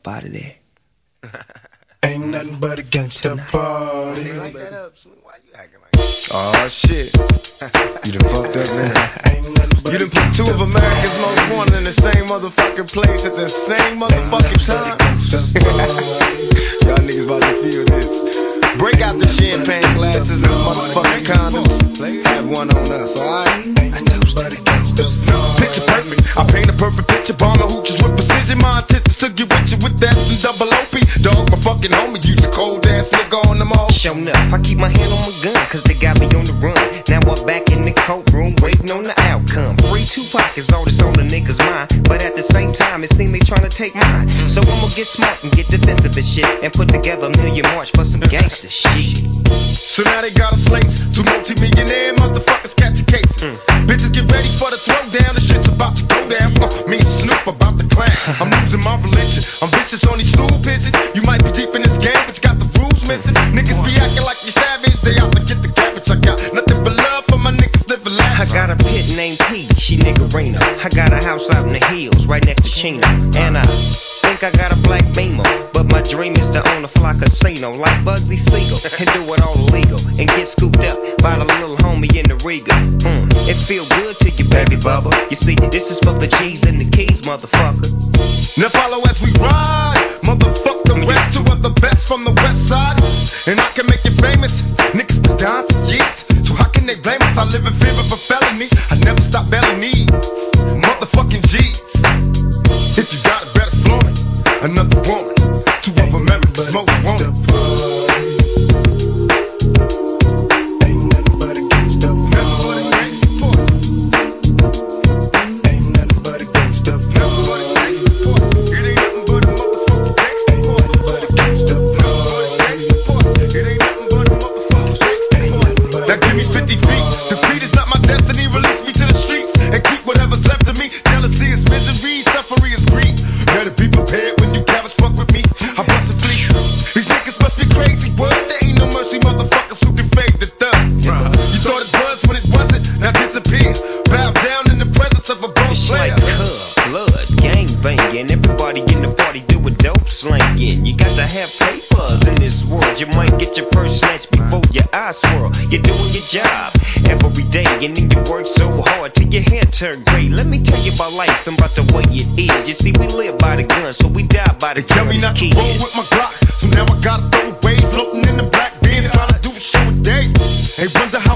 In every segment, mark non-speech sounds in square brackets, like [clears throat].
up out of there. [laughs] Ain't nothing but a gangsta party. Like that up, Slim. Why you acting like that? Oh shit. [laughs] You done fucked up [laughs] now. You done put two of America's most wanted in the same motherfucking place at the same motherfucking time. Y'all niggas about to feel this. Break out the champagne glasses and motherfucking condoms. Have one on us, alright? Picture perfect. I paint a perfect picture. Bomber hooches with precision. My intentions to get with you with that and double OP. Dog, my fucking homie. Use a cold ass nigga on them all. Show enough, I keep my hand on my gun, cause they got me on the run. Now I'm back in the courtroom, waiting on the outcome. Free Tupac is all that's on the niggas' mind. But at the same time, it seems they trying to take mine. So I'ma get smart and get defensive and shit. And put together a million march for some shit. So now they got us slates. Two multi-millionaire motherfuckers catching cases. Bitches get ready for the throwdown. The shit's about to go down. Uh, me and Snoop about to clown. [laughs] I'm losing my religion. I'm vicious on these stool pigeons. You might be deep in this game, but you got the rules missing. Niggas be acting like you savage. They out to get the cabbage. I got nothing but love for my niggas living last. I got a pit named P, she niggerina. I got a house out in the hills, right next to Chino. And I think I got a black beamer. But my dream is to own a fly casino like Bugsy Siegel. And do it all illegal. And get scooped up by the little homie in the Regal. Mm, it feel good to you, baby bubba. You see, this is for the G's and the keys, motherfucker. Now follow as we ride. Motherfuck the rest, two of the best from the west side. And I can make you famous. Niggas been down for years. So how can they blame us? I live in fear of a felony. I never stop belling needs. Motherfucking G's. If you got Another before your eyes swirl. You're doing your job every day, and then you work so hard till your hair turn gray. Let me tell you about life and about the way it is. You see, we live by the gun, so we die by the They tell me gun. not to roll with my Glock, so now I gotta throw away. Floating in the black beans, trying to do a show a day. They wonder how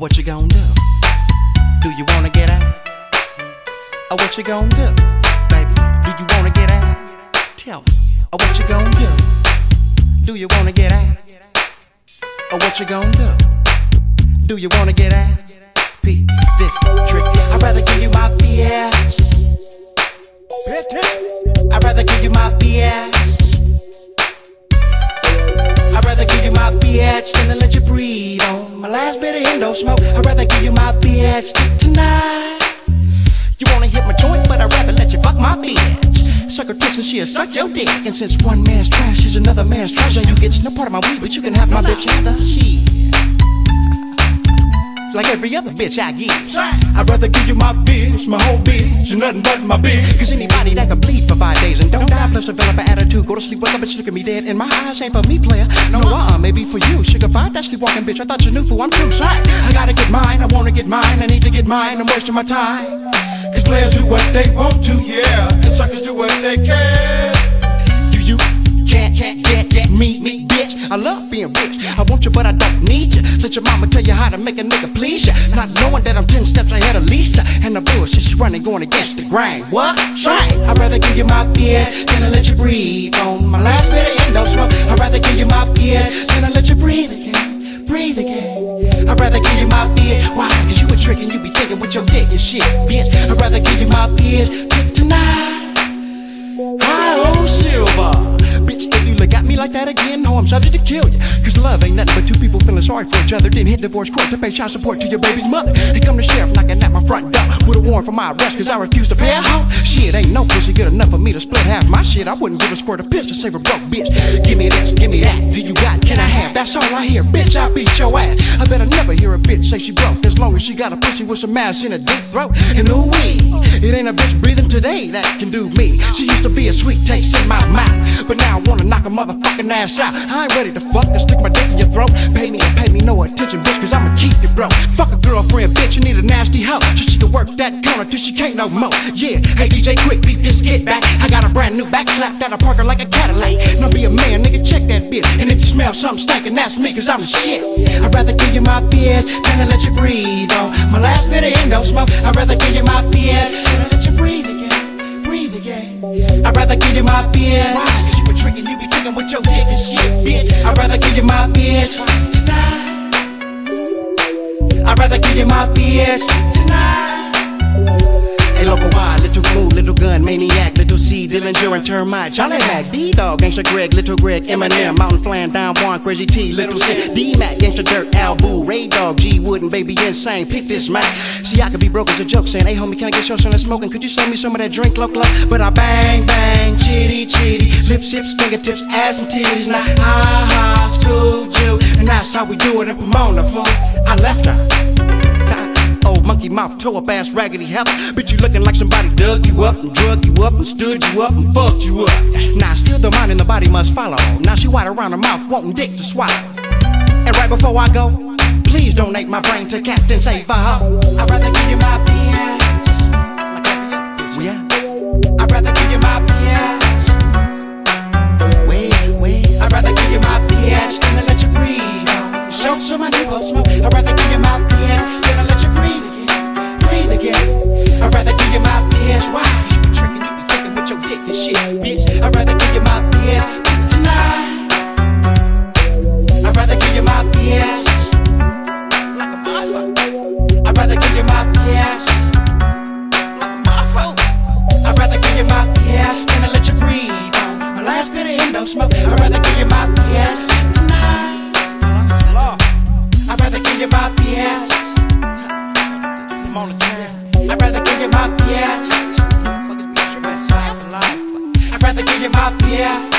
what you gonna do? Do you wanna get out? Oh, what you gonna do? Baby, do you wanna get out? Tell me. Oh, what you gonna do? Do you wanna get out? Oh, what you gonna do? Do you wanna get out? P, this last bit of endo smoke. I'd rather give you my bitch tonight. You wanna hit my joint, but I'd rather let you fuck my bitch. Suck her tits and she'll suck your dick. And since one man's trash is another man's treasure, you get no part of my weed, but you can have my bitch either. She like every other bitch I give. I'd rather give you my bitch, my whole bitch, and nothing but my bitch. Cause anybody that can bleed for five days and don't die, plus develop an attitude, go to sleep, but the bitch look at me dead and my eyes. Ain't for me, player. No, uh, uh maybe for you. Sugar five, that sleepwalking bitch. I thought you knew, fool. I'm too sorry. I gotta get mine. I wanna get mine. I need to get mine. I'm wasting my time. Cause players do what they want to, yeah. And suckers do what they can. Do you can't, can't get, get me, me? I love being rich. I want you, but I don't need you. Let your mama tell you how to make a nigga please you. Not knowing that I'm 10 steps ahead of Lisa. And the bullshit she's running, going against the grain. What? Try I'd rather give you my beer than I let you breathe. On my last bit of endo smoke, I'd rather give you my beer than I let you breathe again. Breathe again. I'd rather give you my beer. Why? Cause you a trick and you be thinking with your dick and shit, bitch. I'd rather give you my beer tonight. Hi, oh, silver. Look at me like that again, no, I'm subject to kill you. Cause love ain't nothing but two people feeling sorry for each other. Then hit divorce court to pay child support to your baby's mother. They come to sheriff knocking at my front door with a warrant for my arrest cause I refuse to pay a hoe. Shit, ain't no pussy good enough for me to split half my shit. I wouldn't give a squirt of piss to save a broke bitch. Give me this, give me that. Do you got, can I have? That's all I hear. Bitch, I beat your ass. I better never hear a bitch say she broke as long as she got a pussy with some ass in a deep throat. And ooh wee, it ain't a bitch breathing today that can do me. She used to be a sweet taste in my mouth, but now I wanna knock a motherfucking ass out. I ain't ready to fuck and stick my dick in your throat. Pay me and pay me no attention, bitch, cause I'ma keep you broke. Fuck a girlfriend, bitch, you need a nasty hoe. So she can work that counter till she can't no more. Yeah, hey DJ, Quik, beat this get back. I got a brand new back slapped out of Parker like a Cadillac. Now be a man, nigga, check that bitch. And if you smell something stinking, that's me, cause I'm the shit. I'd rather give you my beer than to let you breathe on my last bit of endo smoke. I'd rather give you my beer than to let you breathe again, breathe again. I'd rather give you my beer. With your dick and shit, bitch. I'd rather give you my bitch tonight. I'd rather give you my bitch tonight. Hey, local wide, little smooth, little gun, maniac, little C, Dillinger and termite, Charlie Mac, D Dog, Gangsta Greg, Little Greg, Eminem, Mountain Flan, Down Juan, Crazy T, Little C, D Mac, Gangsta Dirt, Al Boo, Ray Dog, G Wood, and Baby Insane. Pick this mic. See, I could be broke as a joke, saying, Hey, homie, can I get your son of smoking? Could you sell me some of that drink, look local? But I bang, bang, chitty, chitty, lips, hips, fingertips, ass, and titties. Now, ha, ha, school Jew, and that's how we do it in Pomona, fool. I left her. Old monkey mouth, toe up ass, raggedy heifer. Bitch, you looking like somebody dug you up and drug you up and stood you up and fucked you up. Now, still the mind and the body must follow. Now she wide around her mouth, wanting dick to swallow. And right before I go, please donate my brain to Captain Save for her. I'd rather give you my bitch, yeah. I'd rather give you my wait. I'd rather give you my bitch than to let you breathe. Show some my nipple smoke. I'd rather give you my again. I'd rather give you my bitch. Why? you be tricking, you be thinking with your dick and shit, bitch. I'd rather give you my bitch tonight. Give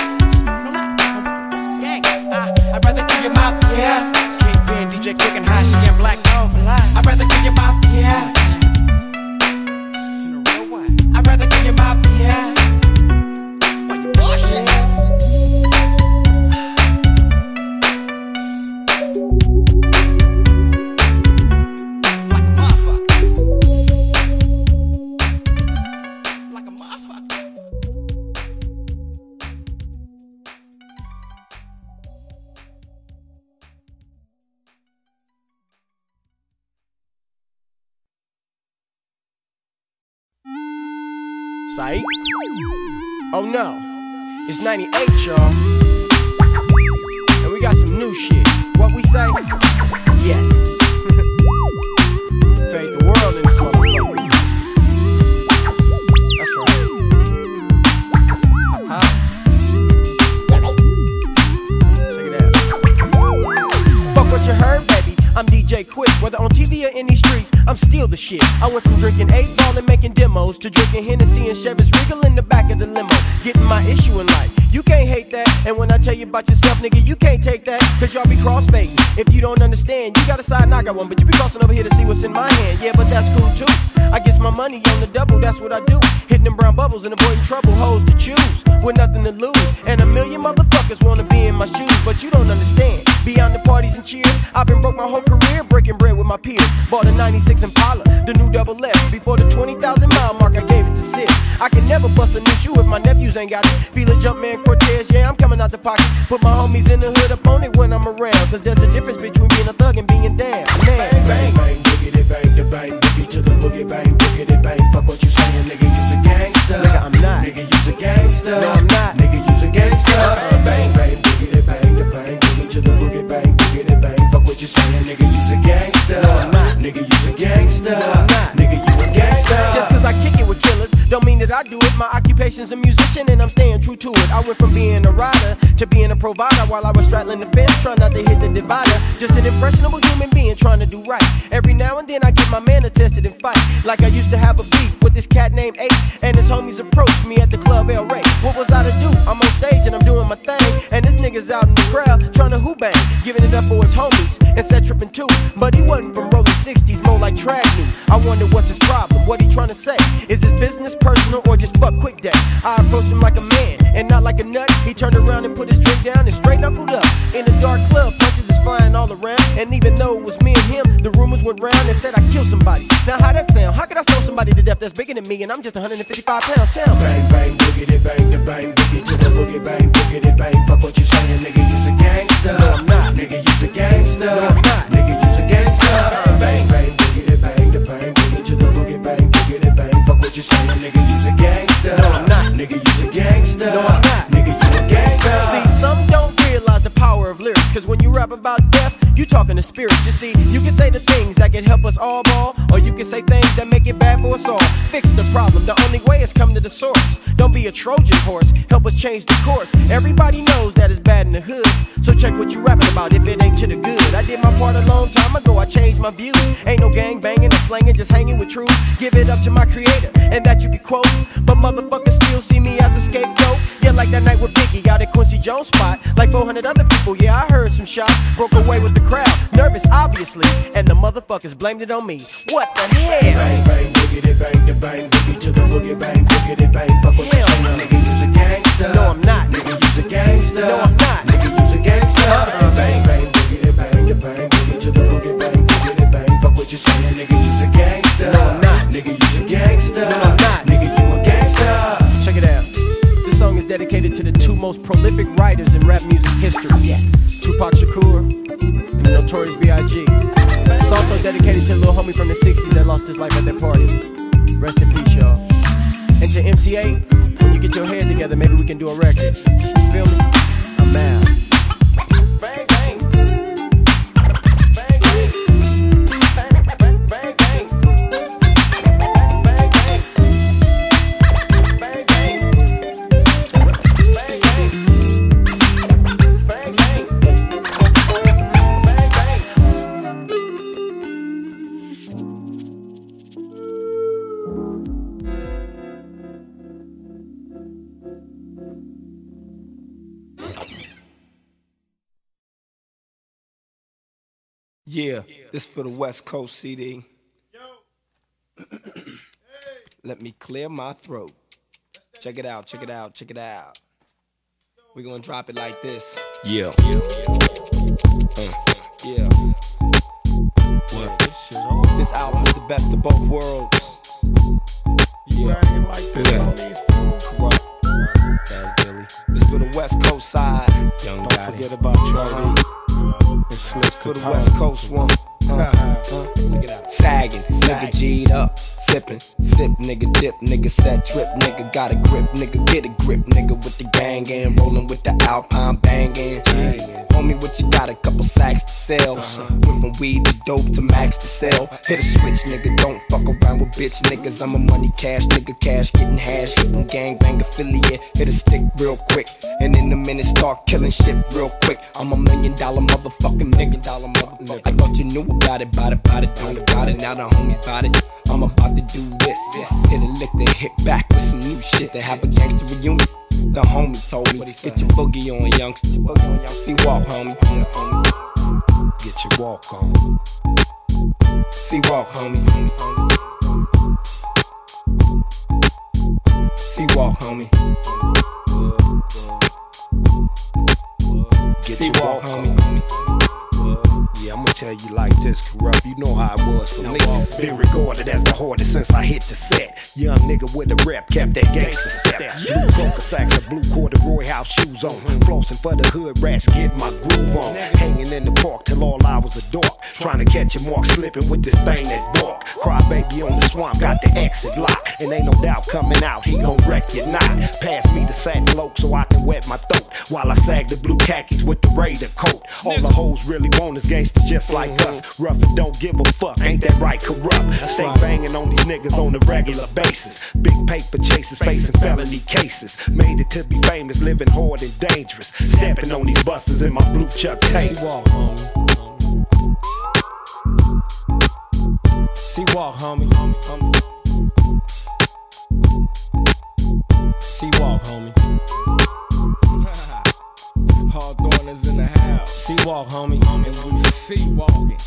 Oh no, it's 98, y'all. And we got some new shit. What we say? Yes. Quick. Whether on TV or in these streets, I'm still the shit. I went from drinking eight ball and making demos to drinking Hennessy and Chivas Regal in the back of the limo. Getting my issue in life. You can't hate that. And when I tell you about yourself, nigga, you can't take that. Cause y'all be crossfading. If you don't understand, you got a side and I got one. But you be crossing over here to see what's in my hand. Yeah, but that's cool too. I guess my money on the double, that's what I do. Hitting them brown bubbles and avoiding trouble, hoes to choose. with nothing to lose. And a million motherfuckers wanna be in my shoes, but you don't understand. Beyond the parties and cheers, I've been broke my whole career breaking bread with my peers. Bought a 96 Impala, the new double S. Before the 20,000 mile mark, I gave it to Sis. I can never bust a new shoe if my nephews ain't got it. Feel a Jumpman Cortez, yeah, I'm coming out the pocket. Put my homies in the hood up on it when I'm around. Cause there's a difference between being a thug and being down. Man, Bang, bang, boogity, bang, the bang, boogie to the boogie, bang, boogity, bang. Fuck what you saying, nigga, you's a gangster. Nigga, I'm not. Nigga, you's a gangster. No, I'm not. Nigga, you's a gangster. Bang, bang, Nigga, you's a gangster. No, don't mean that I do it. My occupation's a musician and I'm staying true to it. I went from being a rider to being a provider while I was straddling the fence, trying not to hit the divider. Just an impressionable human being trying to do right. Every now and then I get my man attested and fight. Like I used to have a beef with this cat named Ape, and his homies approached me at the club El Rey. What was I to do? I'm on stage and I'm doing my thing, and this nigga's out in the crowd trying to hoop bang, giving it up for his homies and set tripping too. But he wasn't from rolling 60s, more like trag new. I wonder what's his problem, what he trying to say. Is this business personal or just fuck quick day? I approached him like a man and not like a nut. He turned around and put his drink down and straight knuckled up. In a dark club, punches is flying all around. And even though it was me and him, the rumors went round and said I killed somebody. Now how that sound? How could I smoke somebody to death that's bigger than me and I'm just 155 pounds? Tell me. Bang, bang, boogity, bang, the bang, boogie to the boogie, bang, boogity, bang. Fuck what you saying, nigga, you's a gangster. No, I'm not. Nigga, you's a gangster. No, I'm not. Nigga, you's a gangster. Bang, bang, boogity, bang, the bang, saying, nigga, you's a gangster. No, I'm not. Nigga, you's a gangster. No, I'm not. Nigga, you a gangster. See, some realize the power of lyrics. Cause when you rap about death, you talking to spirits. You see, you can say the things that can help us all ball, or you can say things that make it bad for us all. Fix the problem. The only way is come to the source. Don't be a Trojan horse. Help us change the course. Everybody knows that it's bad in the hood. So check what you rapping about if it ain't to the good. I did my part a long time ago. I changed my views. Ain't no gang banging or slanging, just hanging with truth. Give it up to my creator, and that you can quote. But motherfuckers still see me as a scapegoat. Yeah, like that night with Biggie out at Quincy Jones spot. Like 400 other people, yeah, I heard some shots. Broke away with the crowd. Nervous, obviously. And the motherfuckers blamed it on me. What the hell? Bang, bang, boogity, bang, the bang, boogie to the boogie, bang, boogity, bang. Fuck what you no. nigga, you's a gangster. No, I'm not. Nigga, you's a gangster. No, I'm not. Nigga, you's a gangster. Uh-uh. Bang, bang, boogity, bang, the bang, boogie to the boogie, bang, boogity, bang. Fuck what you saying, nigga, you's a gangster. No, I'm not. Nigga, you's a gangster. No, I'm not. Dedicated to the two most prolific writers in rap music history. Yes. Tupac Shakur and the Notorious B.I.G. It's also dedicated to the little homie from the 60s that lost his life at that party. Rest in peace, y'all. And to MC Eiht, when you get your head together, maybe we can do a record. You Feel me? I'm out. Yeah, this for the West Coast CD. [clears throat] Let me clear my throat. Check it out, check it out, check it out. We're gonna drop it like this. Yeah. Uh, yeah. What? This album is the best of both worlds. Yeah. Yeah. That's Dilly. This for the West Coast side. Young Don't forget about Charlie. For the West Coast one. Uh, uh, out. Sagging, nigga G'd up, sipping, sip, nigga dip, nigga set trip, nigga got a grip, nigga get a grip, nigga with the gang and rolling with the Alpine banging. Homie, what you got? A couple sacks to sell. Went from weed to dope to max to sell. Hit a switch, nigga, don't fuck around with bitch niggas. I'm a money cash nigga, cash getting hash, hitting gang bang affiliate. Hit a stick real quick, and in a minute start killing shit real quick. I'm a million dollar motherfucking nigga, dollar motherfucker. I thought you knew about Got it, bought it, bought it, don't about it. Now the homies bought it. I'm about to do this. Hit a lick, then hit back with some new shit. To have a gangster reunion. The homie told me, get your boogie on, youngster. See walk, homie. Get your walk on. C-Walk, homie. C-Walk, homie. Get your walk, homie. Yeah, I'ma tell you like this, Kurupt. You know how it was for me. Been regarded as the hardest since I hit the set. Young nigga with a rep, kept that gangster step. Blue Croker sacks and blue corduroy house shoes on. Flossing for the hood rats, get my groove on. Hanging in the park till all hours of dark. Trying to catch a mark, slipping with this thing that bark. Cry baby on the swamp, got the exit lock. And ain't no doubt coming out, he gon' wreck your knot. Pass me the sack cloak so I can wet my throat. While I sag the blue khakis with the Raider coat. All the hoes really want is just like us. Rough and don't give a fuck, ain't that right, Kurupt? Stay banging on these niggas on a regular basis. Big paper chases, facing felony cases. Made it to be famous, living hard and dangerous. Stepping on these busters in my blue Chuck tape. C-Walk, homie. See walk, homie. homie, homie. See walk, homie. Hawthorne is in the house. Walk, homie. homie. And we see walking.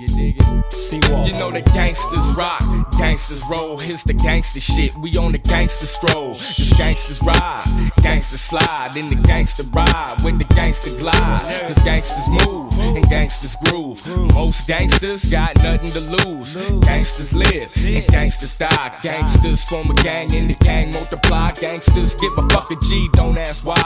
You dig it? You know the gangsters rock, gangsters roll. Here's the gangster shit. We on the gangster stroll. This gangsters ride, gangsters slide, in the gangster ride with the gangster glide. Cause gangsters move and gangsters groove. Most gangsters got nothing to lose. Gangsters live and gangsters die. Gangsters form a gang and the gang multiply. Gangsters give a fuck a G, don't ask why.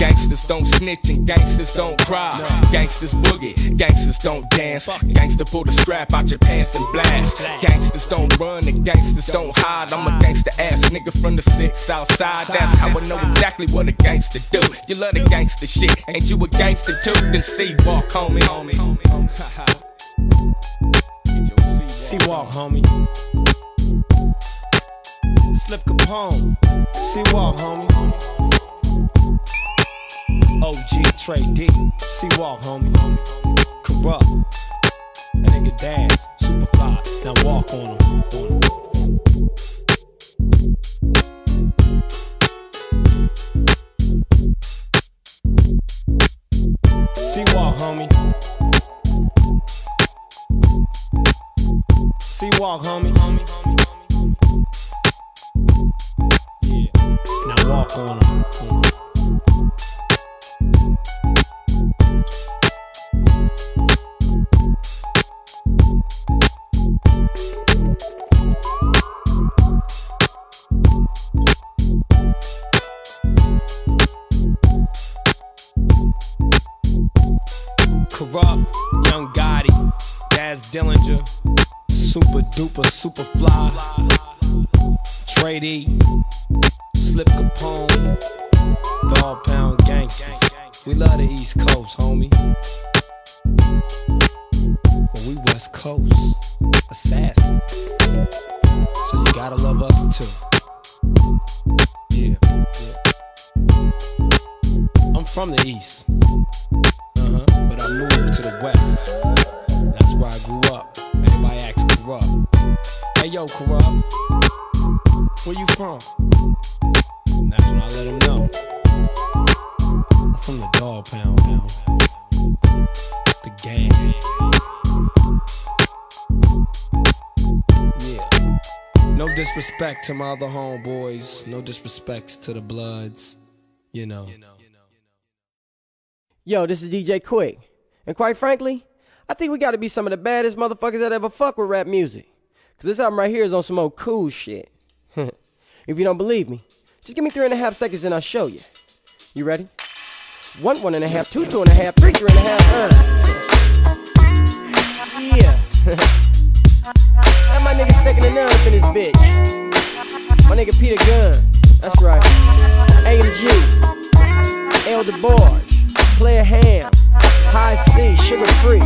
Gangsters don't snitch and gangsters don't cry. Gangsters boogie, gangsters don't dance. Gangster the strap out your pants and blast. Gangsters don't run and gangsters don't hide. I'm a gangster ass nigga from the six outside. That's how I know exactly what a gangster do. You love the gangster shit, ain't you a gangster too? Then see walk, homie. C-Walk, homie. Slip Capone. See walk, homie. OG Trey D. See walk, homie. Kurupt. That nigga dance. Super fly. Now walk on him. On him. See walk, homie. C-Walk, homie. Yeah. Now walk on him. Kurupt, Young Gotti, Daz Dillinger, Super Duper, Super Fly, Trady, Slip Capone, Dog Pound Gangsters. We love the East Coast, homie. But we West Coast, assassins. So you gotta love us too. Yeah, yeah. I'm from the East. Moved to the west. That's where I grew up. Everybody acts corrupt. Hey yo, Kurupt. Where you from? And that's when I let them know. I'm from the dog pound, pound. The gang. Yeah. No disrespect to my other homeboys. No disrespects to the bloods. You know. Yo, this is DJ Quik. And quite frankly, I think we gotta be some of the baddest motherfuckers that ever fuck with rap music. Cause this album right here is on some old cool shit. [laughs] if you don't believe me, just give me three and a half seconds and I'll show you. You ready? One, one and a half, two, two and a half, three, three and a half, uh. Yeah. [laughs] that my nigga second to none up in this bitch. My nigga Peter Gunn. That's right. AMG. El DeBarge. Playa Hamm. High C. Suga Free.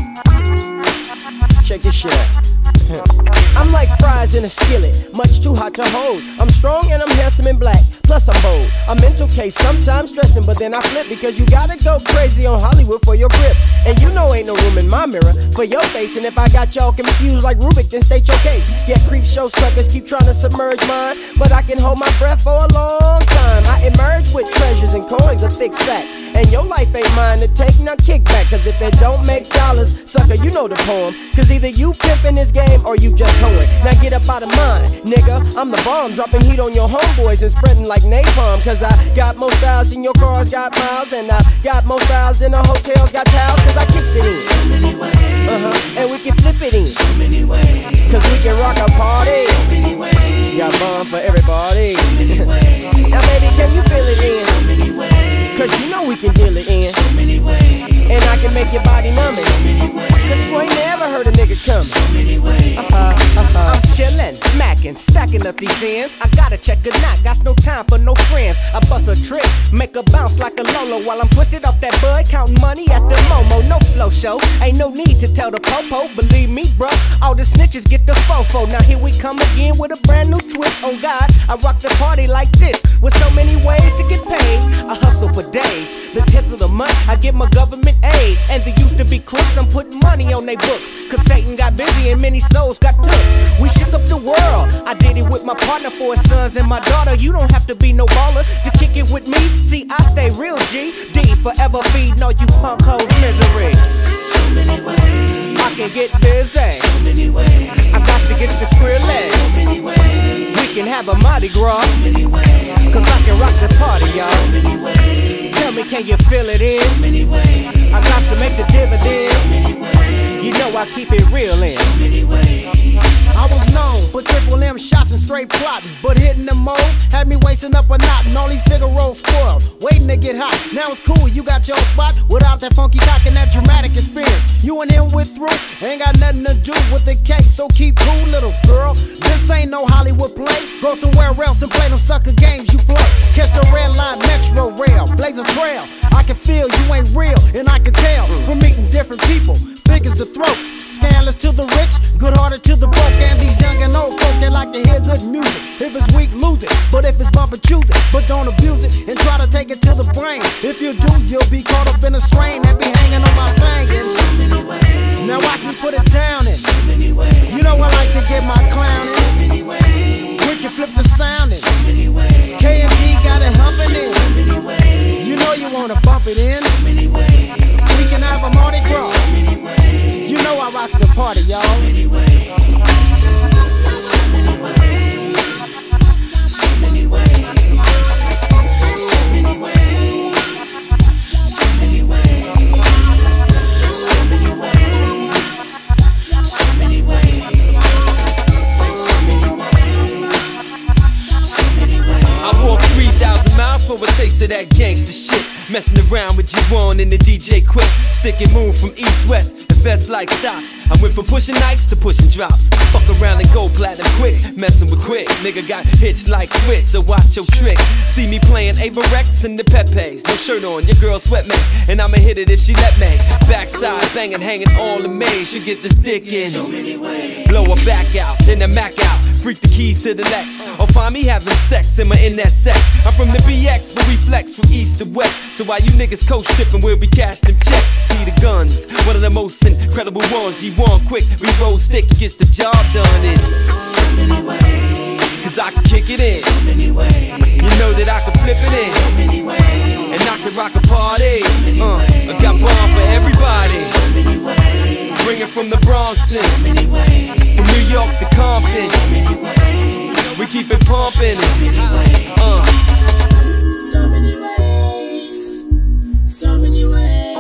Check this shit out. [laughs] I'm like fries in a skillet, much too hot to hold. I'm strong and I'm handsome and black, plus I'm bold. A mental case, sometimes stressing, but then I flip because you gotta go crazy on Hollywood for your grip. And you know ain't no room in my mirror for your face. And if I got y'all confused like Rubik, then state your case. Yeah, creep show suckers keep trying to submerge mine, but I can hold my breath for a long time. I emerge with treasures and coins, a thick sack. And your life ain't mine to take no kickback. Cause if it don't make dollars, sucker, you know the poem. Cause either you pimpin' this game or you just hoeing. Now get up out of mine, nigga. I'm the bomb, dropping heat on your homeboys and spreading like napalm. Cause I got more styles than your cars got miles. And I got more styles than the hotels got towels. Cause I kicks it in. So many ways. Uh huh. And we can flip it in. So many ways. Cause we can rock a party. So many ways. Got bomb for everybody. So many ways. now, baby, can you feel it in? So many ways. Cause you know we can deal it in. So many ways. And I can make your body numb it. So many ways. Cause you ain't never heard a nigga coming. So many ways. Uh-huh. Uh-huh. I'm chillin', mackin', stacking up these ends. I gotta check a knot, got no time for no friends. I bust a trick, make a bounce like a Lolo while I'm twisted off that bud, counting money at the Momo. No flow show, ain't no need to tell the popo. Believe me, bruh, all the snitches get the fofo. Now here we come again with a brand new twist. On God, I rock the party like this with so many ways to get paid. I hustle for days. The 10th of the month, I get my government aid. And there used to be crooks, I'm putting money on their books. Cause Satan got busy and many souls got took. We shook up the world. I did it with my partner for his sons and my daughter. You don't have to be no baller to kick it with me. See, I stay real G. D forever feeding all you punk hoes misery. So many ways. I can get busy. So many ways. I got to get the squirreless. So many ways. We can have a Mardi Gras. So many ways. Cause I can rock the party, y'all. So many ways. Tell me, can you feel it in? So many ways. I got to make the dividends. So many ways. You know I keep it real in. So many ways. I was known for triple M shots and straight plotting, but hitting the moles had me wasting up a knot and all these figure rolls spoiled, waiting to get hot. Now it's cool, you got your spot without that funky cock and that dramatic experience. You and him went through, ain't got nothing to do with the case, so keep cool, little girl. This ain't no Hollywood play. Go somewhere else and play them sucker games you play. Catch the red line, metro rail, blaze a trail. I can feel you ain't real, and I can tell from meeting different people. Figures the throats, scandalous to the rich, good hearted to the broke, and these young and old folk they like to hear good music. If it's weak, lose it, but if it's bumper, choose it. But don't abuse it and try to take it to the brain. If you do, you'll be caught up in a strain that be hanging on my fingers. Now watch me put it down in. You know I like to get my clown in. Quick to flip the sound in. K and G got it humping in. You know you wanna bump it in. We can have a Mardi Gras know I rocks the party, y'all. So many ways. So many ways. So many ways. For a taste of that gangster shit. Messing around with G1 and the DJ Quik. Stick and move from east west. The best like stocks. I went from pushing nights to pushing drops. Fuck around and go platinum quick. Messing with Quik. Nigga got hits like switch, so watch your trick. See me playing Ava Rex and the Pepe's. No shirt on, your girl sweat me. And I'ma hit it if she let me. Backside banging, hanging all the maze. She get this dick in. So many ways. Blow her back out, then the Mac out. Freak the keys to the Lex. Or find me having sex, in my in that sex. I'm from the BX, but we flex from east to west. So while you niggas coast tripping, we'll be cash them checks. See the guns, one of the most incredible ones. G1 Quik, we roll stick, gets the job done in. So many ways. Cause I can kick it in. So many ways. You know that I can flip it in. So many ways. And I can rock a party. So uh, I got bomb for everybody. So many ways. Bring it from the Bronx in. So many ways. From New York to Compton. So many ways. We keep it pumping. So many ways. Uh. So many ways. So many ways.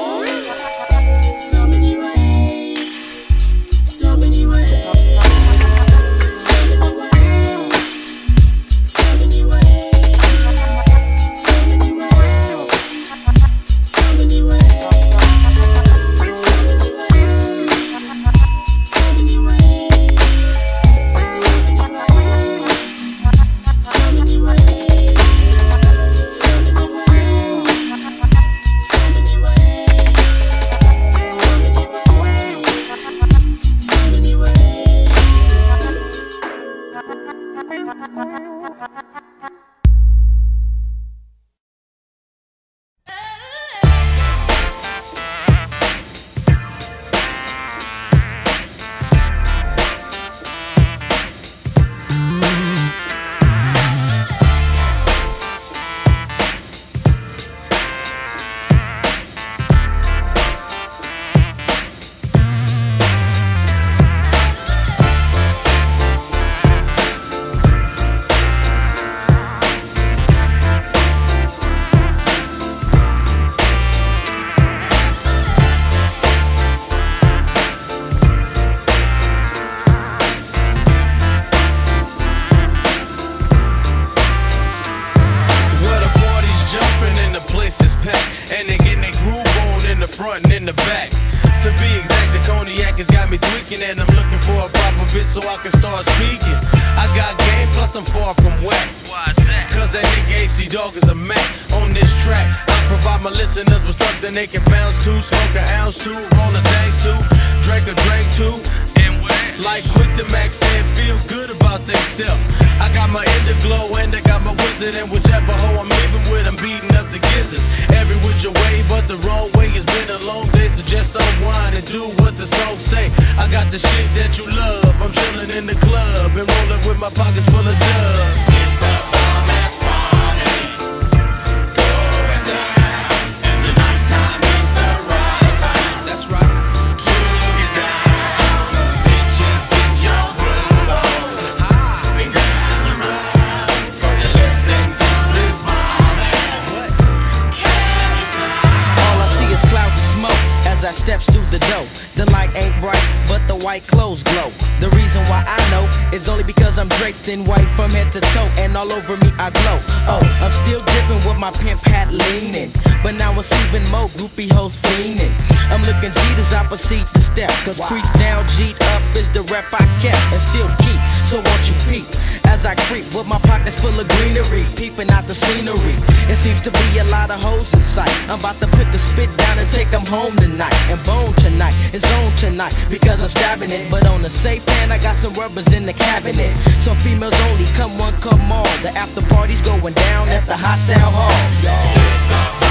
groupie hoes fiending. I'm looking G as I proceed to step. Cause wow. crease down, G up is the rep I kept and still keep. So won't you peep? As I creep with my pockets full of greenery, peeping out the scenery. It seems to be a lot of hoes in sight. I'm about to put the spit down and take them home tonight. And bone tonight, it's on tonight because I'm stabbing it. But on the safe hand, I got some rubbers in the cabinet. So females only, come one, come all. The after party's going down at the hostile hall.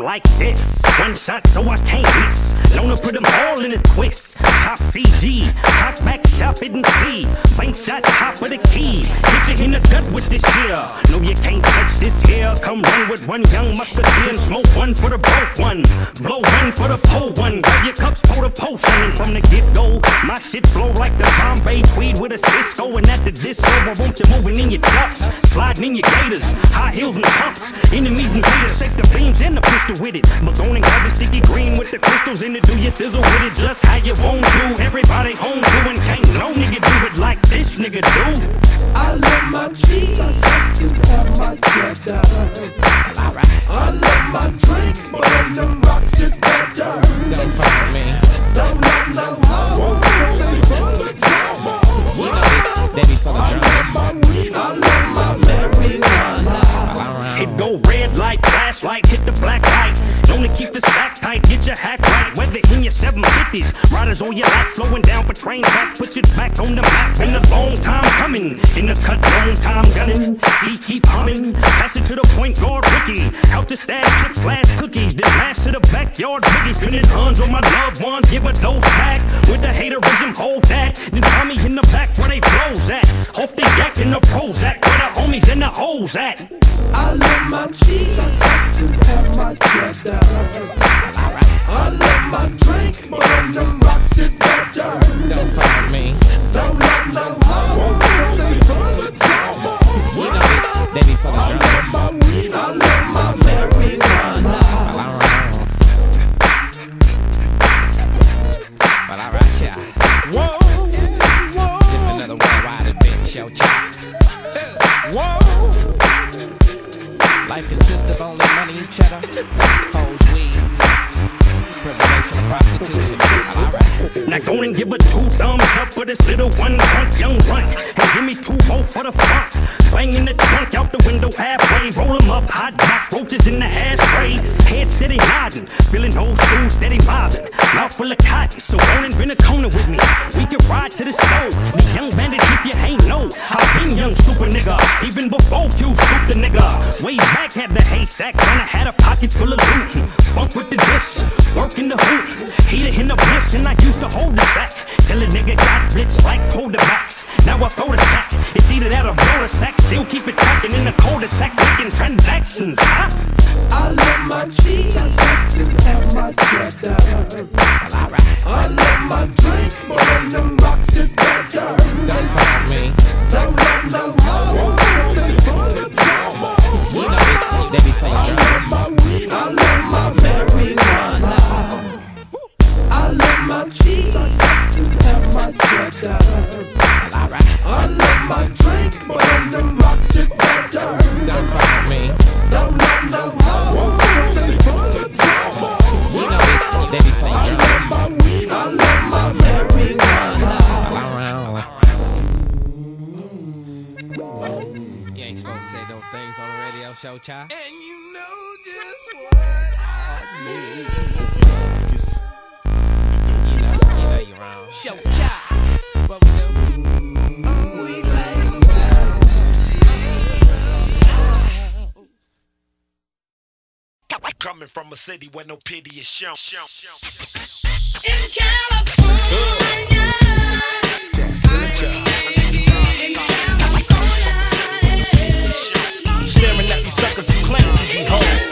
like this. Focus. Focus. Show child. What we do? Coming from a city where no pity is shown. In California, in California, staring at these suckers who claim to be home.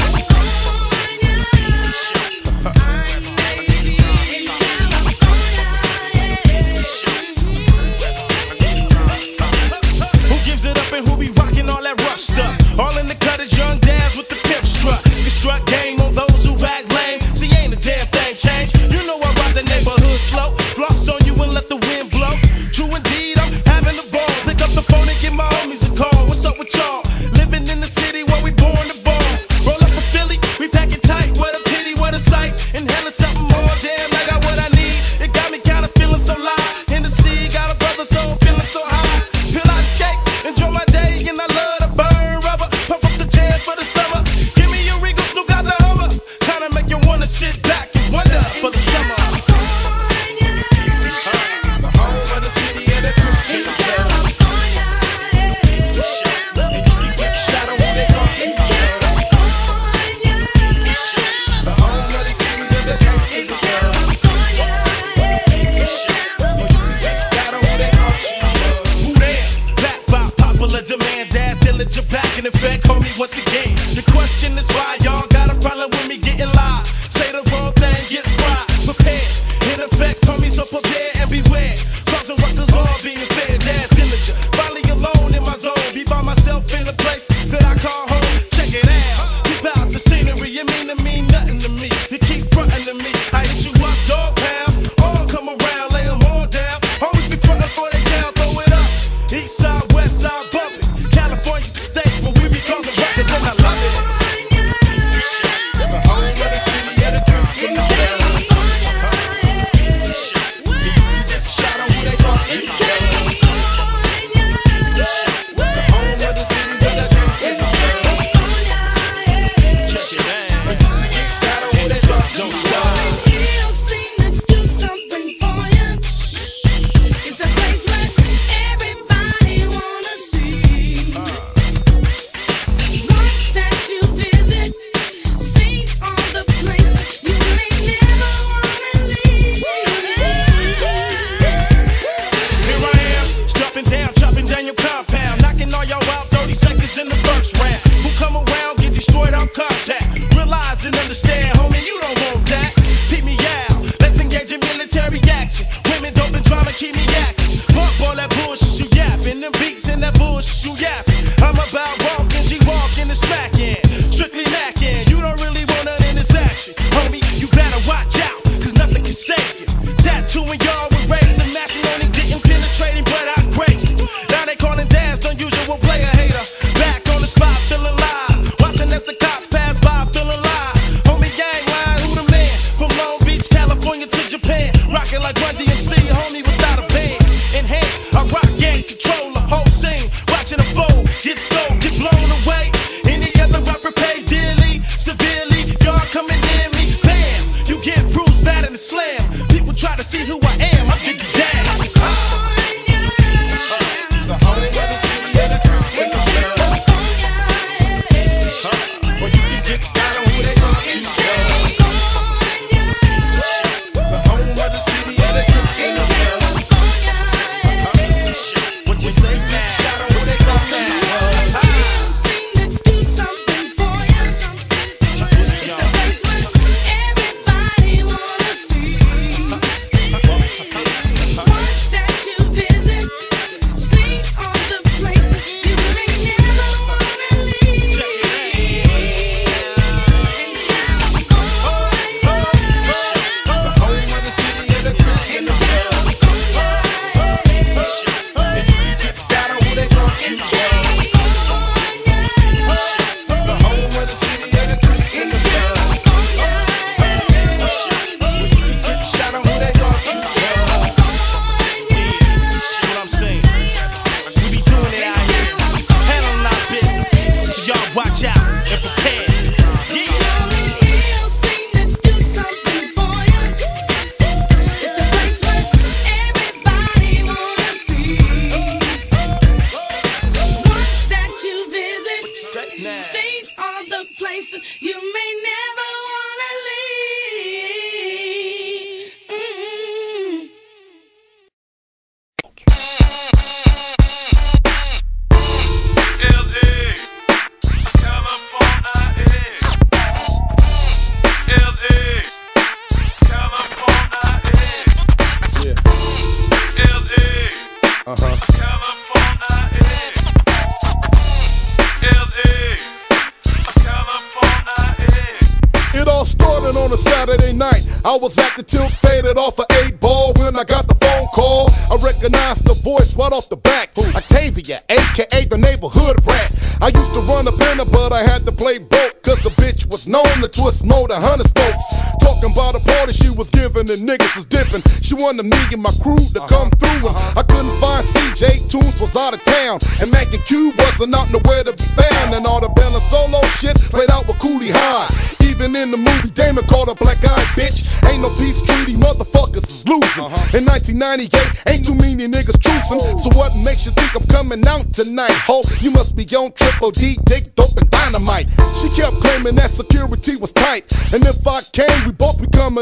And niggas was dipping. She wanted me and my crew to uh-huh. come through, and uh-huh. I couldn't find CJ. Tunes was out of town, and Mac and Q wasn't out nowhere to be found. And all the Bella Solo shit played out with Cooley High. Even in the movie, Damon called a black eyed bitch. Ain't no peace treaty, motherfuckers is losing. Uh-huh. In 1998, ain't too many niggas choosing. Oh. So what makes you think I'm coming out tonight? Ho, you must be on triple D, dick, dope, and dynamite. She kept claiming that security was tight. And if I came,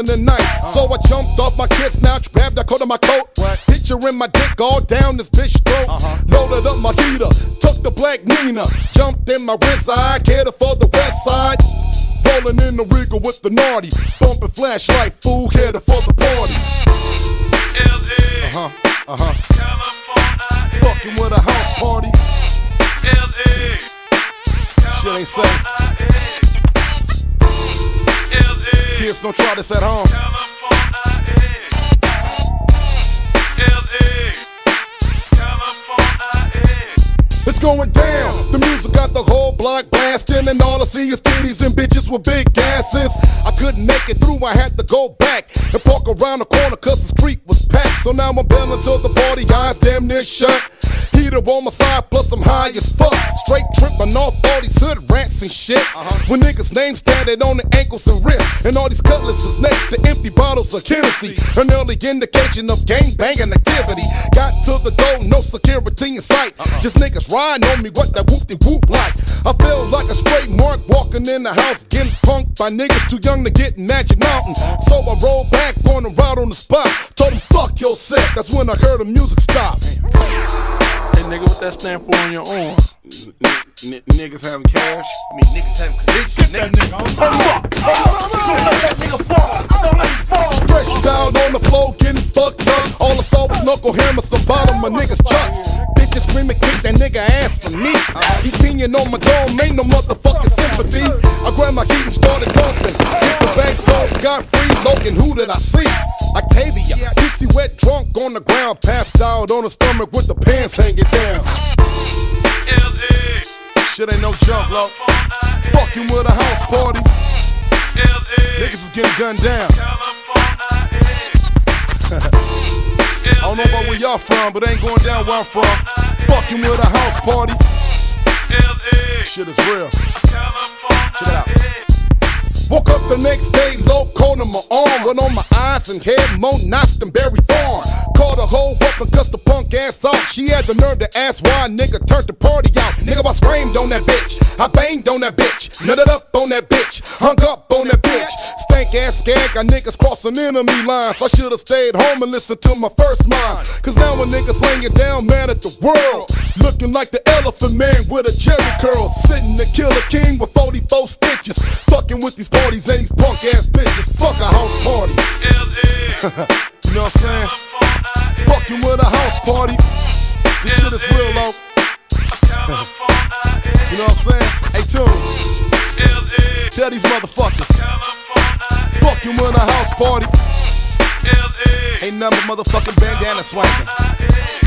both be coming. So I jumped off my kid snatch, grabbed that coat of my coat. Picturing my dick all down this bitch throat. Loaded up my heater, took the black Nina. Jumped in my wrist, I catered for the west side. Rolling in the Regal with the naughty. Bumping flashlight, fool, headed for the party. LA. Uh huh, uh huh. Fucking with a house party. LA. Shit ain't safe. Kids don't try this at home. It's It's going down. The music got the whole block blasting, and all I see is titties and bitches with big asses. I couldn't make it through, I had to go back and park around the corner cause the street was packed. So now I'm bailing to the party eyes damn near shut. Heater on my side, plus I'm high as fuck. Straight tripping off all these hood rats and shit. Uh-huh. When niggas' names tatted on the ankles and wrists, and all these cutlasses next to empty bottles of Hennessy. An early indication of gang banging activity. Got to the door, no security in sight. Uh-huh. Just niggas riding on me, what that whoop de whoop like. I feel like a straight mark walking in the house, getting punked by niggas too young to get Magic Mountain. So I rolled back on route on the spot. Told them, fuck your set. That's when I heard the music stop. Hey nigga, what that stand for on your arm? N- niggas having cash. I mean, niggas having condition, nigga. Stretched out on the floor, getting fucked up. All I saw was knuckle hammers, the bottom of niggas' chucks. Bitches screaming, kick that nigga ass for me. He teeing on my dome, ain't no motherfucking sympathy. I grabbed my heat and started dumping. Hit the back door, scot free. Logan, who did I see? Octavia, pissy wet, drunk on the ground, passed out on the stomach with the pants hanging down. Shit ain't no joke, low. Fucking with a house party. Niggas is getting gunned down. [laughs] I don't know about where y'all from, but ain't going down where I'm from. Fucking with a house party. Shit is real. Check it out. Woke up the next day, low cold on my arm, went on my eyes and head, Mo Berry Farm. Called a whole up and cussed the punk ass out. She had the nerve to ask why nigga turned the party out. Nigga, I screamed on that bitch. I banged on that bitch. Nutted up on that bitch. Hung up on that bitch. Stank ass skag, got niggas crossing enemy lines. I should've stayed home and listened to my first mind. Cause now a nigga's laying down mad at the world. Looking like the elephant man with a cherry curl. Sitting the killer king with 44 stitches. Fucking with these parties and these punk ass bitches. Fuck a house party. [laughs] you know what I'm saying? Fucking with a house party. This shit is real low. [laughs] you know what I'm saying? Hey, Tunes. Tell these motherfuckers. Fucking with a house party. Ain't nothing but motherfucking bandana swinging.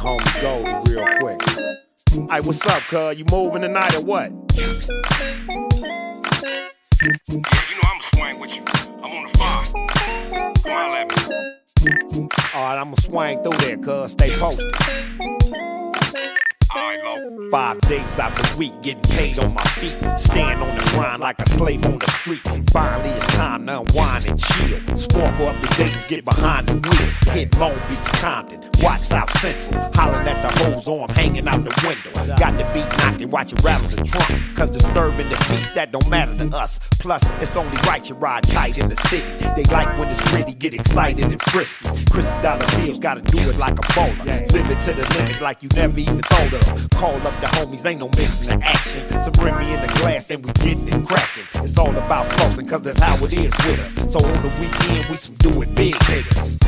the Goldie real quick. Hey, what's up, cuz? You moving tonight or what? You know I'ma swing with you. I'm on the farm. Come on, at me. Alright, I'ma swing through there, cuz. Stay posted. Five days out the week, getting paid on my feet. Staying on the grind like a slave on the street. Finally, it's time to unwind and chill. Sparkle up the days, get behind the wheel. Hit Long Beach, Compton, watch South Central. Hollering at the hoes on, hanging out the window. Got the beat knocking, watch it rattle the trunk. Cause disturbing the peace, that don't matter to us. Plus, it's only right you ride tight in the city. They like when it's gritty, get excited and frisky. Chris Dollar Bills gotta do it like a bowler. Live it to the limit like you never even thought Call up the homies, ain't no missing the action. So bring me in the glass and we getting it cracking. It's all about flossing, cause that's how it is with us. So on the weekend, we some do it big niggas.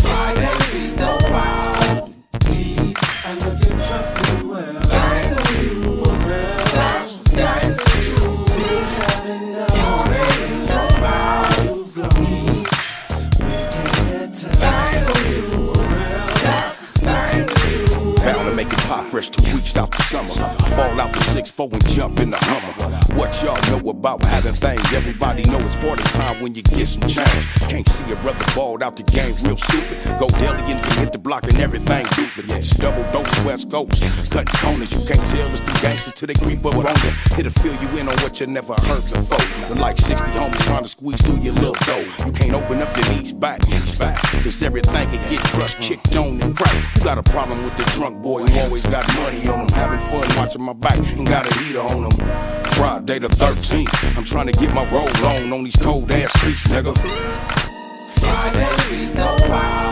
Fridays we go out, deep, and if you fresh two weeks out the summer. Fall out the 6-4 and jump in the Hummer. What y'all know about having things? Everybody know it's party time when you get some change. Can't see a brother balled out the game real stupid. Go deli and hit the block and everything duplicates. Double dose West Coast. Cutting corners, you can't tell it's the gangsters till they creep up on you. It'll fill you in on what you never heard before. But like 60 homies trying to squeeze through your little dough. You can't open up your knees back, knees back. Cause everything can get crushed, kicked on and cracked. You got a problem with the drunk boy who always got got money on them, having fun watching my back, and got a heater on them. Friday the 13th, I'm trying to get my roll on on these cold ass streets, nigga. Friday, no problem.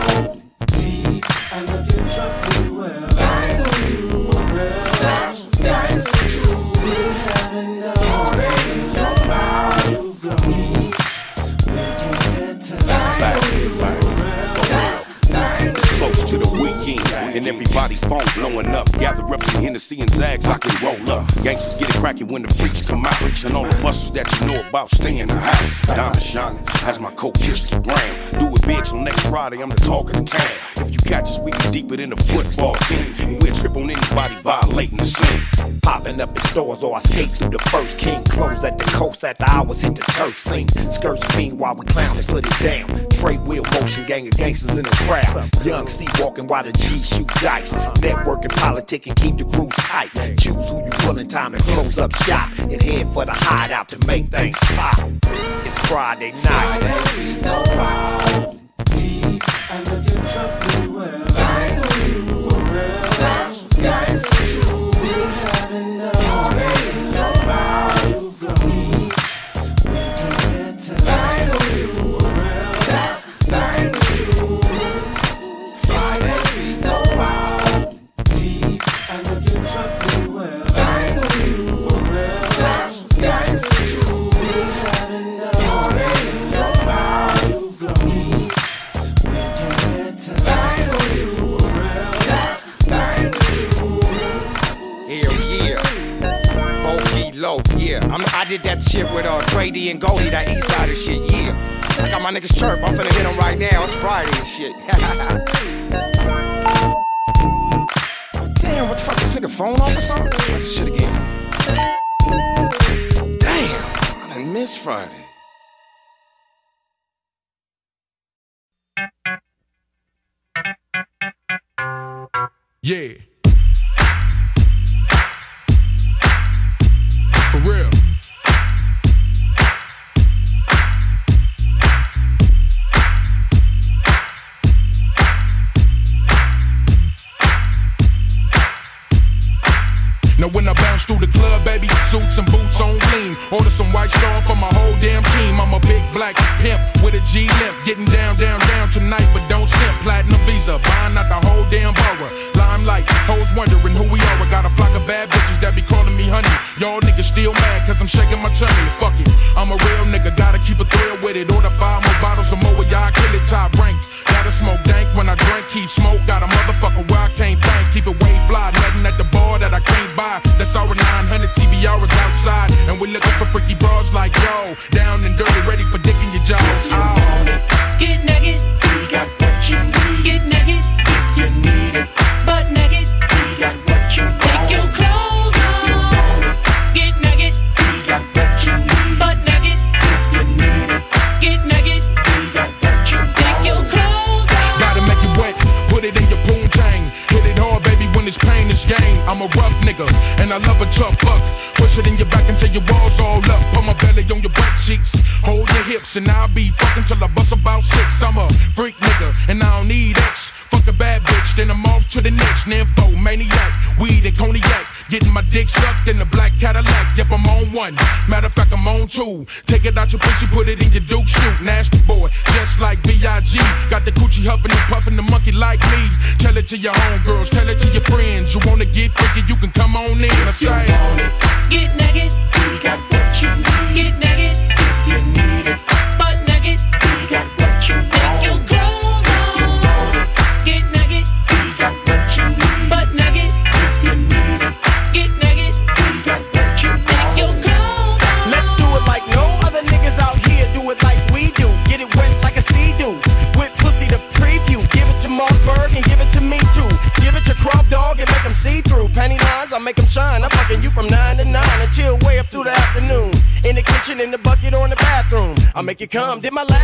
and everybody's phone blowing up. Gather up some Hennessy and Zags, I can roll up. Gangsters get it cracking when the freaks come out. And all the busters that you know about, staying high. Diamond shining, as my coke pierces the ground. Do it big, so next Friday I'm the talk of the town. If you catch us, we be deeper than a football team. We'll trip on anybody violating the scene. Popping up in stores, or I skate through the first king. Close at the coast after hours hit the turf. scene. skirts fiend while we clowning for this damn. Trade wheel motion gang of gangsters in the crowd. Young C walking while the G shoot new jocks. Networking, politic, and keep the crews tight. Choose who you pull in time and close up shop. And head for the hideout to make things pop. It's Friday night. Friday, no shit. to your home. come. Did my life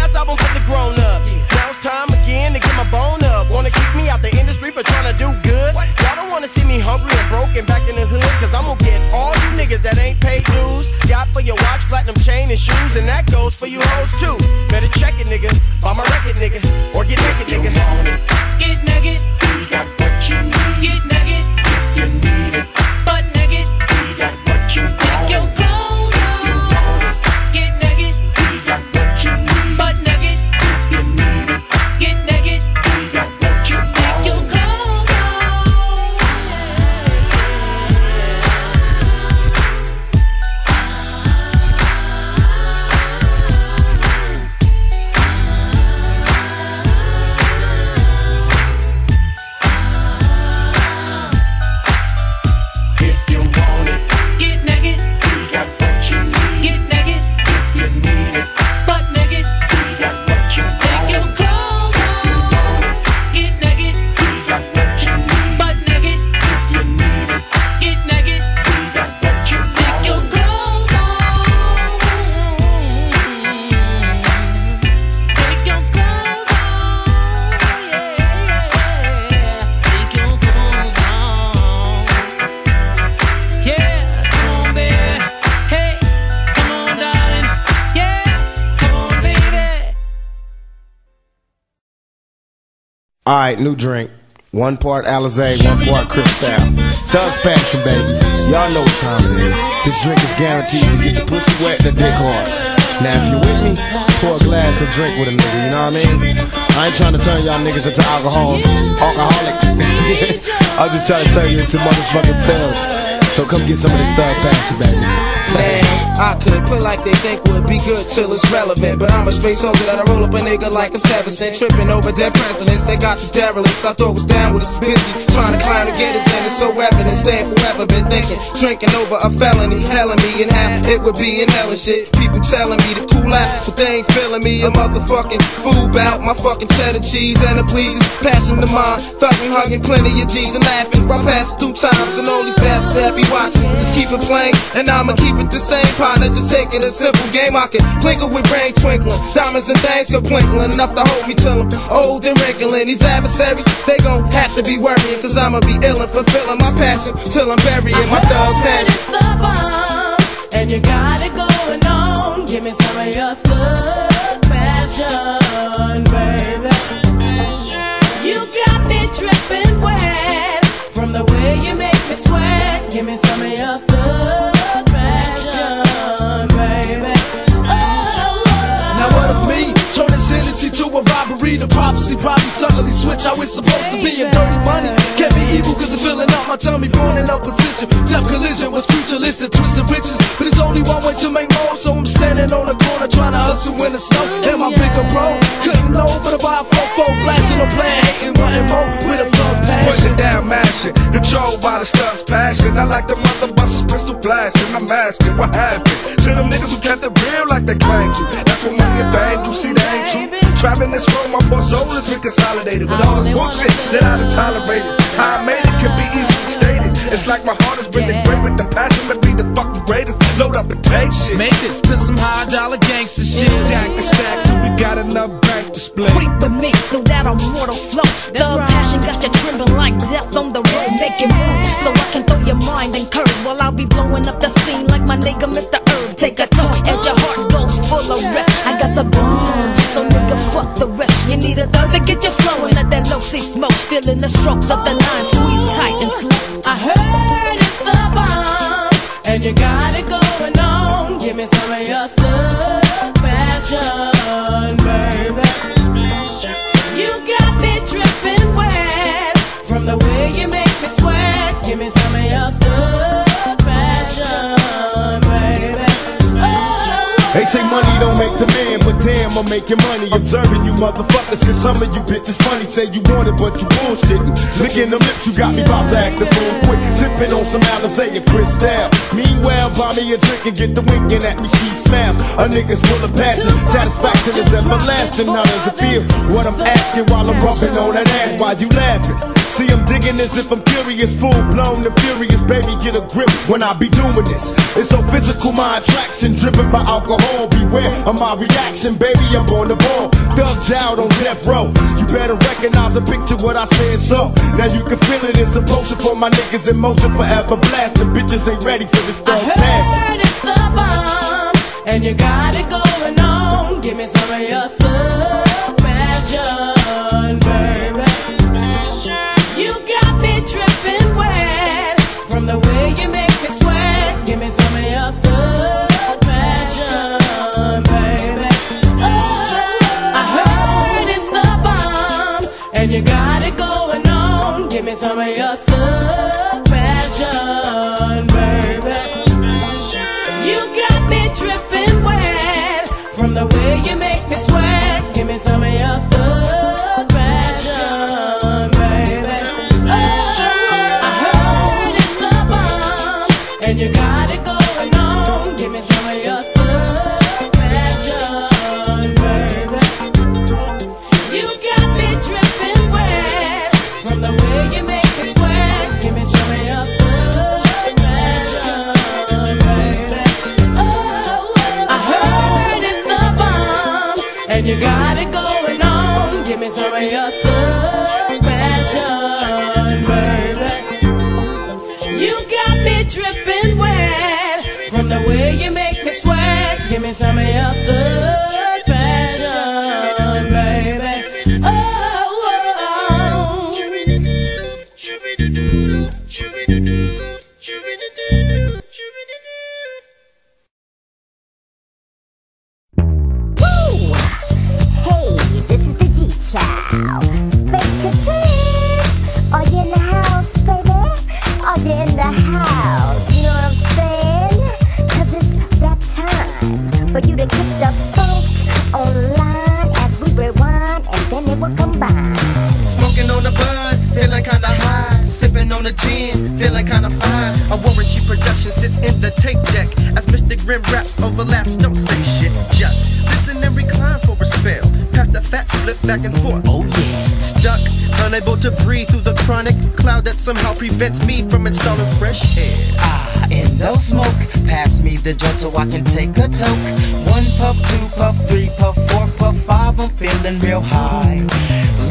new drink. One part Alizé, one part Cristal. Thug's passion, baby. Y'all know what time it is. This drink is guaranteed to get the pussy wet and the dick hard. Now, if you're with me, pour a glass and drink with a nigga, you know what I mean? I ain't trying to turn y'all niggas into alcohols, alcoholics. [laughs] I'm just trying to turn you into motherfucking thugs. So come get some of this thug passion, baby. Man, I could put like they think would be good till it's relevant. But I'm a straight soldier that I roll up a nigga like a seven cent. Tripping over dead presidents. They got these derelicts. I thought was down with us busy. Trying to climb to get us in. It's so evident. Staying forever. Been thinking. Drinking over a felony. Helling me and how it would be in hell shit. People telling me to cool out. But they ain't feeling me. A motherfucking fool bout my fucking cheddar cheese and the pleases. Passion to mine. Fucking hugging plenty of G's and laughing. I pass through times and all these bastards be watching. Just keep it plain. And I'ma keep it the same partner. Just take it a simple game. I can blink it with rain twinkling. Diamonds and things go twinkling enough to hold me till I'm old and wrinkling. These adversaries, they gon' have to be worrying. Cause I'ma be ill and fulfilling my passion till I'm burying my thug passion. And you got it going on. Give me some of your thug passion, baby. You got me dripping wet from the way you make. Give me some of your thug passion, baby. Oh, now what of me? Turn this Hennessy to a robbery. The prophecy probably suddenly switch how it's supposed to be. And dirty money can't be evil cause the feeling out my tummy. Born in opposition. Death collision was futuristic, twisted riches. But it's only one way to make more. So I'm standing on the corner trying to hustle in the snow. And my bigger bro couldn't know but about four four blasting on playing, hating, wanting more with a blood passion. Pushing down, mashing, controlled by the stuff's passion. I like the mother busters, pistol flashing. I'm asking what happened to them niggas who kept it real like they claimed to. That's what money and bang do. See, that ain't true. Traveling this road, my poor soul is reconsolidated with all this bullshit that I done tolerated. How I made it can be easily stated. It's like my heart has been engraved with the passion to be the fucking greatest. Load up and take shit. Make this to some high dollar gangster shit. Jack and stack till we got enough bank split. Creep with me through that immortal flow. Thug passion got you trembling like death on the road. Make it move so I can throw your mind and curve while I'll be blowing up the scene like my nigga Mr. Herb. Take a toke as your heart goes full of rest. I got the bomb, so nigga fuck the rest. You need a thug to get you flowing at that low C smoke. Feeling the strokes of the nine squeeze tight and slow. I'm making money. Observing you motherfuckers, cause some of you bitches funny. Say you want it, but you bullshitting. Licking them lips, you got me about to act the fool quick. Sipping on some Alizé and Cristal. Meanwhile, buy me a drink and get the winking at me, she smiles. A nigga's full of passion. Satisfaction is everlasting. How does it feel? What I'm asking while I'm rubbing on that ass, why you laughing? See, I'm digging as if I'm curious, full blown and furious. Baby, get a grip when I be doing this. It's so physical, my attraction, driven by alcohol. Beware of my reaction, baby. I'm on the ball, thugged out on death row. You better recognize a picture what I said so. Now you can feel it, it's a potion for my niggas in motion, forever blasting. Bitches ain't ready for this thug passion. it's the bomb, and you got it going on. Give me some of your thug on a gin, feeling kinda fine. A Warren G production sits in the tape deck as Mista Grimm raps overlaps. Don't say shit, just listen and recline for a spell. Pass the fat split back and forth. Oh yeah. Stuck, unable to breathe through the chronic cloud that somehow prevents me from installing fresh air. Ah, and no smoke. Pass me the joint so I can take a toke. One puff, two puff, three puff, four puff, five. I'm feeling real high.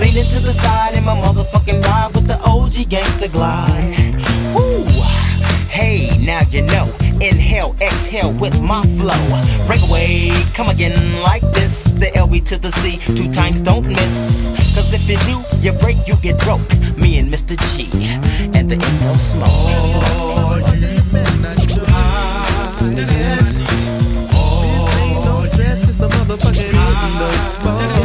Leaning to the side in my motherfucking with the OG gangster glide. Woo! Hey, now you know. Inhale, exhale with my flow. Break away, come again like this. The LB to the C, two times don't miss. Cause if you do, you break, you get broke. Me and Mr. G, and the Indo Smoke. This ain't no stress, it's the motherfucking Indo smoke.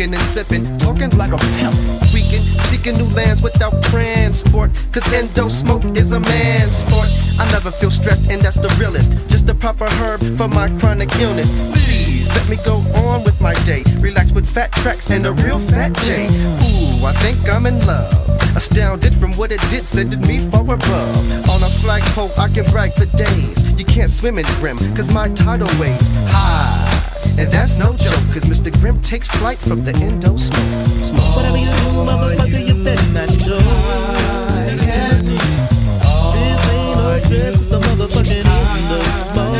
Smoking and sipping, talking like a pimp. Weekend, seeking new lands without transport. Cause endo smoke is a man's sport. I never feel stressed, and that's the realest. Just the proper herb for my chronic illness. Please let me go on with my day. Relax with fat tracks and a real fat J. Ooh, I think I'm in love. Astounded from what it did, sending me far above. On a flagpole, I can brag for days. You can't swim in Grimm, cause my tidal waves high. And that's no joke, cause Mista Grimm takes flight from the endo smoke. Smoke. Whatever you do, motherfucker, you better not choke. This ain't no stress, it's the motherfucking Indo smoke.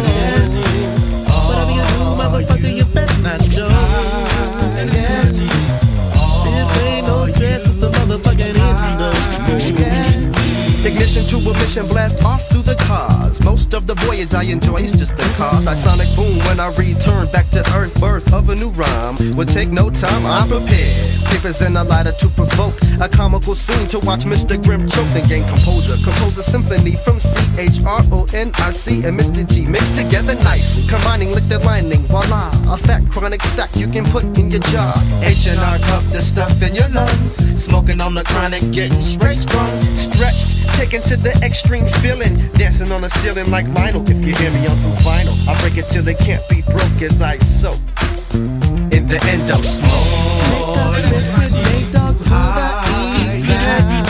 Whatever you do, motherfucker, you better not choke. This ain't no stress, it's the motherfucking. Ignition to a mission blast off through the cars. Most of the voyage I enjoy is just the cause. I sonic boom when I return back to earth. Birth of a new rhyme will take no time. I'm prepared. Papers and a lighter to provoke a comical scene to watch Mista Grimm choke and gain composure. Compose a symphony from C H R O N I C and Mr. G mixed together nice. Combining liquid lining, voila, a fat chronic sack you can put in your jar. H and R cuff the stuff in your lungs. Smoking on the chronic, getting straight sprung, stretched, taken to the extreme feeling. Dancing on the ceiling like Lionel. If you hear me on some vinyl, I break it till it can't be broke as I soak. In the end of smoke. Nate Dogg to the east.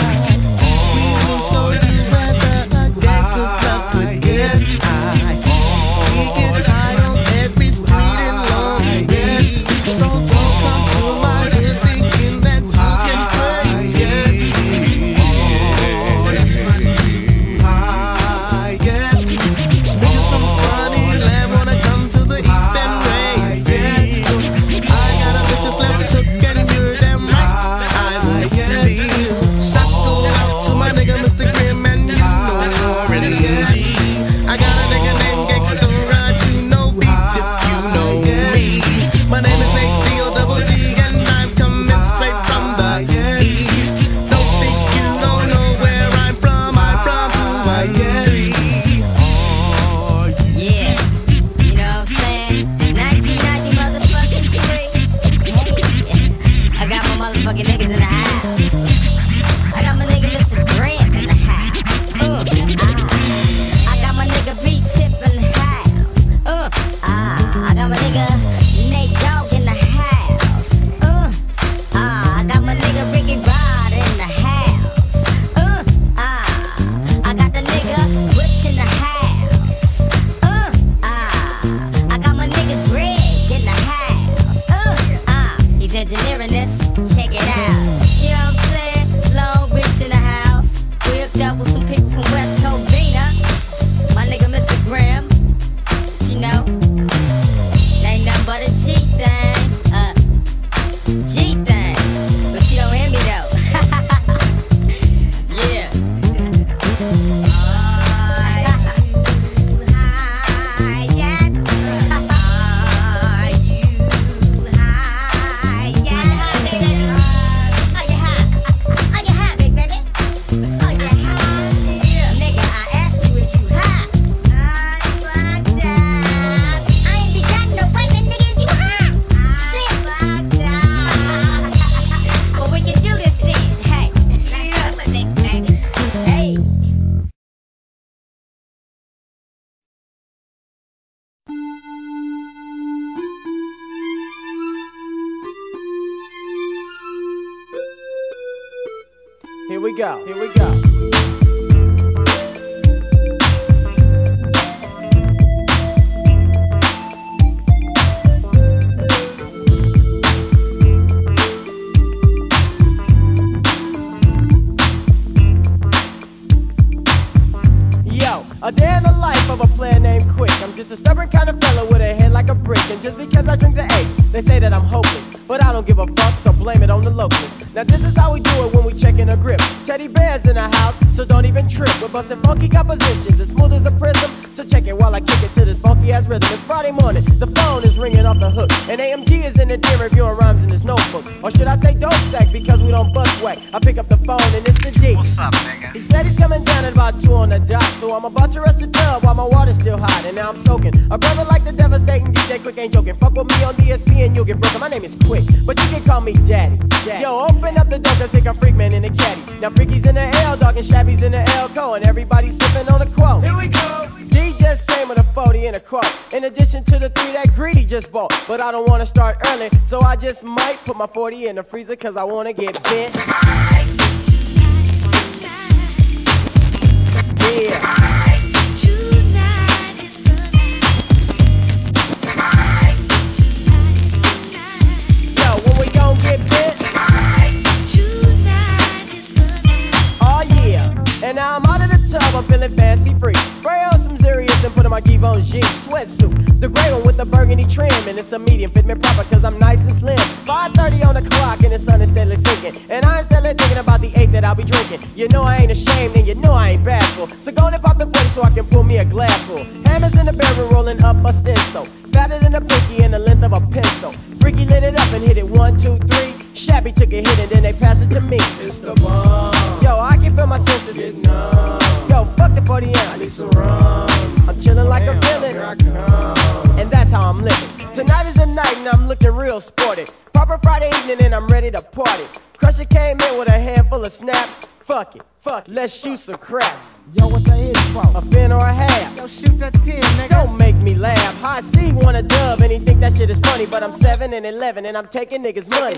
the freezer cause I wanna get big. let's shoot some craps. Yo, what the hit for? A fin or a half? Yo, shoot that 10, nigga. Don't make me laugh. Hi-C want a dub and he think that shit is funny, but I'm 7 and 11 and I'm taking niggas' money.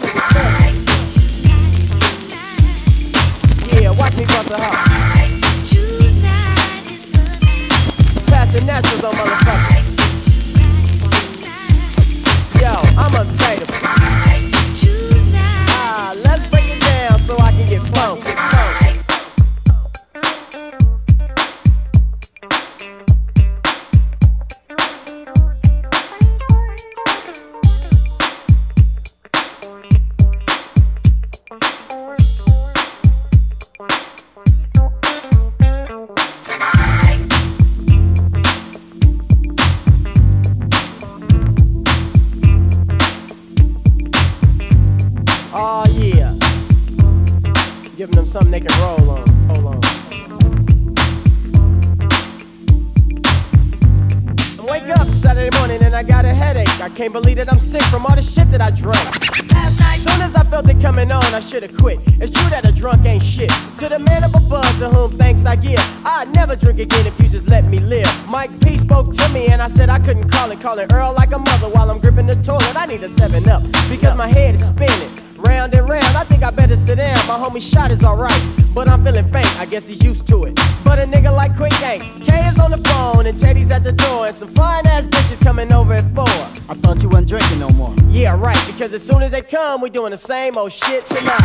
same old shit tonight.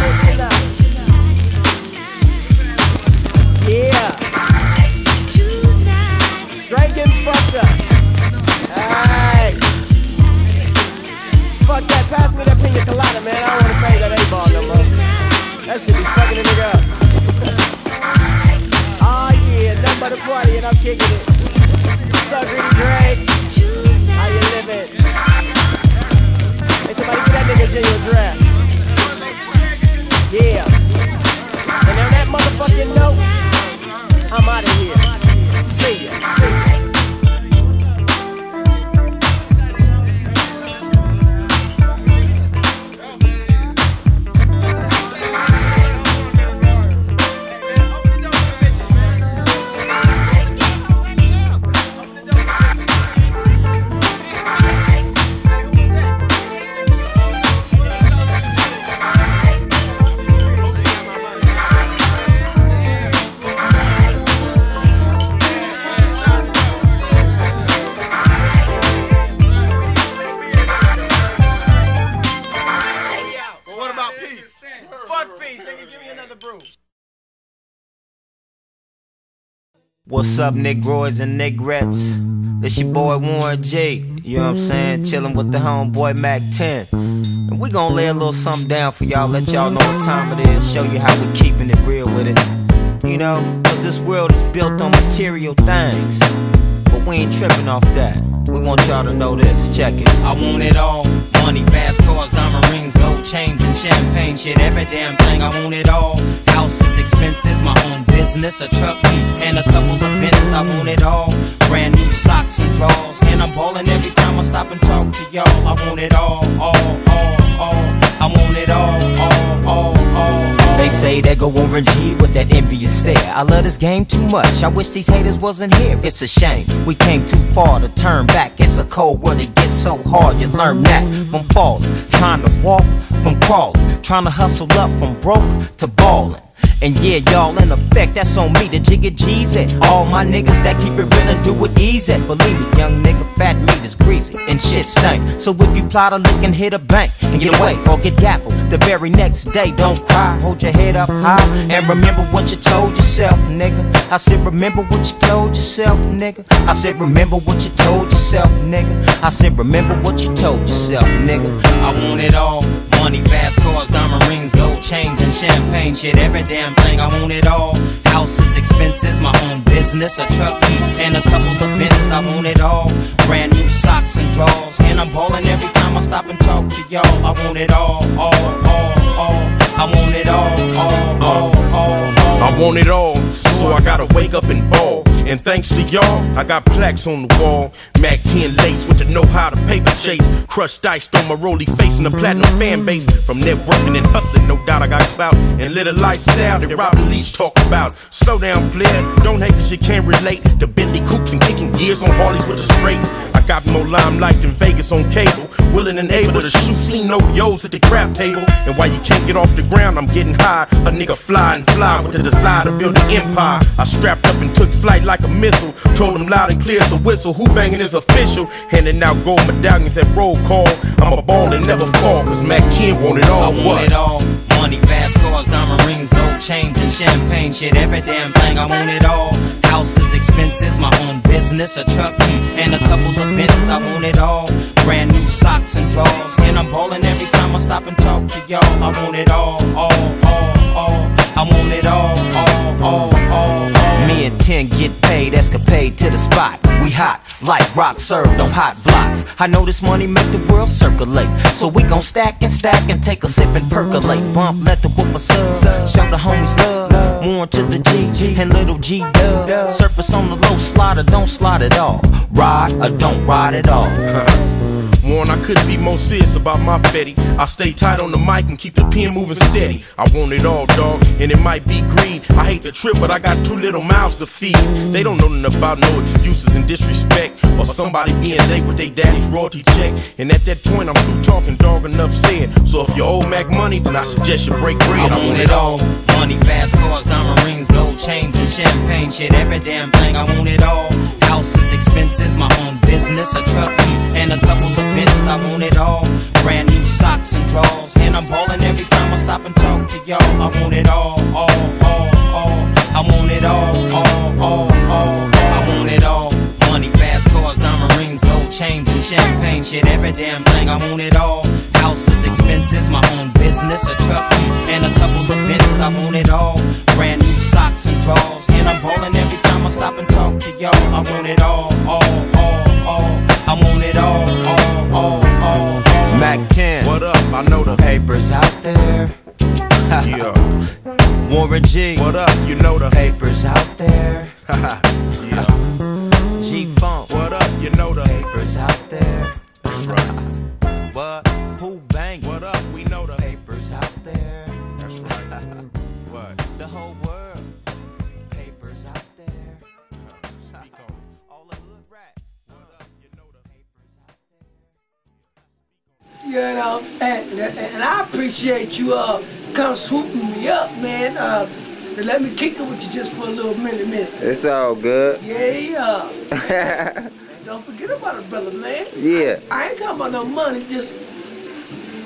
What's up, Negroids and Negrettes? This your boy Warren G. You know what I'm saying? Chillin' with the homeboy Mack 10. And we gon' lay a little something down for y'all, let y'all know what time it is, show you how we keeping it real with it. You know, cause this world is built on material things. But we ain't tripping off that. We want y'all to know this. Check it. I want it all. Money, fast cars, diamond rings, gold chains, and champagne shit. Every damn thing. I want it all. Houses, expenses, my own business, a truck, and a couple of pins. I want it all. Brand new socks and drawers. And I'm ballin' every time I stop and talk to y'all. I want it all, all, all, all. I want it all, all, all, all. They say they go Warren G with that envious stare. I love this game too much. I wish these haters wasn't here. It's a shame. We came too far to turn back. It's a cold world. It gets so hard. You learn that from falling. Trying to walk from crawling. Trying to hustle up from broke to ballin'. And yeah, y'all in effect, that's on me, the jigga G's it. All my niggas that keep it real and do it easy. Believe me, young nigga, fat meat is greasy and shit stink. So if you plot a lick and hit a bank and get away or get gaffled the very next day, don't cry, hold your head up high and remember what you told yourself, nigga. I said, remember what you told yourself, nigga. I said, remember what you told yourself, nigga. I said, remember what you told yourself, nigga. I want it all. Money, fast cars, diamond rings, gold chains, and champagne shit. Every damn thing, I want it all. Houses, expenses, my own business, a truck, and a couple of Benzes. I want it all. Brand new socks and drawers, and I'm ballin' every time I stop and talk to y'all. I want it all, all, all, all. I want it all, all, all, all, all. I want it all, so I gotta wake up and ball. And thanks to y'all, I got plaques on the wall. Mack 10 lace with the know how to paper chase. Crushed dice on my roly face in the platinum fan base. From networking and hustling, no doubt I got clout. And little lifestyle that Robin Leach talk about. Slow down, player, don't hate cause you can't relate. To Bentley coops and kicking gears on Harleys with the straights. Got more limelight than Vegas on cable. Willing and able to shoot see no yos at the crap table. And while you can't get off the ground, I'm getting high. A nigga fly and fly with the desire to build an empire. I strapped up and took flight like a missile. Told him loud and clear to whistle. Who banging is official? Handing out gold medallions at roll call. I'm a ball and never fall, cause Mack 10 want it all. I want what? it all. Money, fast cars, diamond rings, gold chains, and champagne shit. Every damn thing, I want it all. Houses, expenses, my own business, a truck, mm, and a couple of Benzes. I want it all. Brand new socks and drawers, and I'm ballin' every time I stop and talk to y'all. I want it all, all, all, all. I want it all, all, all, all. Me and 10 get paid, escapade to the spot. We hot, like rock served on hot blocks. I know this money make the world circulate. So we gon' stack and stack and take a sip and percolate. Bump, let the whooper sub. Show the homies love. Warren to the G and little G dub. Surface on the low slider, don't slide at all. Ride or don't ride at all. [laughs] Warren, I couldn't be more serious about my fetty. I stay tight on the mic and keep the pen moving steady. I want it all, dog, and it might be greed. I hate the trip, but I got two little mouths to feed. They don't know nothing about no excuses and disrespect, or somebody being late with their daddy's royalty check. And at that point, I'm through talking, dog, enough said. So if you owe Mack money, then I suggest you break bread. I want it all. Money, fast cars, diamond rings, gold chains, and champagne shit. Every damn thing, I want it all. Houses, expenses, my own business, a truck, and a couple of Benzes. I want it all. Brand new socks and drawers, and I'm ballin' every time I stop and talk to y'all. I want it all, all, all, all. I want it all, all, all, all. I want it all. Money, fast cars, diamond rings, gold chains, and champagne shit. Every damn thing, I want it all. Houses, expenses, my own business, a truck, and a couple of Benzes. I want it all. Brand new socks and drawers, and I'm ballin' every time I stop and talk to y'all. I want it all, all, all, all. I want it all, all, all, all, all. Mack 10. What up? I know the papers out there. [laughs] yeah. Warren G. What up? You know the papers out there. [laughs] yeah. G Funk. What up? You know the papers out there. That's right. [laughs] What? You know, and, and I appreciate you uh come swooping me up, man. Uh, to let me kick it with you just for a little minute, minute. It's all good. Yeah, yeah. [laughs] Don't forget about it, brother, man. Yeah. I ain't talking about no money, just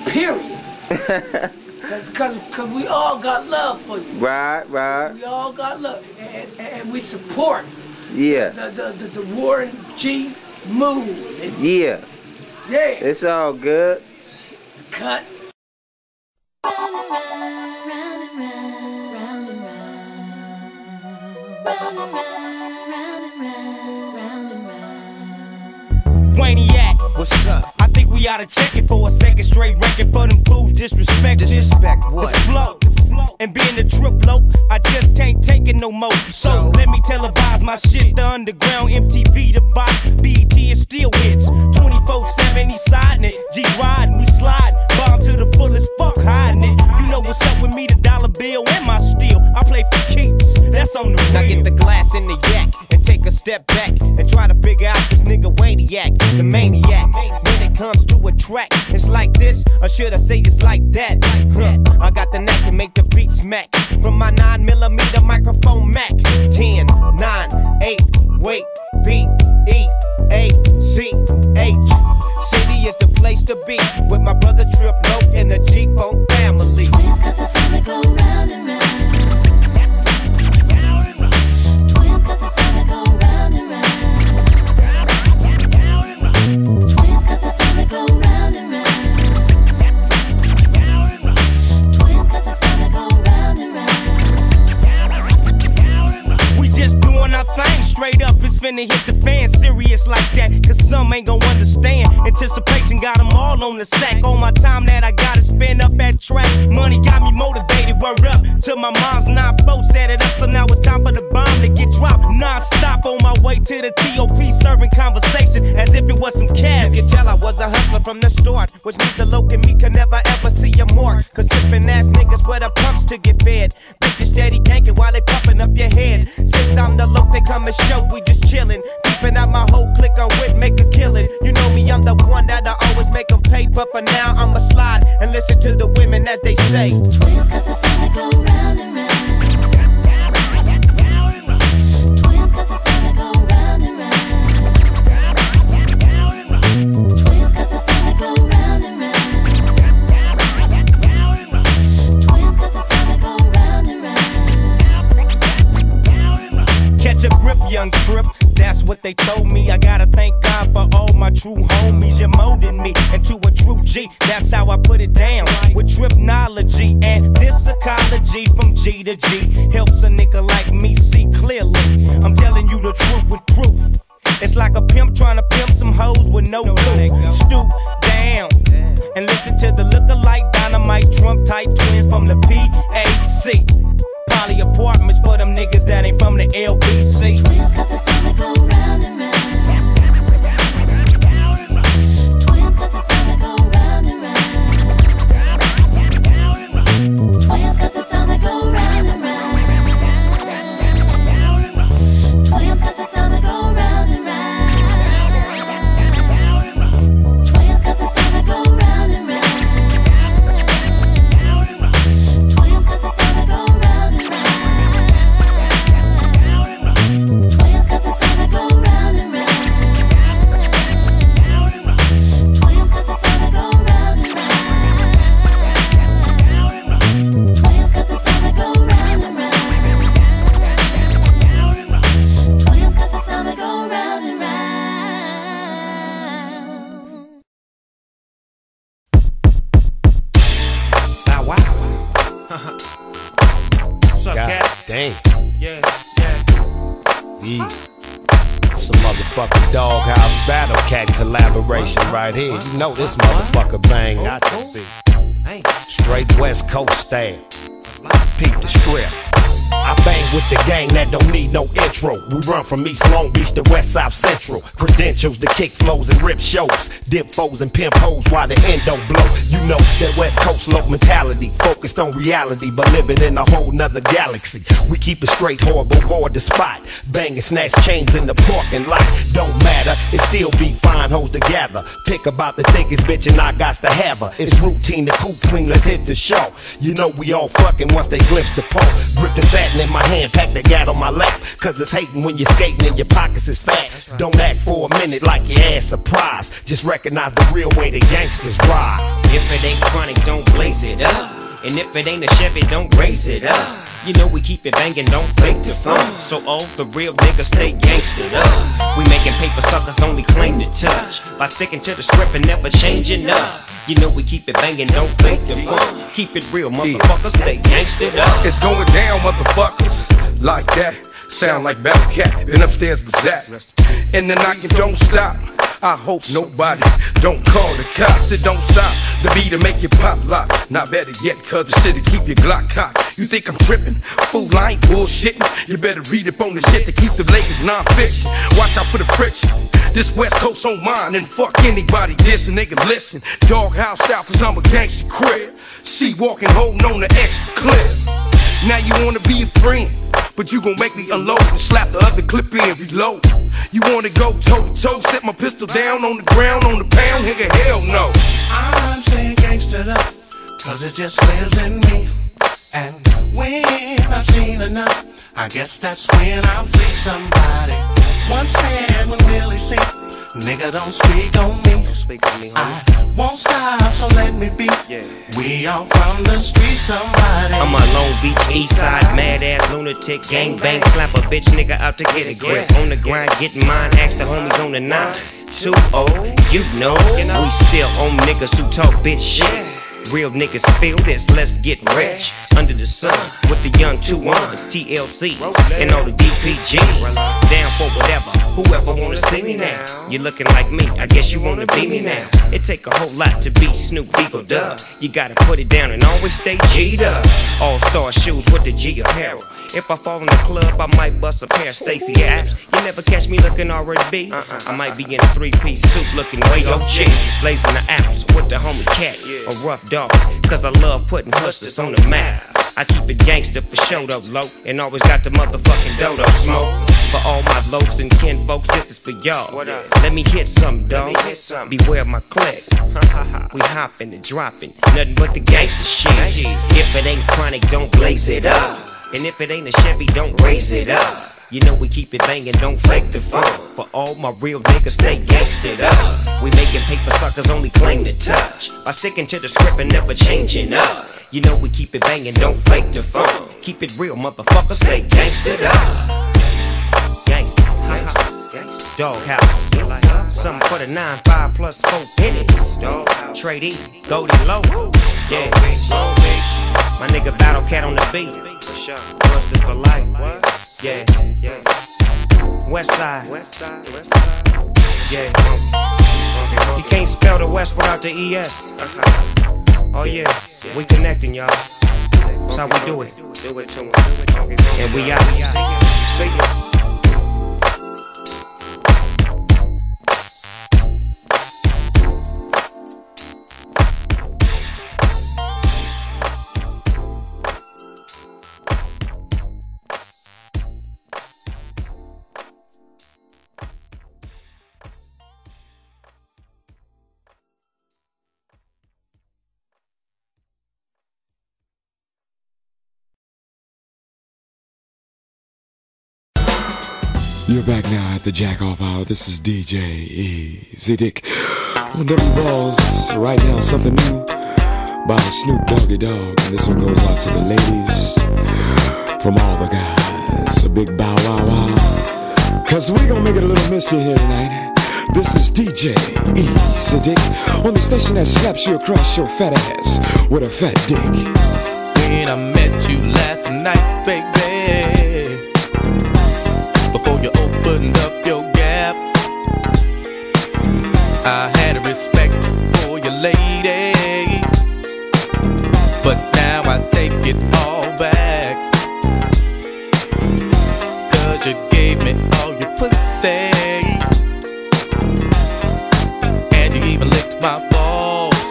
period. [laughs] Cause, cause, cause we all got love for you. Right, right. We all got love, and, and, and we support Yeah. The the the, the Warren G. move. Yeah. yeah. It's all good. Cut. Wayniac, what's up? I think we oughta check it for a second straight record for them fools disrespect. Disrespect what? The flow. And being a triplo, I just can't take it no more. So, let me televise my shit. The underground MTV, the box, BET is still hits. 24 7, he siding it. G riding, we slide. What's up with me, the dollar bill and my steel. I play for keeps, that's on the Now get the glass in the yak and take a step back and try to figure out this nigga Wayniac, the maniac. When it comes to a track, it's like this, or should I say it's like that? Huh, I got the knack to make the beat smack from my 9 millimeter microphone Mac. 10, 9, 8, wait, B, E, A, C, H. City is the place to be with my brother Trip Locc and the G Funk finna hit the fan serious like that. Cause some ain't gon' understand. Anticipation got them all on the sack. All my time that I gotta spend up at track. Money got me motivated. Word up Till my mom's 9 4 set it up. So now it's time for the bomb to get dropped. Non stop on my way to the TOP serving conversation as if it was some cash. You can tell I was a hustler from the start, which means the loc and me can never ever see a mark. Cause sippin' ass niggas wear the pumps to get fed. Bitches steady yanking while they puffin' up your head. Since I'm the loc, they come and show we just chillin'. Keeping out my whole clique on wit, make a killin'. You know me, I'm the one that'll always make 'em pay. But for now, I'ma slide and listen to the women as they say. Twins got the sound that go round and round. Twins got the sound that go round and round. That's what they told me. I gotta thank God for all my true homies. You molded me into a true G. That's how I put it down with tripnology and this psychology from G to G helps a nigga like me see clearly. I'm telling you the truth with proof. It's like a pimp trying to pimp some hoes with no clue. Stoop down and listen to the lookalike dynamite Trump type twins from the PAC. Poly apartments for them niggas that ain't from the LBC. Twins got the go round doghouse battle cat collaboration right here. You know this motherfucker bang out the beat. Straight West Coast style. Peep the script. I bang with the gang that don't need no intro. We run from East Long Beach to West South Central. Credentials to kick flows and rip shows. Dip foes and pimp hoes while the end don't blow. You know that West Coast low mentality. Focused on reality, but living in a whole nother galaxy. We keep it straight, horrible, guard the spot. Bang and snatch chains in the parking lot. Don't matter, it still be fine hoes together. Pick about the thickest bitch and I got to have her. It's routine to cool clean, let's hit the show. You know we all fucking once they glimpse the pole. Grip the satin in my hand, pack the gat on my lap. Cause it's hating when you're skating and your pockets is fat. Don't act for a minute like your ass surprised. Just recognize the real way the gangsters ride. If it ain't chronic, don't blaze it up. And if it ain't a Chevy, don't raise it up. You know we keep it banging, don't fake the fun. So all the real niggas stay gangstered up. We making paper suckers only claim to touch. By sticking to the script and never changing up. You know we keep it banging, don't fake the fun. Keep it real, motherfuckers, stay gangstered up. It's going down, motherfuckers. Like that. Sound like Battle Cat. Been upstairs with Zach. And the knocking don't stop. I hope nobody don't call the cops. It don't stop. The beat to make you pop lock. Not better yet, cause the shit'll keep your Glock cocked. You think I'm tripping? Fool, I ain't bullshitting. You better read up on the shit to keep the ladies non-fiction. Watch out for the friction. This West Coast on mine, and fuck anybody dissing, nigga. Listen, doghouse style, cause I'm a gangster crib. See walking, holding on the extra clip. Now you wanna be a friend, but you gon' make me unload and slap the other clip in, reload. You wanna go toe to toe, set my pistol down on the ground, on the pound, nigga, hell no. I'm saying gangsta up, cause it just lives in me. And when I've seen enough, I guess that's when I'll free somebody. One said when Willie see, nigga don't speak on me. Don't speak on me, I won't stop, so let me be. Yeah. We all from the street, somebody. I'm a Long Beach East Side mad ass lunatic gang bang slap a bitch nigga out to get a grip on the grind getting mine ask the homies on the nine two oh you know we still on niggas who talk bitch shit Real niggas feel this, let's get rich under the sun with the young two ones, TLC, and all the DPGs. Down for whatever, whoever wanna see me now. You looking like me, I guess you wanna be me now. It take a whole lot to be Snoop Dub. You gotta put it down and always stay G'd up. All star shoes with the G apparel. If I fall in the club, I might bust a pair of Stacy Adams. You never catch me looking R&B. Uh-uh. I might be in a three-piece suit looking way OG. Blazing the apps with the homie cat, a rough dog. Cause I love putting hustlers on the map. I keep it gangster for show though, low. And always got the motherfucking dodo smoke. For all my lokes and kin folks, this is for y'all. Let me hit some, dog. Beware my click. [laughs] we hopping and dropping. Nothing but the gangster shit. If it ain't chronic, don't blaze it up. And if it ain't a Chevy, don't raise it up. You know we keep it banging, don't fake the fun. For all my real niggas, stay gangstered up. We making paper suckers only claim to touch. By sticking to the script and never changing up. You know we keep it banging, don't fake the fun. Keep it real, motherfucker, stay gangstered up. Gangsters, gangsters, doghouse. Something for the 9-5 plus 4 pennies. Trade E, Goldie Loc. Yeah. My nigga Battle Cat on the beat. For sure. Busters for life. Yeah, yeah. West side. West side. West side. Yeah. You can't spell the West without the ES. Oh yeah, we connecting y'all. That's how we do it. And we out. See ya. You're back now at the Jack Off Hour. This is DJ Easy Dick on them balls. Right now, something new by Snoop Doggy Dogg. And this one goes out to the ladies from all the guys. A big bow wow wow. Cause we gonna make it a little misty here tonight. This is DJ Easy Dick on the station that slaps you across your fat ass with a fat dick. When I met you last night, baby. Before you opened up your gap, I had a respect for your lady. But now I take it all back. Cause you gave me all your pussy. And you even licked my balls.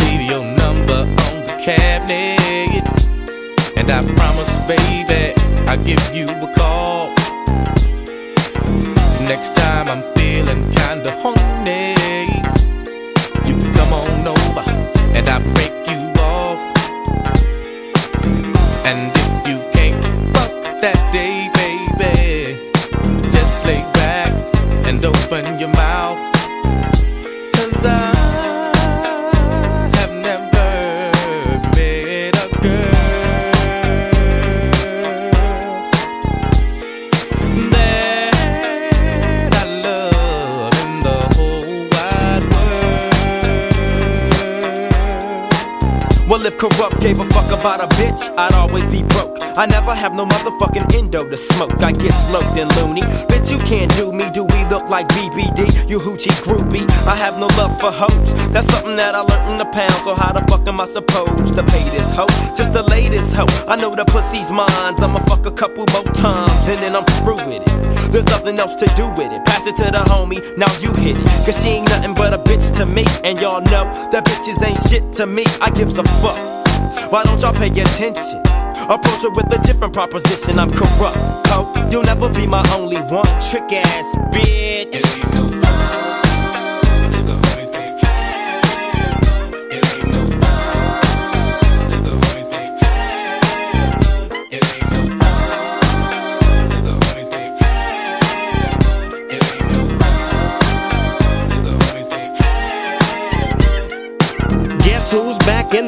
Leave your number on the cabinet. And I promise, baby, I'll give you a call. Next time I'm feeling kinda horny, Kurupt gave a fuck about a bitch, I'd always be broke. I never have no motherfucking endo to smoke. I get smoked and loony. Bitch, you can't do me. Do we look like BBD? You hoochie groupie. I have no love for hoes. That's something that I learned in the pound. So how the fuck am I supposed to pay this hoe? Just the latest hoe. I know the pussy's mine. I'ma fuck a couple more times and then I'm through with it. There's nothing else to do with it. Pass it to the homie. Now you hit it. Cause she ain't nothing but a bitch to me. And y'all know that bitches ain't shit to me. I gives a fuck. Why don't y'all pay attention? Approach it with a different proposition. I'm Kurupt. You'll never be my only one. Trick ass bitch.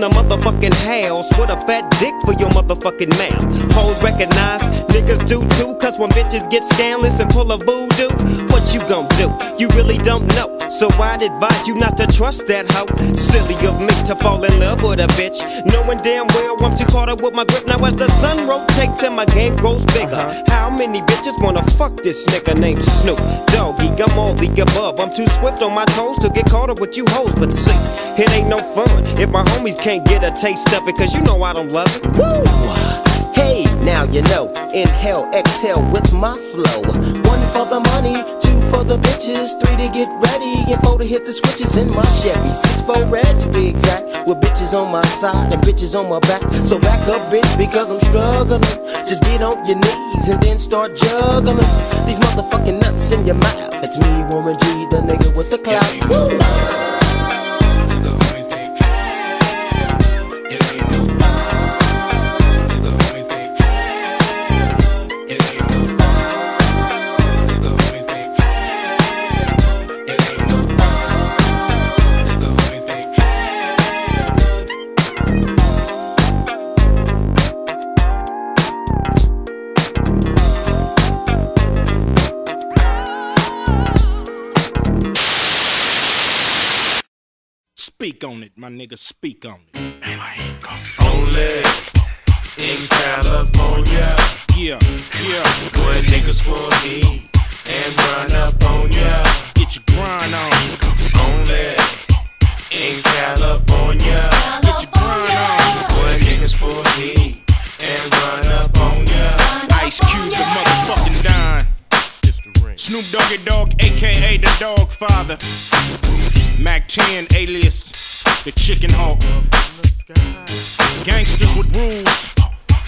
In the motherfucking house with a fat dick for your motherfucking mouth? Hoes recognize, niggas do too, cause when bitches get scandalous and pull a voodoo, what you gon' do? You really don't know. So I'd advise you not to trust that hoe. Silly of me to fall in love with a bitch, knowing damn well I'm too caught up with my grip. Now as the sun rotates and my game grows bigger, uh-huh. how many bitches wanna fuck this nigga named Snoop Doggy? I'm all the above. I'm too swift on my toes to get caught up with you hoes, but see, it ain't no fun if my homies can't get a taste of it, cause you know I don't love it. Woo! Now you know. Inhale, exhale with my flow. One for the money, two for the bitches, three to get ready, and four to hit the switches in my Chevy. Six for red to be exact, with bitches on my side and bitches on my back. So back up, bitch, because I'm struggling. Just get on your knees and then start juggling these motherfucking nuts in your mouth. It's me, Warren G, the nigga with the clout. Woo! Speak on it, my nigga, speak on it. Only in California. Yeah, yeah. Where niggas will eat and run up on ya. Get your grind on. Only in California. Get your grind on. Where niggas will eat and run up on ya. Ice Cube, the motherfucking Don. Snoop Doggy Dogg, aka the Dog Father. Mack 10, alias the Chicken Hawk. Gangsters with rules.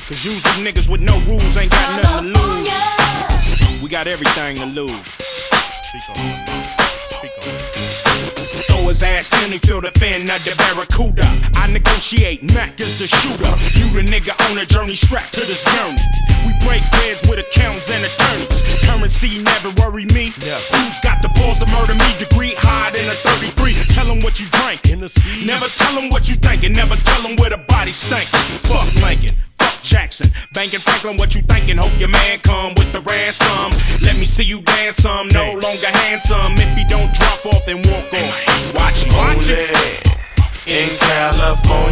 Cause usually niggas with no rules ain't got nothing to lose. We got everything to lose. His ass in, he feel the fin of the Barracuda. I negotiate, Mack is the shooter. You the nigga on a journey strapped to this journey. We break breads with accountants and attorneys. Currency never worry me. Who's got the balls to murder me? Degree higher than a 33. Tell them what you drank. In the Never tell them what you thinking. Never tell them where the body stank. Fuck Lincoln. Jackson. Banking Franklin, what you thinking? Hope your man come with the ransom. Let me see you dance some. No longer handsome. If he don't drop off, then walk off. Watch it, watch it. In California.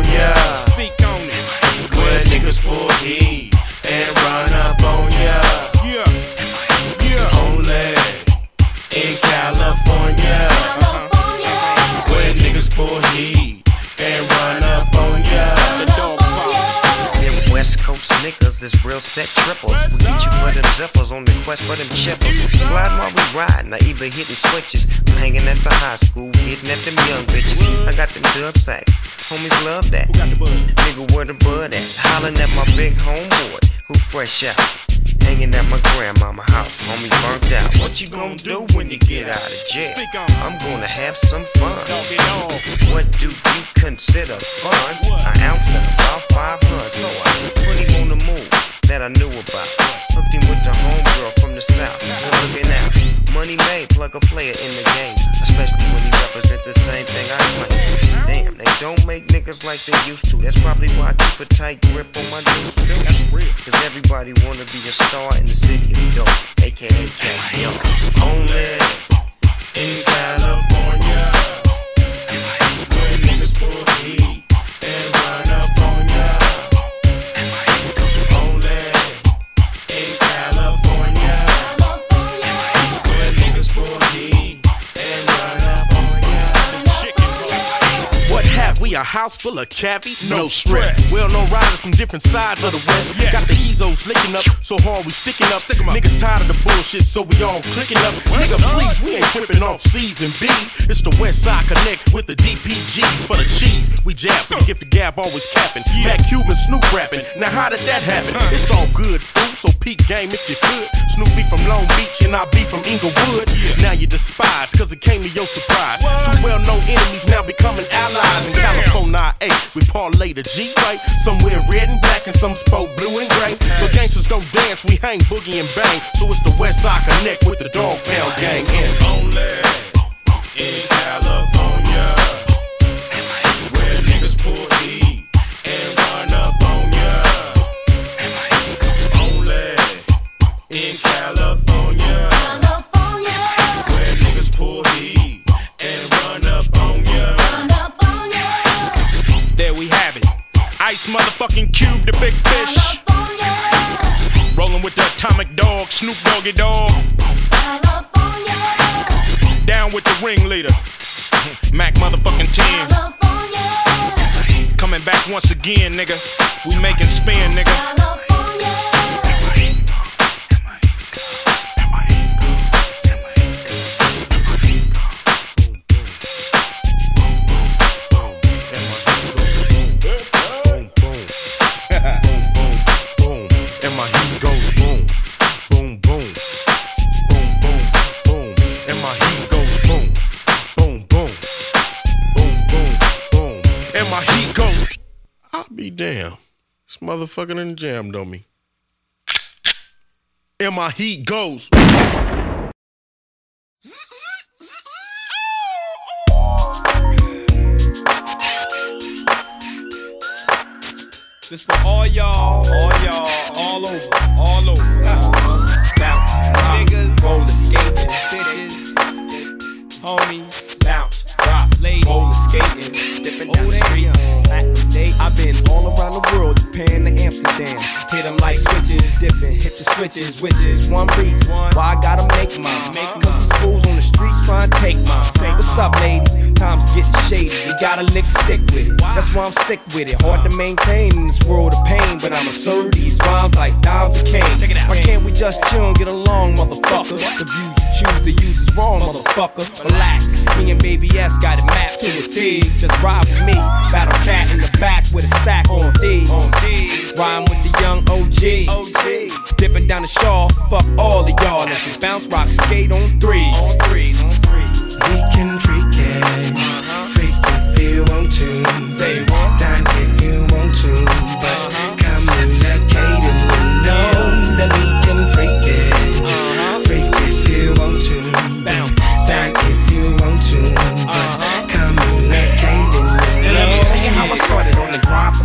Set triples. We get you for them zippers on the quest for them chippers. Slide while we riding, I either hitting switches. I'm hanging at the high school, getting at them young bitches. I got them dub sacks, homies love that. Nigga, where the bud at? Hollering at my big homeboy, who fresh out. Hanging at my grandmama house, homie burnt out. What you gonna do when you get out of jail? I'm gonna have some fun. What do you consider fun? An ounce and about 500. So I put him on the move that I knew about. Hooked him with the homegirl from the south. Looking out. Money made, plug a player in the game. Especially when he represent the same thing I claim. Damn, they don't make niggas like they used to. That's probably why I keep a tight grip on my dudes. That's real. Cause everybody wanna be a star in the city of dope. AKA Young. Only In California. a house full of cavi, no, no stress. stress. Well known riders from different sides of the west. Yes. Got the Ezos licking up, so hard we sticking up. Stick up. Niggas tired of the bullshit, so we all clicking up. West Nigga, side. please, we ain't tripping off C's and B's. It's the West Side Connect with the DPGs for the cheese. We jab, we get the gab always capping. Yeah. Cuban Snoop rapping. Now, how did that happen? Huh. It's all good, food, so peak game if you could. Snoopy from Long Beach and I be from Inglewood. Yeah. Now you despise, cause it came to your surprise. What? Two well known enemies now becoming allies. 498. We parlay the G right. Some wear red and black and some spoke blue and gray. The gangsters don't dance, we hang boogie and bang. So it's the West Side Connect with the Dog Pound Gang. in. only in California. Motherfucking cube, the big fish. Rolling with the atomic dog, Snoop Doggy Dogg. Down with the ringleader, Mack motherfucking 10. Coming back once again, nigga. We making spin, nigga. Be damned. This motherfucker done jammed on me. And my heat goes. This for all y'all, all y'all, all over, all over. Bounce, rock, niggas, roller skating, bitches, homies, bounce, ladies, roller skating, dipping down the street. I've been all around the world, Japan to Amsterdam. Hit 'em like switches, dipping, hit the switches, which is one reason why I gotta make mine. Cause these fools on the streets trying to take mine. What's up, lady? Time's getting shady. You gotta lick stick with it. That's why I'm sick with it. Hard to maintain in this world of pain, but I'ma serve these rhymes like dimes cane. Why can't we just chill and get along, motherfucker? The views you choose to use is wrong, motherfucker. Relax. Me and Baby S got it mapped to a T. Just ride with me. Battlecat in the back with a sack on D's. Rhyme with the young OG. OG. Dipping down the shaw. Fuck all of y'all. Let's we bounce, rock, skate on threes. We can freak it, uh-huh. freak if you want to. Say what? Dine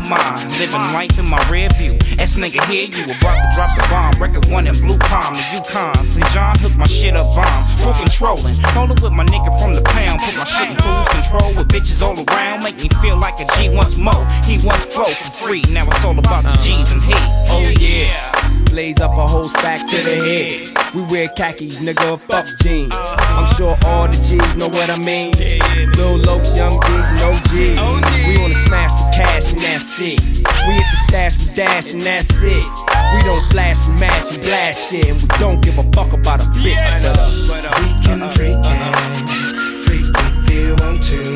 mine. Living life in my rear view. S nigga here, you about to drop the bomb. Record one in Blue Palm, the Yukon. St. John hooked my shit up bomb. Full controlling. Rolling with my nigga from the pound. Put my shit in cruise control with bitches all around. Make me feel like a G once more. He once flow for free. Now it's all about the G's and he. Oh yeah. Blaze up a whole sack to the head. We wear khakis, nigga, fuck jeans. I'm sure all the G's know what I mean. Lil Lokes, young G's, no OGs. We wanna smash the cash and that's it. We hit the stash, we dash and that's it. We don't flash, we mash, we blast shit. And we don't give a fuck about a bitch. But, uh, We can freak it, freak if you want to.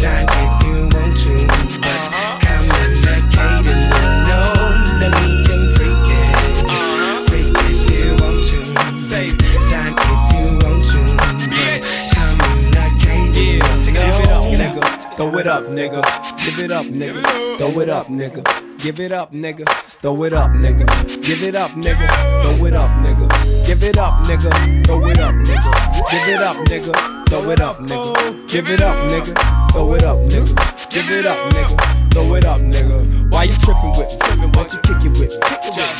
Dine Throw it up, nigga. Give it up, nigga. Throw it up, nigga. Give it up, nigga. Throw it up, nigga. Give it up, nigga. Throw it up, nigga. Give it up, nigga. Throw it up, nigga. Give it up, nigga. Throw it up, nigga. Give it up, nigga. Throw it up, nigga. Give it up, nigga. Throw it up, nigga. Why you tripping with me? Why you kick it with me?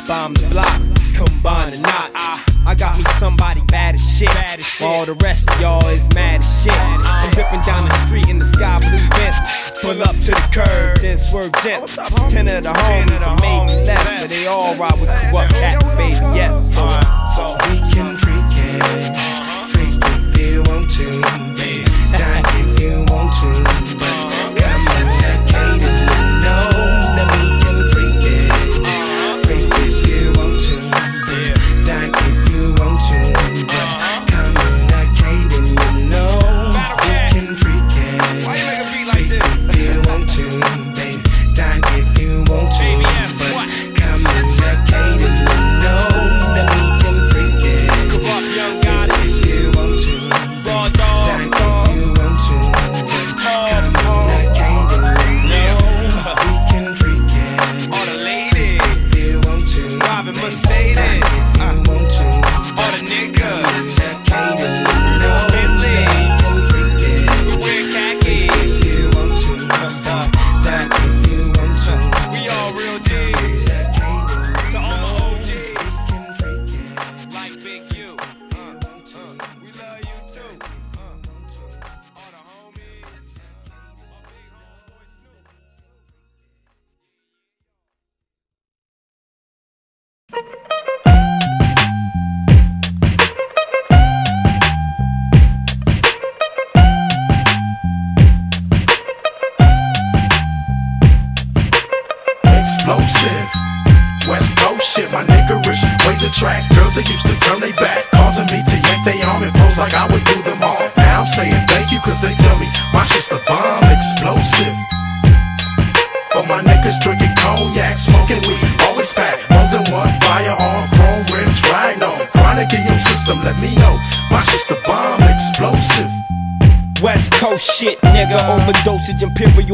Bomb the block, combine the knots. I got me somebody bad as shit. While all the rest of y'all is mad as shit. I'm ripping down the street in the sky blue vent. Pull up to the curb, then swerve gent. Ten of the homies are maybe left, but they all ride with corrupt cat, baby. Yes, so, so we can freak it, freak if you want to. Dine if you want to,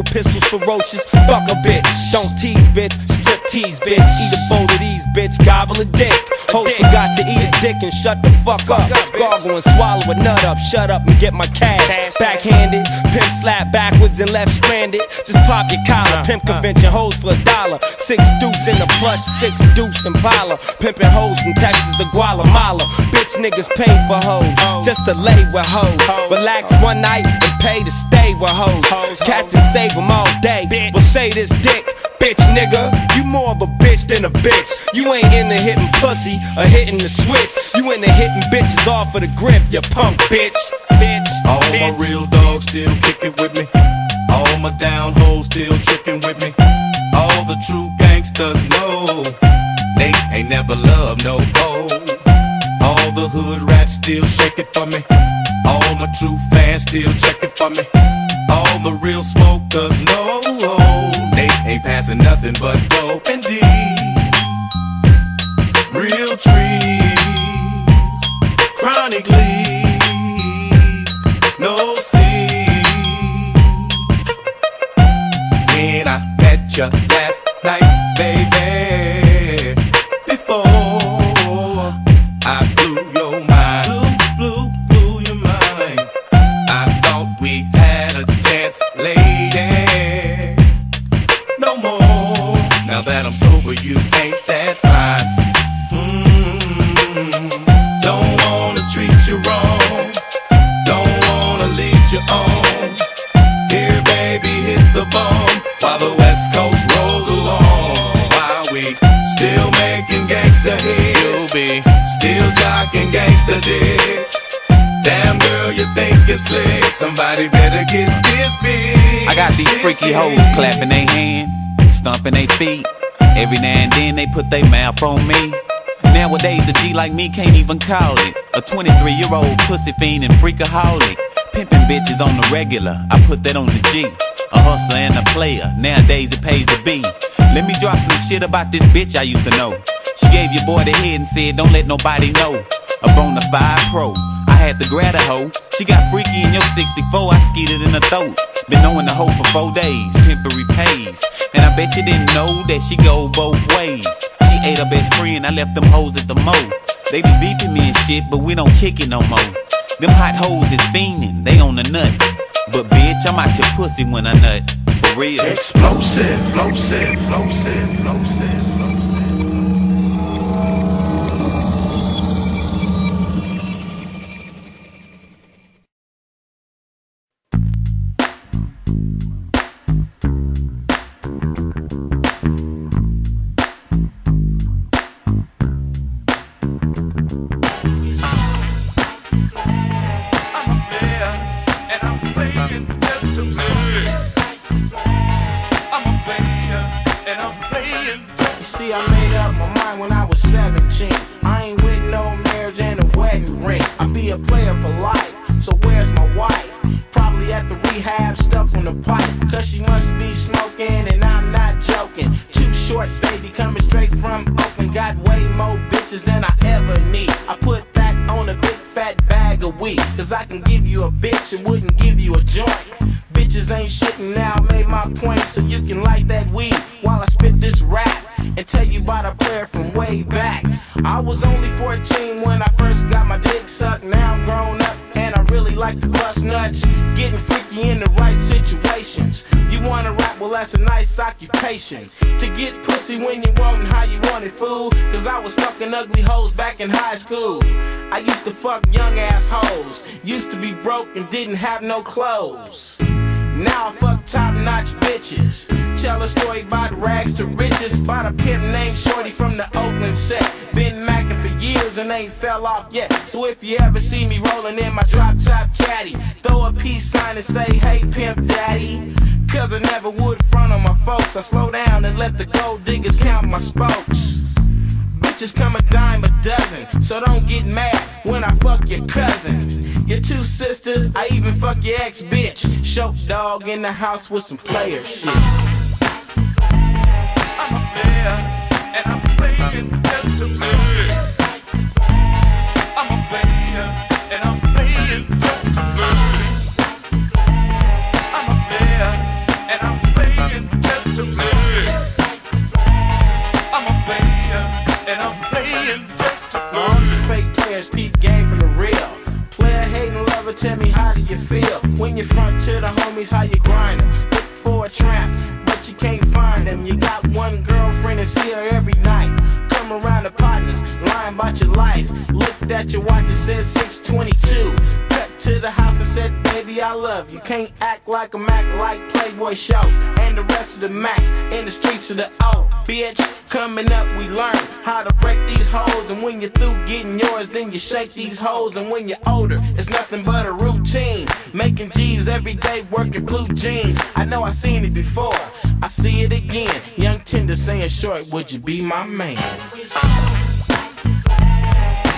imperial pistols, ferocious. Fuck a bitch. Don't tease, bitch. Strip tease, bitch. Eat a bowl of these, bitch. Gobble a dick. Host forgot to eat a dick and shut the fuck up. Gargle and swallow a nut up. Shut up and get my cash. Backhanded. Pimp slap backwards and left stranded. Just pop your collar. Pimp convention hoes for a dollar. Six deuce in the plush, six deuce in Pala. Pimping hoes from Texas to Guatemala. Bitch niggas pay for hoes. Just to lay with hoes. Relax one night and pay to stay with hoes. Captain save them all day. Well, say this dick, bitch nigga. You more of a bitch than a bitch. You ain't into hitting pussy or hitting the switch. You into hitting bitches off of the grip, you punk bitch. Bitch. All my real dogs still kicking with me. All my down hoes still tricking with me. All the true gangsters know they ain't never loved no hoe. All the hood rats still shaking for me. All my true fans still checking for me. All the real smokers know they ain't passing nothing but dope and D. Real trees, chronic Met last night, dicks. Damn girl, you think you're slick? Somebody better get this big. I got these freaky hoes clapping their hands, stomping their feet. Every now and then they put their mouth on me. Nowadays, a G like me can't even call it. A 23 year old pussy fiend and freakaholic. Pimping bitches on the regular, I put that on the G. A hustler and a player, nowadays it pays to be. Let me drop some shit about this bitch I used to know. She gave your boy the head and said, Don't let nobody know. A bona fide pro. I had to grab a hoe. She got freaky in your 64, I skeeted in her throat. Been knowing the hoe for four days, pimpery pays. And I bet you didn't know that she go both ways. She ate her best friend, I left them hoes at the mo. They be beeping me and shit, but we don't kick it no more. Them hot hoes is fiending, they on the nuts. But bitch, I'm out your pussy when I nut. For real. Explosive, explosive, explosive, explosive. No clothes. Now I fuck top notch bitches. Tell a story about rags to riches. About a pimp named Shorty from the Oakland set. Been macking for years and ain't fell off yet. So if you ever see me rolling in my drop top caddy, throw a peace sign and say, hey pimp daddy. Cause I never would front on my folks. I slow down and let the gold diggers count my spokes. Bitches come a dime a dozen, so don't get mad when I fuck your cousin. Your two sisters, I even fuck your ex bitch. Show dog in the house with some player shit. I'm a and I'm playing just to when you front to the homies? How you grindin'? Look for a trap, but you can't find them. You got one girlfriend and see her every night. Come around the partners, lying about your life. Looked at your watch and said 622. Cut to the house baby, I love you. Can't act like a Mac like Playboy Show. And the rest of the Macs in the streets of the O. Bitch, coming up, we learn how to break these hoes. And when you're through getting yours, then you shake these hoes. And when you're older, it's nothing but a routine. Making G's every day, working blue jeans. I know I seen it before. I see it again. Young Tender saying short, would you be my man?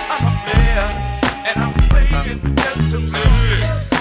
I'm a player, and I'm playing just to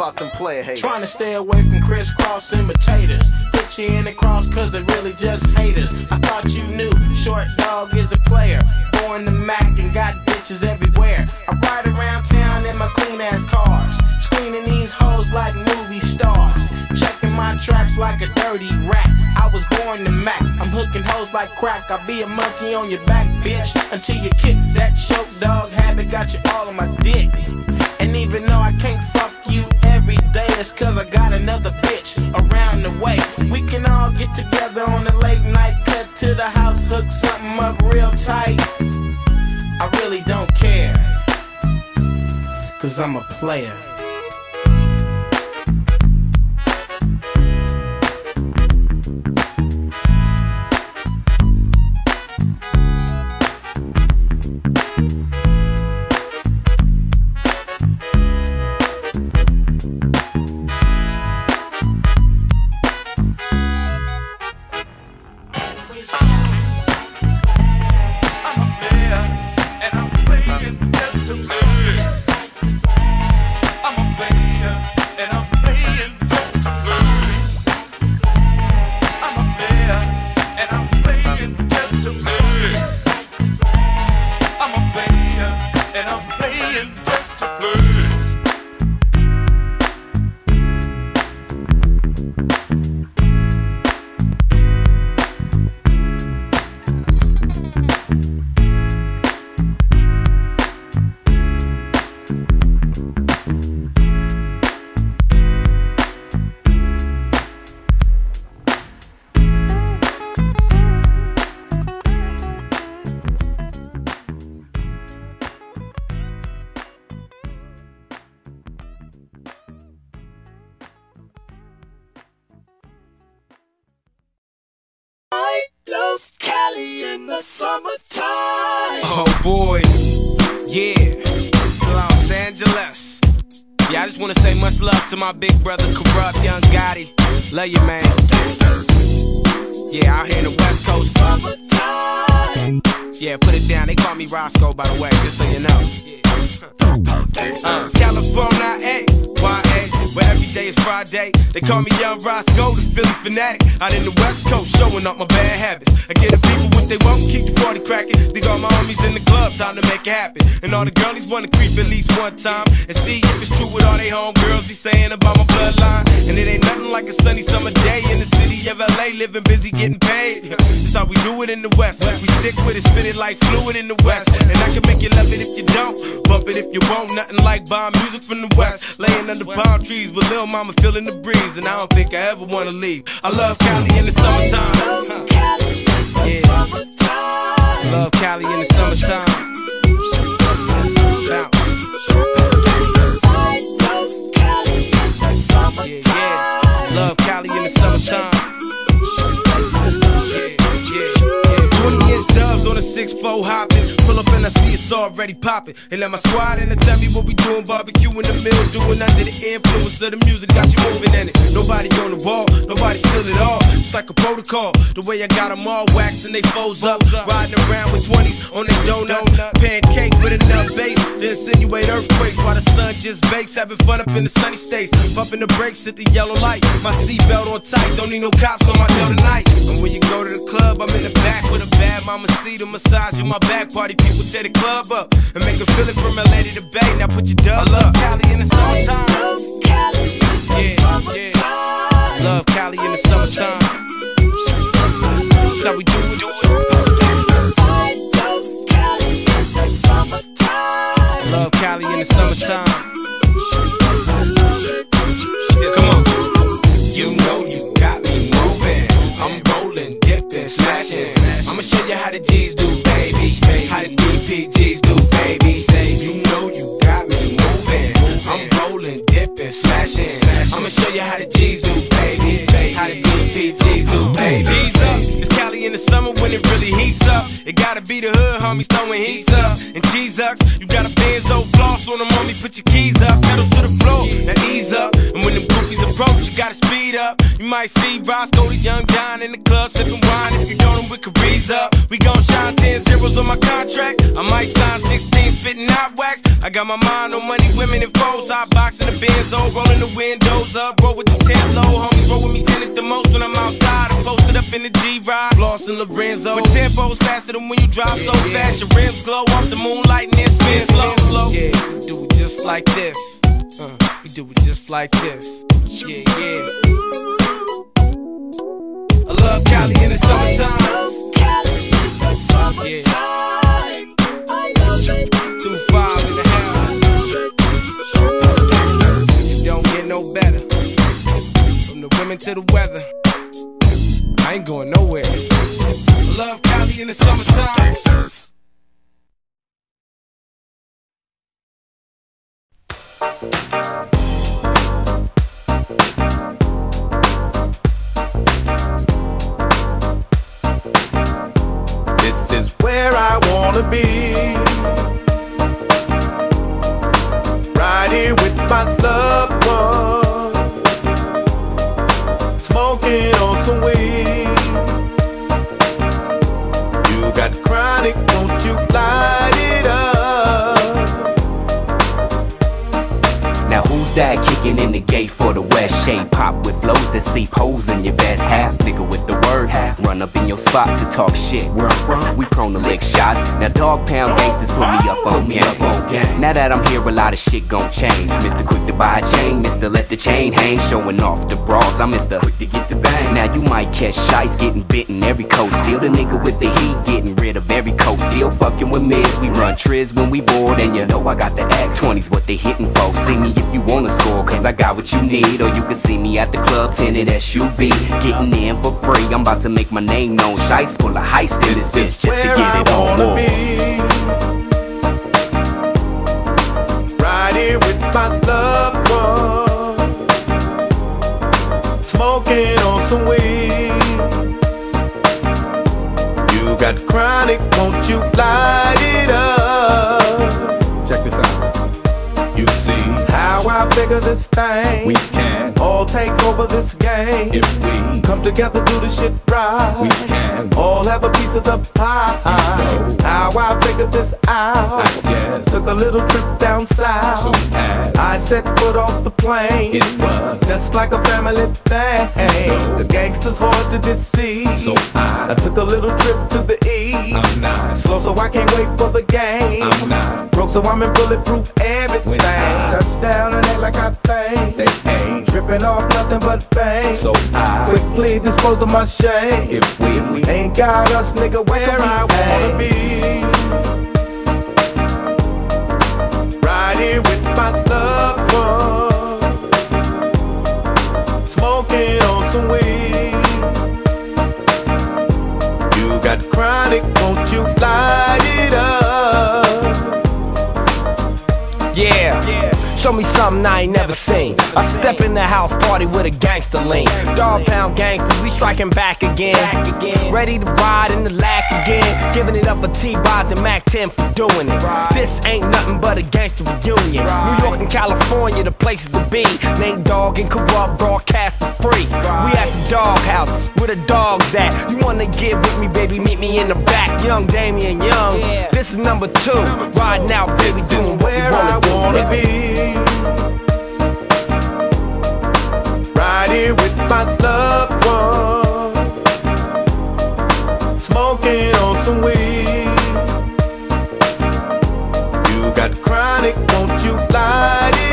about them player haters? Trying to stay away from crisscross imitators. Put you in the cross cause they really just haters. I thought you knew Short Dog is a player. Born the Mac and got bitches everywhere. I ride around town in my clean ass cars. Screening these hoes like movie stars. Checking my tracks like a dirty rat. I was born the Mac. I'm hooking hoes like crack. I'll be a monkey on your back, bitch. Until you kick that choke dog habit. Got you all on my dick. And even though I can't fuck every day, that's cause I got another bitch around the way. We can all get together on a late night, cut to the house, hook something up real tight. I really don't care, cause I'm a player. To my big brother, Kurupt Young Gotti. Love you, man. Yeah, out here in the West Coast. Yeah, put it down. They call me Roscoe, by the way, just so you know. Uh, California, They call me Young Roscoe, the Philly fanatic. Out in the West Coast, showing up my bad habits. I get the people what they want, keep the party cracking. Dig all my homies in the club, time to make it happen. And all the girlies wanna creep at least one time and see if it's true what all they homegirls be saying about my bloodline. And it ain't nothing like a sunny summer day in the city of LA, living busy, getting paid. [laughs] That's how we do it in the West. We sick with it, spit it like fluid in the West. And I can make you love it if you don't, bump it if you won't. Nothing like bomb music from the West. Laying under palm trees with Lil Mama feeling the breeze, and I don't think I ever wanna leave. I love Cali in the summertime. Yeah. Love Cali in the summertime. Yeah, yeah. Love Cali in the summertime. Yeah, yeah, yeah. 20 inch dubs on a 6-4 hopping. Pull up and I see it's already popping. And let my squad in and tell me what we doing. Barbecue in the middle, doing under the influence of the music. Got you moving in it. Nobody on the wall, nobody still at all. It's like a protocol. The way I got them all waxing they foes up. Riding around with 20s on their donuts. Pancake with enough bass to insinuate earthquakes while the sun just bakes. Having fun up in the sunny states. Bumping the brakes at the yellow light. My seatbelt on tight. Don't need no cops on my tail tonight. And when you go to the club, I'm in the back with a bad mama see the massage in my back party. People tear the club up and make a feel it from LA to the Bay. Now put your dub up. Cali in the summertime. Yeah, yeah. Love Cali in the summertime. That's how we do it. Love Cali in the summertime. I'ma show you how the G's do, baby. How the DPGs do, baby. You know you got me moving. I'm rolling, dipping, smashing. I'ma show you how the G's do, baby. How the DPGs do, baby. G's up. It's Cali in the summer when it really heats up. It gotta be the hood, homies throwing heats up. And G's ups, you got a benzo floss on them, homie. Put your keys up, pedals to the floor. Now ease up. And when them groupies you gotta speed up. You might see Roscoe, the young John in the club sipping wine. If you know them, we could breeze up. We gon' shine 10 zeros on my contract. I might sign 16 spitting out wax. I got my mind on money, women, and foes. Hot box in the Benz, rolling the windows up. Roll with the tent low, homies roll with me 10 at the most when I'm outside. I'm posted up in the G ride. Floss and Lorenzo. With tempos faster than when you drive so fast. Your rims glow off the moonlight and then spin slow. slow. Yeah, do it just like this. Uh, we do it just like this. Yeah, yeah. I love Cali in the summertime. Yeah. Two five and a half. It don't get no better. From the women to the weather. I ain't going nowhere. I love Cali in the summertime. This is where I wanna be. Right here with my loved one. Smoking on some weed. You got chronic, won't you light Now kicking in the gate for the West? Shade pop with flows that see holes in your vest. Half nigga with the word. Run up in your spot to talk shit. Where I'm from, we prone to lick shots. Now dog pound gangsters put me up on game. Oh, now that I'm here, a lot of shit gon' change. Mr. Quick to buy a chain, Mr. Let the chain hang, showing off the broads. I'm Mr. Quick to get the bang. Now you might catch shites getting bitten every coast. Still the nigga with the heat, getting rid of every coast. Still fucking with mids. We run triz when we bored, and you know I got the act 20s what they hitting for. See me if you wanna score, cause I got what you need. Or you can see me at the club, tinted SUV. Getting in for free, I'm about to make my name known. Shice full of heist in this bitch just to get it on. be. Right here with my loved one. Smoking on some weed. You got chronic, won't you light it up? Check this out. You see how I figure this thing. We can all take over this game. If we come together, do the shit right. We can all have a piece of the pie. You know how I figured this out. I just took a little trip down south. So I set foot off the plane. It was just like a family thing. You know the gangsters hard to deceive. So I, I took a little trip to the east. I'm not slow, so I can't wait for the game. I'm not broke, so I'm in bulletproof everything. Touchdown and act like I think they ain't tripping off nothing but fame. So I quickly dispose of my shame. If we, if we ain't got us, nigga, where I wanna be. Right here with my loved one, smoking on some weed. You got chronic, won't you light it up? Yeah. Show me something I ain't never seen. I step in the house party with a gangster lean. Dog pound gangsters, we striking back again. Ready to ride in the lack again. Giving it up for T-Boz and Mack 10 for doing it. This ain't nothing but a gangster reunion. New York and California, the places to be. Nate Dogg and Kurupt broadcast for free. We at the doghouse, where the dogs at. You wanna get with me, baby? Meet me in the back. Young Damian Young. This is number two. Riding out, baby, doing where I wanna be. Right here with my loved one, smoking on some weed. You got chronic, won't you light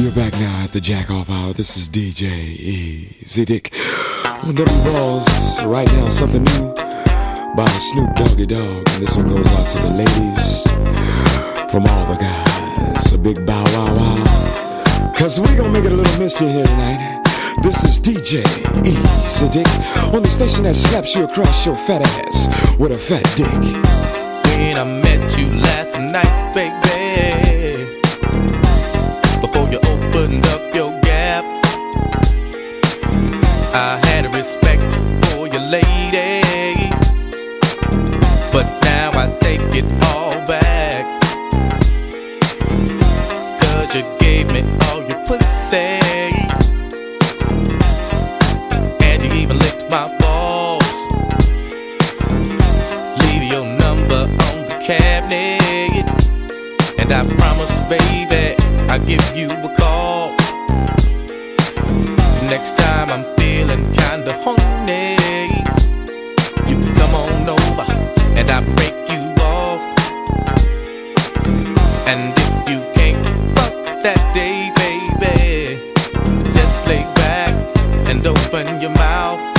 You're back now at the Jack Off Hour. This is DJ Easy Dick on them balls. Right now, something new by Snoop Doggy Dogg. And this one goes out to the ladies from all the guys. A big bow wow wow. Cause we gonna make it a little misty here tonight. This is DJ Easy Dick on the station that slaps you across your fat ass with a fat dick. When I met you last night, baby. I had a respect for your lady. But now I take it all back. Cause you gave me all your pussy. And you even licked my balls. Leave your number on the cabinet. And I promise, baby, I'll give you a call. Next time I'm feeling kinda horny, you can come on over and I break you off. And if you can't fuck that day, baby, just lay back and open your mouth.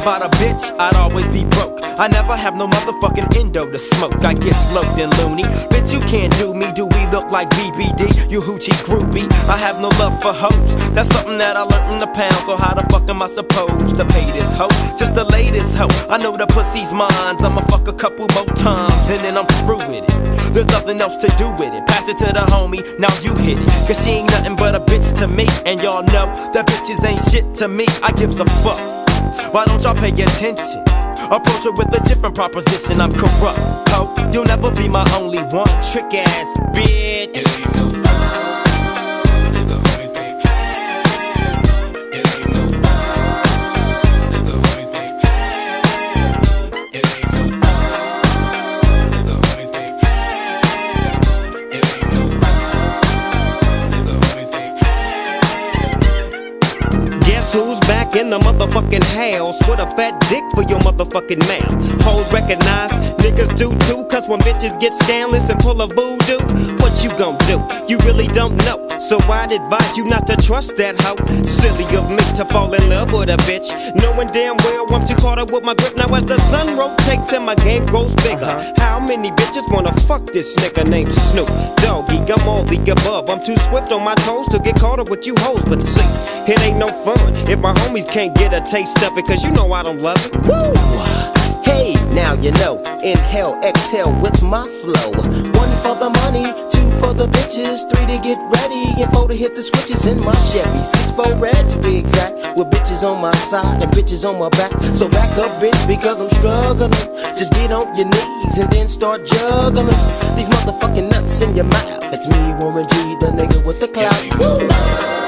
About a bitch, I'd always be broke. I never have no motherfucking endo to smoke. I get sloped and loony. Bitch, you can't do me. Do we look like BBD? You hoochie groupie. I have no love for hoes. That's something that I learned in the pound. So how the fuck am I supposed to pay this hoe? Just the latest hoe. I know the pussy's mine. I'ma fuck a couple more times and then I'm through with it. There's nothing else to do with it. Pass it to the homie. Now you hit it. Cause she ain't nothing but a bitch to me. And y'all know that bitches ain't shit to me. I gives a fuck. Why don't y'all pay attention? Approach it with a different proposition. I'm corrupt, ho. You'll never be my only one. Trick ass bitch. In the motherfucking house with a fat dick for your motherfucking mouth? Hoes recognize, niggas do too, cause when bitches get scandalous and pull a voodoo, what you gon' do? You really don't know. So I'd advise you not to trust that hoe. Silly of me to fall in love with a bitch, knowing damn well I'm too caught up with my grip. Now as the sun rotates and my game grows bigger, uh-huh. how many bitches wanna fuck this nigga named Snoop Doggy? I'm all the above. I'm too swift on my toes to get caught up with you hoes, but see, it ain't no fun if my homies can't get a taste of it, cause you know I don't love it. Woo! Hey, now you know. Inhale, exhale with my flow. One for the money, two for the bitches, three to get ready, and four to hit the switches in my Chevy. Six for red to be exact, with bitches on my side and bitches on my back. So back up, bitch, because I'm struggling. Just get on your knees and then start juggling these motherfucking nuts in your mouth. It's me, Warren G, the nigga with the clout.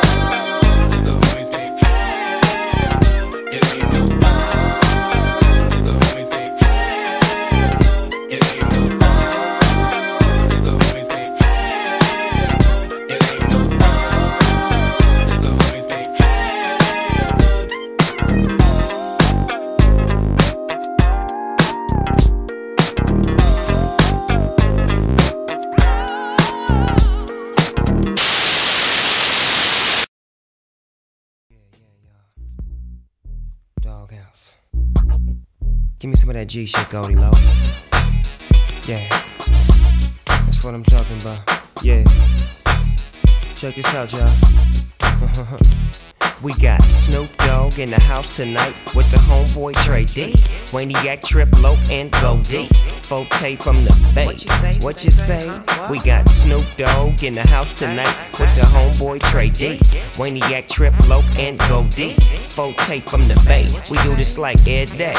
Give me some of that G shit, Goldie Loc. Yeah. That's what I'm talking about. Yeah. Check this out, y'all. [laughs] we got Snoop Dogg in the house tonight with the homeboy Tray Deee Wayniac, Trip Locc, and Go D. Forte from the Bay. What you say? What you say? We got Snoop Dogg in the house tonight with the homeboy Tray Deee Wayniac, Trip Locc, and Go D. Forte from the Bay. We do this like every day.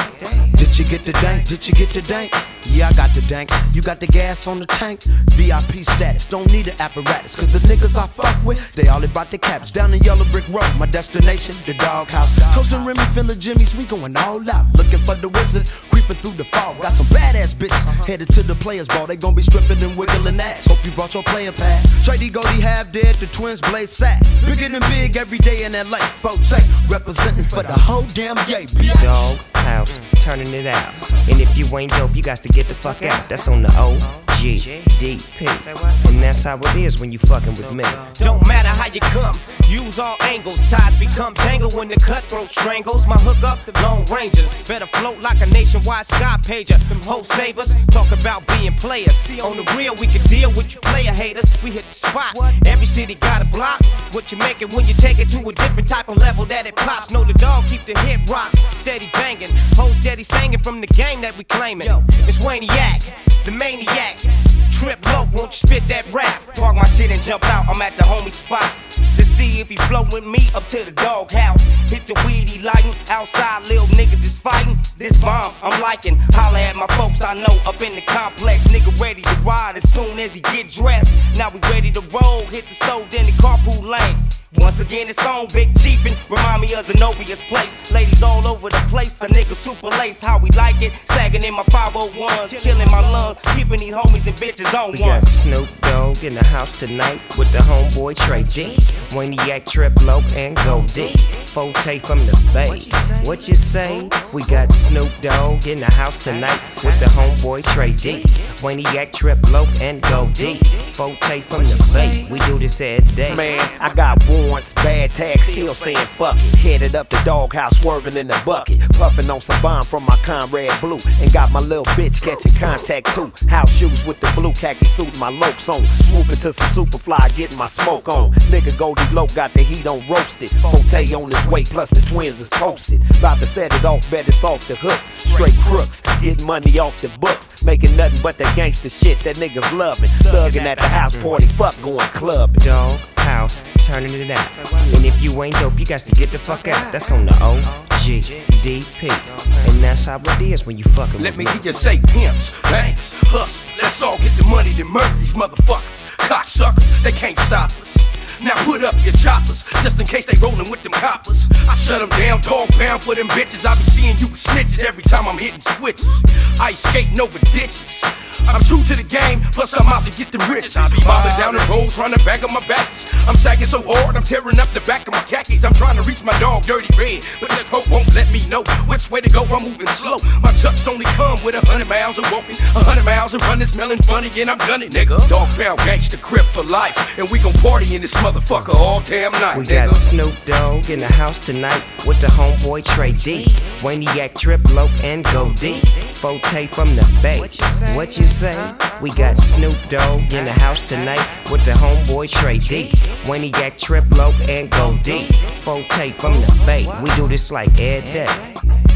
Did you get the dank? Did you get the dank? Yeah, I got the dank. You got the gas on the tank? VIP status, don't need an apparatus. Cause the niggas I fuck with, they all about the caps. Down in Yellow Brick Road, my destination, the doghouse. Coastin' Remy, Filler Jimmy's, we going all out. Looking for the wizard, creeping through the fog. Got some badass bitches uh-huh. headed to the players' ball. They gon' be stripping and wiggling ass. Hope you brought your player pass. Shady Goldie half dead, the twins blaze sacks. Bigger than big every day in LA. Folks, hey, representing for the whole damn yay, bitch. Dog house, turning it out. And if you ain't dope, you got to get the fuck out. That's on the OGDP. And that's how it is when you fucking with me. Don't matter how you come, use all angles. Ties become tangled when the cutthroat strangles. My hook up, the Lone Rangers. Better float like a nationwide sky pager. Them hoes save us, talk about being players. On the real, we can deal with you player haters. We hit the spot. Every city got a block. What you make it when you take it to a different type of level that it pops. Know the dog keep the hit rocks steady banging. Hoes steady singing from the game that we claiming. It's Wayniac, the maniac. Trip Locc, won't you spit that rap? Park my shit and jump out, I'm at the homie spot. To see if he flow with me up to the doghouse. Hit the weed, he lightin'. Outside, little niggas is fighting. This bomb, I'm liking. Holla at my folks I know up in the complex. Nigga ready to ride as soon as he get dressed. Now we ready to roll, hit the stove, then the carpool lane. Once again, it's on Big Chiefin'. Remind me of Zenobia's place. Ladies all over the place. A nigga super lace. How we like it. Sagging in my 501s. Killing my lungs. Keeping these homies and bitches on We one. got Snoop Dogg in the house tonight with the homeboy Tray Deee Wayniac, Trip Locc, and Go D. Forte from the Bay. What you say? We got Snoop Dogg in the house tonight with the homeboy Tray Deee Wayniac, Trip Locc, and Go D. Forte from the Bay. We do this every day. Man, I got warrants, bad tags, still saying fuck it. Headed up the doghouse, swerving in the bucket. Puffing on some bomb from my Conrad Blue. And got my little bitch catching contact too. House shoes with the blue khaki suit, my lokes on. Swooping to some superfly, getting my smoke on. Nigga Goldie Loc got the heat on roasted. Forte on his way, plus the twins is posted. About to set it off, bet it's off the hook. Straight crooks, getting money off the books. Making nothing but the gangster shit that niggas loving. Thugging at the house party, fuck going clubbing. Dog house, turning it out. And if you ain't dope, you got to get the fuck out. That's on the OGDP. And that's how it is when you fucking Let with me hear you say pimps, banks, hustlers. Let's all get the money to murder these motherfuckers. Cocksuckers, they can't stop us. Now put up your choppers, just in case they rollin' with them coppers. I shut them down, dog pound for them bitches. I be seeing you with snitches every time I'm hitting switches. Ice skating over ditches. I'm true to the game, plus I'm out to get the rich. I be mobbing down the road trying to bag up my baggage. I'm sagging so hard, I'm tearing up the back of my khakis. I'm trying to reach my dog, Dirty Red, but this hope won't let me know which way to go. I'm moving slow. My trucks only come with a hundred miles of walking, a hundred miles of running, smelling funny, and I'm done it, nigga. Dog pound gangsta crip for life, and we gon' party in this motherfucker all damn night, We nigga. got Snoop Dogg in the house tonight with the homeboy Tray Deee Wayniac, Triplo, and Go D. Forte from the Bay. What you say? We got Snoop Dogg in the house tonight with the homeboy Tray Deee Wayniac, Triplo, and Go D. Forte from the Bay. We do this like every day.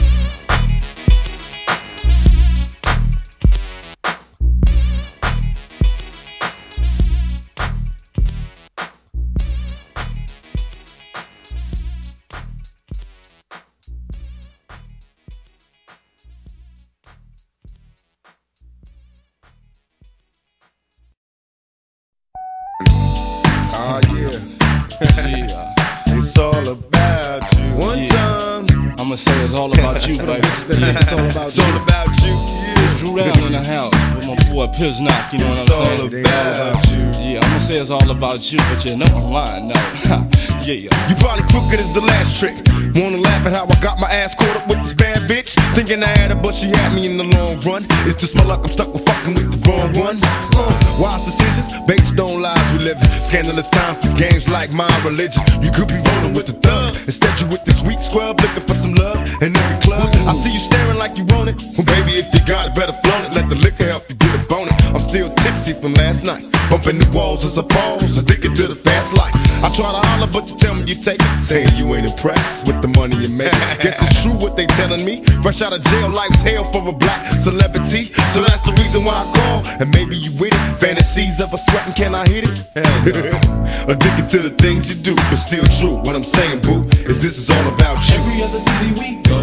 You, baby. It's all about It's you. all about you. Yeah. Dru Down in the house with my boy Piznock, you know what I'm all saying? about you. Yeah, I'ma say it's all about you, but you know I'm lying, no. [laughs] yeah. You probably crooked as the last trick. Wanna laugh at how I got my ass caught up with this bad bitch? Thinking I had her, but she had me in the long run. It's just my luck, I'm stuck with fucking with the wrong one. Uh, wise decisions based on lies we live in. Scandalous times, this game's like my religion. You could be rolling with the thug. Instead, you with the sweet scrub looking for some love in every club. I see you staring like you want it. Well, baby, if you got it, better flaunt it. Let the liquor help you get a. I'm still tipsy from last night. Bumping the walls as a pause, addicted to the fast life. I try to holler, but you tell me you take it. Saying you ain't impressed with the money you make. [laughs] Guess it's true what they telling me. Fresh out of jail, life's hell for a black celebrity. So that's the reason why I call. And maybe you with it. Fantasies of a sweating, can I hit it? [laughs] Addicted to the things you do, but still true. What I'm saying, boo, is this is all about you. Every other city we go,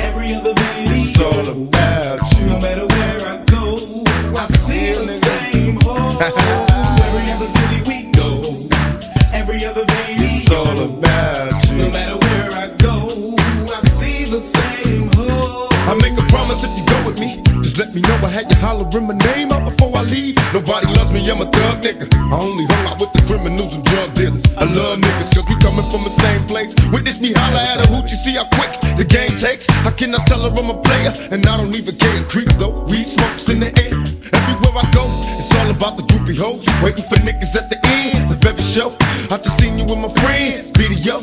every other baby. It's all about every other city we go, every other baby. It's all about you. No matter where I go, I see the same hole. I make a promise if you go with me. Just let me know I had you hollering my name out before I leave. Nobody loves me, I'm a thug nigga. I only hung out with the criminals and drug dealers. I love niggas cause we coming from the same place. Witness me holler at a hoot, you see how quick the game takes. I cannot tell her I'm a player, and I don't even care. Creep though, weed smokes in the air. Groupie hoes. Waiting for niggas at the end of every show. I just seen you with my friends, video.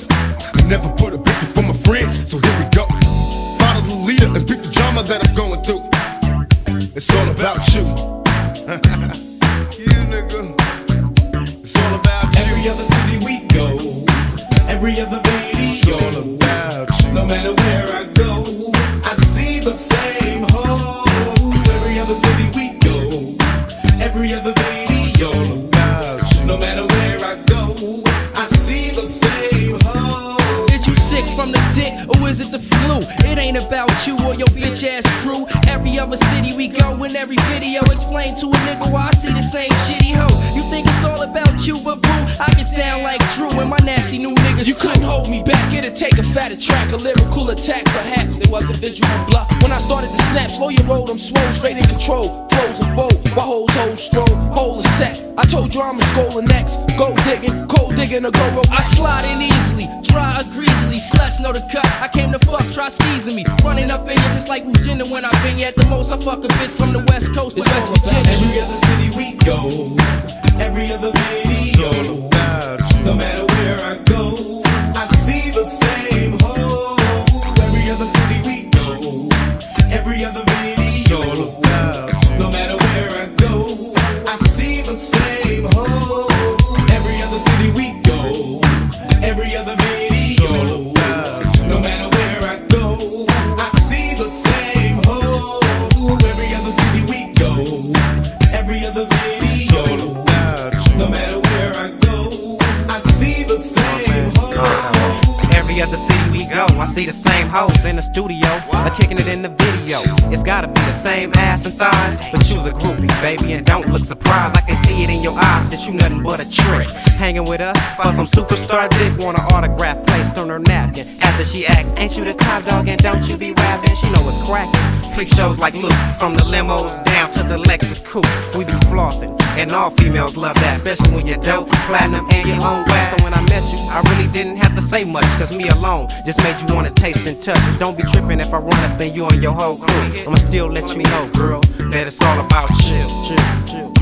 I never put a bitch before my friends, so here we go. Follow the leader and pick the drama that I'm going through. It's all about you. [laughs] you nigga. It's all about you. Every other city we go, every other baby. It's all about you. No matter where bitch ass crew. Every other city we go in every video explain to a nigga why I see the same shitty hoe. You think it's all about you, but boo, I gets down like Drew and my nasty new niggas. You couldn't hold me back, it'd take a fatter track, a lyrical attack, perhaps it was a visual bluff. When I started to snap, slow your roll, I'm swole, straight in control, flows and fold, my hoes hold stroll, whole is set. I told you I'm a scholar next, go digging, cold digging, a go rope. I slide in easily, dry or greasily. Sluts know the cut. I came to fuck, try skeezing me. Running up in you just like who's Jenner when I've been here. At the most, I fuck a bitch from the West Coast to West Virginia. every other city we go, every other baby. It's all about you. No matter where I go, I see the same hole. Every other city we go, every other I see the same hoes in the studio, or kicking it in the video. It's gotta be the same ass and thighs, but you's a groupie, baby, and don't look surprised. I can see it in your eyes that you nothing but a trick. Hanging with us for some superstar dick, want an autograph placed on her napkin. After she asks, ain't you the top dog and don't you be rapping? She know it's cracking. Freak shows like Luke, from the limos down to the Lexus coupes. We be flossing, and all females love that, especially when you're dope, platinum, and your own wax. So when I met you, I really didn't have to say much, cause me alone just made you wanna taste and touch. And don't be tripping if I run up and you and your whole crew. I'ma still let you know, girl, that it's all about chill, chill, chill.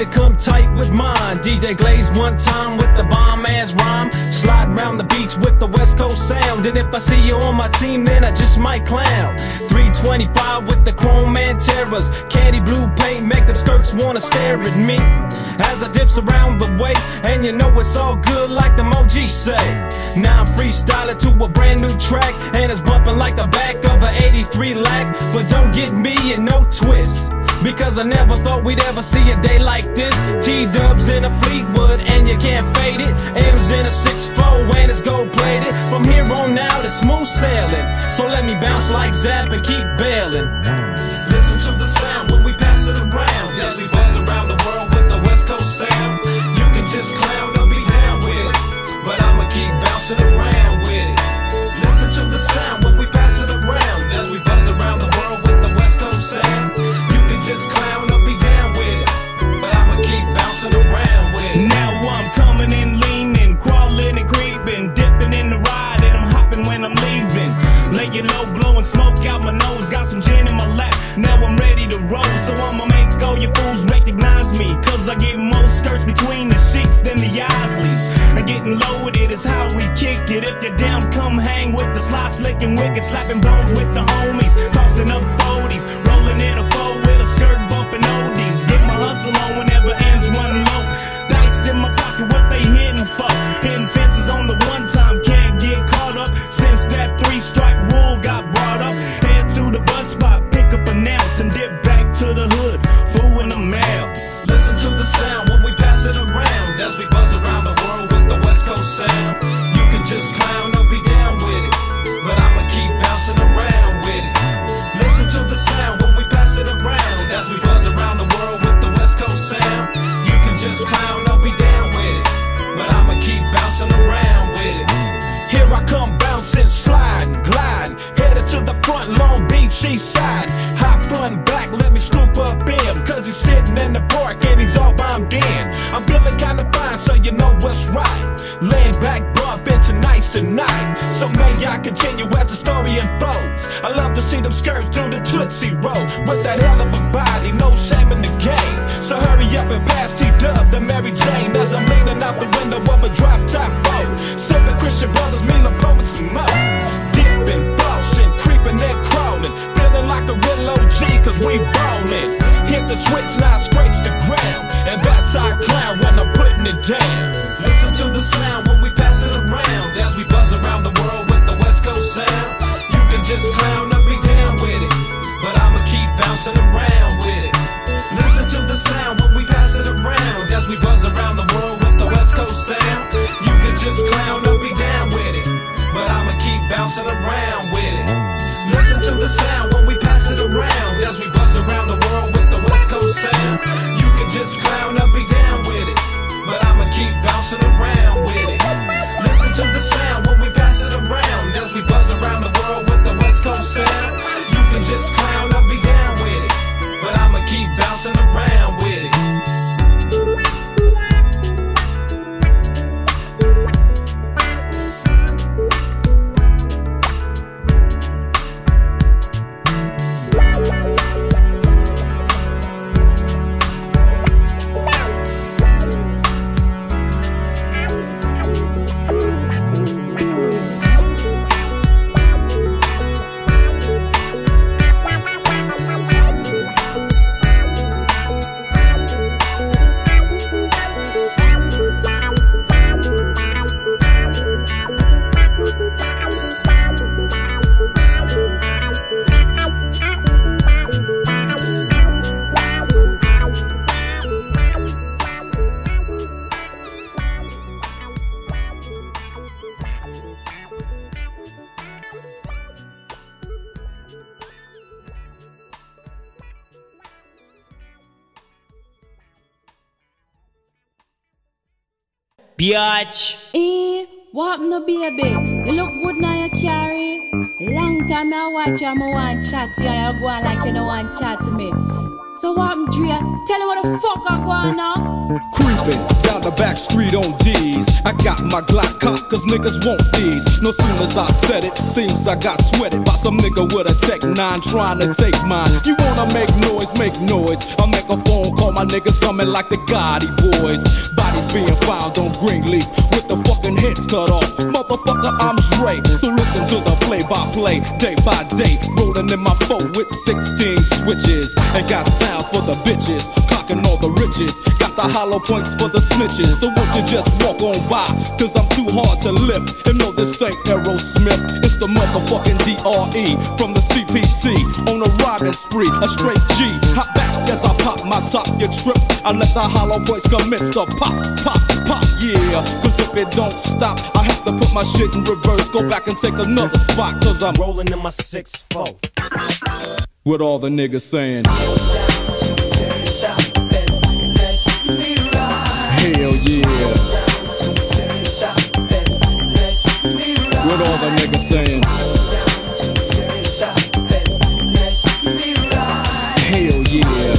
To come tight with mine. DJ Glaze one time with the bomb ass rhyme. Slide round the beach with the West Coast sound. And if I see you on my team, then I just might clown. 325 with the chrome Manteras. Candy blue paint make them skirts wanna stare at me. As I dips around the way, and you know it's all good like the Moji say. Now I'm freestyling to a brand new track, and it's bumping like the back of a 83 lack. But don't get me in no twist. Because I never thought we'd ever see a day like this. T dubs in a Fleetwood, and you can't fade it. M's in a 6-4, and it's gold plated. From here on out, it's smooth sailing. So let me bounce like Zapp and keep bailing. Listen to the sound when we pass it around. Is how we kick it. If you're down, come hang with the sly, slick and wicked, slapping bones with the homies, tossing up 40s, rolling in a four with a skirt bumping oldies. Get my hustle on continue as the story unfolds. I love to see them skirts do the Tootsie Roll with that hell of a body, no shame in bouncing around with it. Listen to the sound Biatch. Eh, what to baby? You look good now you carry. Long time I watch you, I want chat to you, you go on like you don't want chat to me. So what happened, Dre? Tell me what the fuck I go on now. Creeping down the back street on D's. I got my Glock cock, cause niggas want these. No sooner as I said it, seems I got sweated by some nigga with a Tech 9 trying to take mine. You wanna make noise, make noise. I make a phone call, my niggas coming like the Gotti boys. Bodies being found on Greenleaf with the fucking heads cut off. Motherfucker, I'm Dre. So listen to the play by play, day by day. Rolling in my phone with 16 switches. And got sounds for the bitches, clocking all the riches. Got the hollow points for the snitches. So won't you just walk on by? Cause I'm too hard to lift. And no, this ain't Aerosmith. It's the motherfucking DRE from the CPT. On a robbing spree, a straight G. Hop back as I pop my top, you trip. I let the hollow points commence to pop, pop, pop, yeah. Cause if it don't stop, I have to put my shit in reverse. Go back and take another spot. Cause I'm rolling in my 6-4. What all the niggas saying? All the niggas saying? Hell yeah.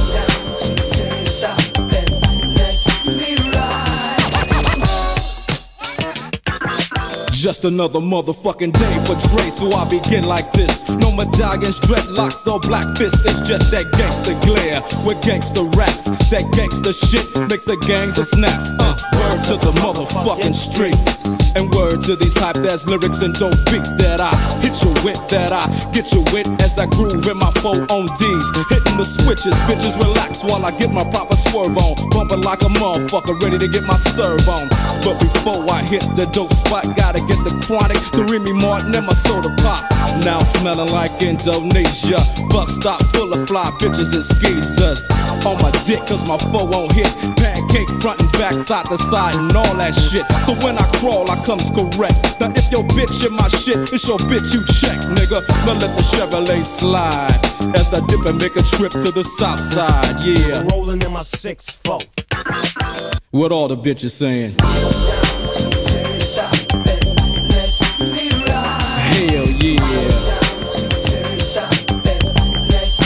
Just another motherfucking day for Dre, so I begin like this. No medallions, dreadlocks, or black fists. It's just that gangster glare with gangster raps. That gangster shit makes the gangs of snaps. Uh, word to the motherfucking streets. And word to these hype ass lyrics and dope beats that I hit you with, that I get you with as I groove in my four on D's. Hitting the switches, bitches relax while I get my proper swerve on. Bumping like a motherfucker, ready to get my serve on. But before I hit the dope spot, gotta get the chronic, the Remy Martin, and my soda pop. Now smelling like Indonesia. Bus stop full of fly bitches and skeezers. On my dick, cause my foe won't hit. Pancake front and back, side to side, and all that shit. So when I crawl, I comes correct. Now if your bitch in my shit, it's your bitch you check, nigga. Now let the Chevrolet slide. As I dip and make a trip to the south side, yeah. Rolling in my 6-4. What all the bitches saying?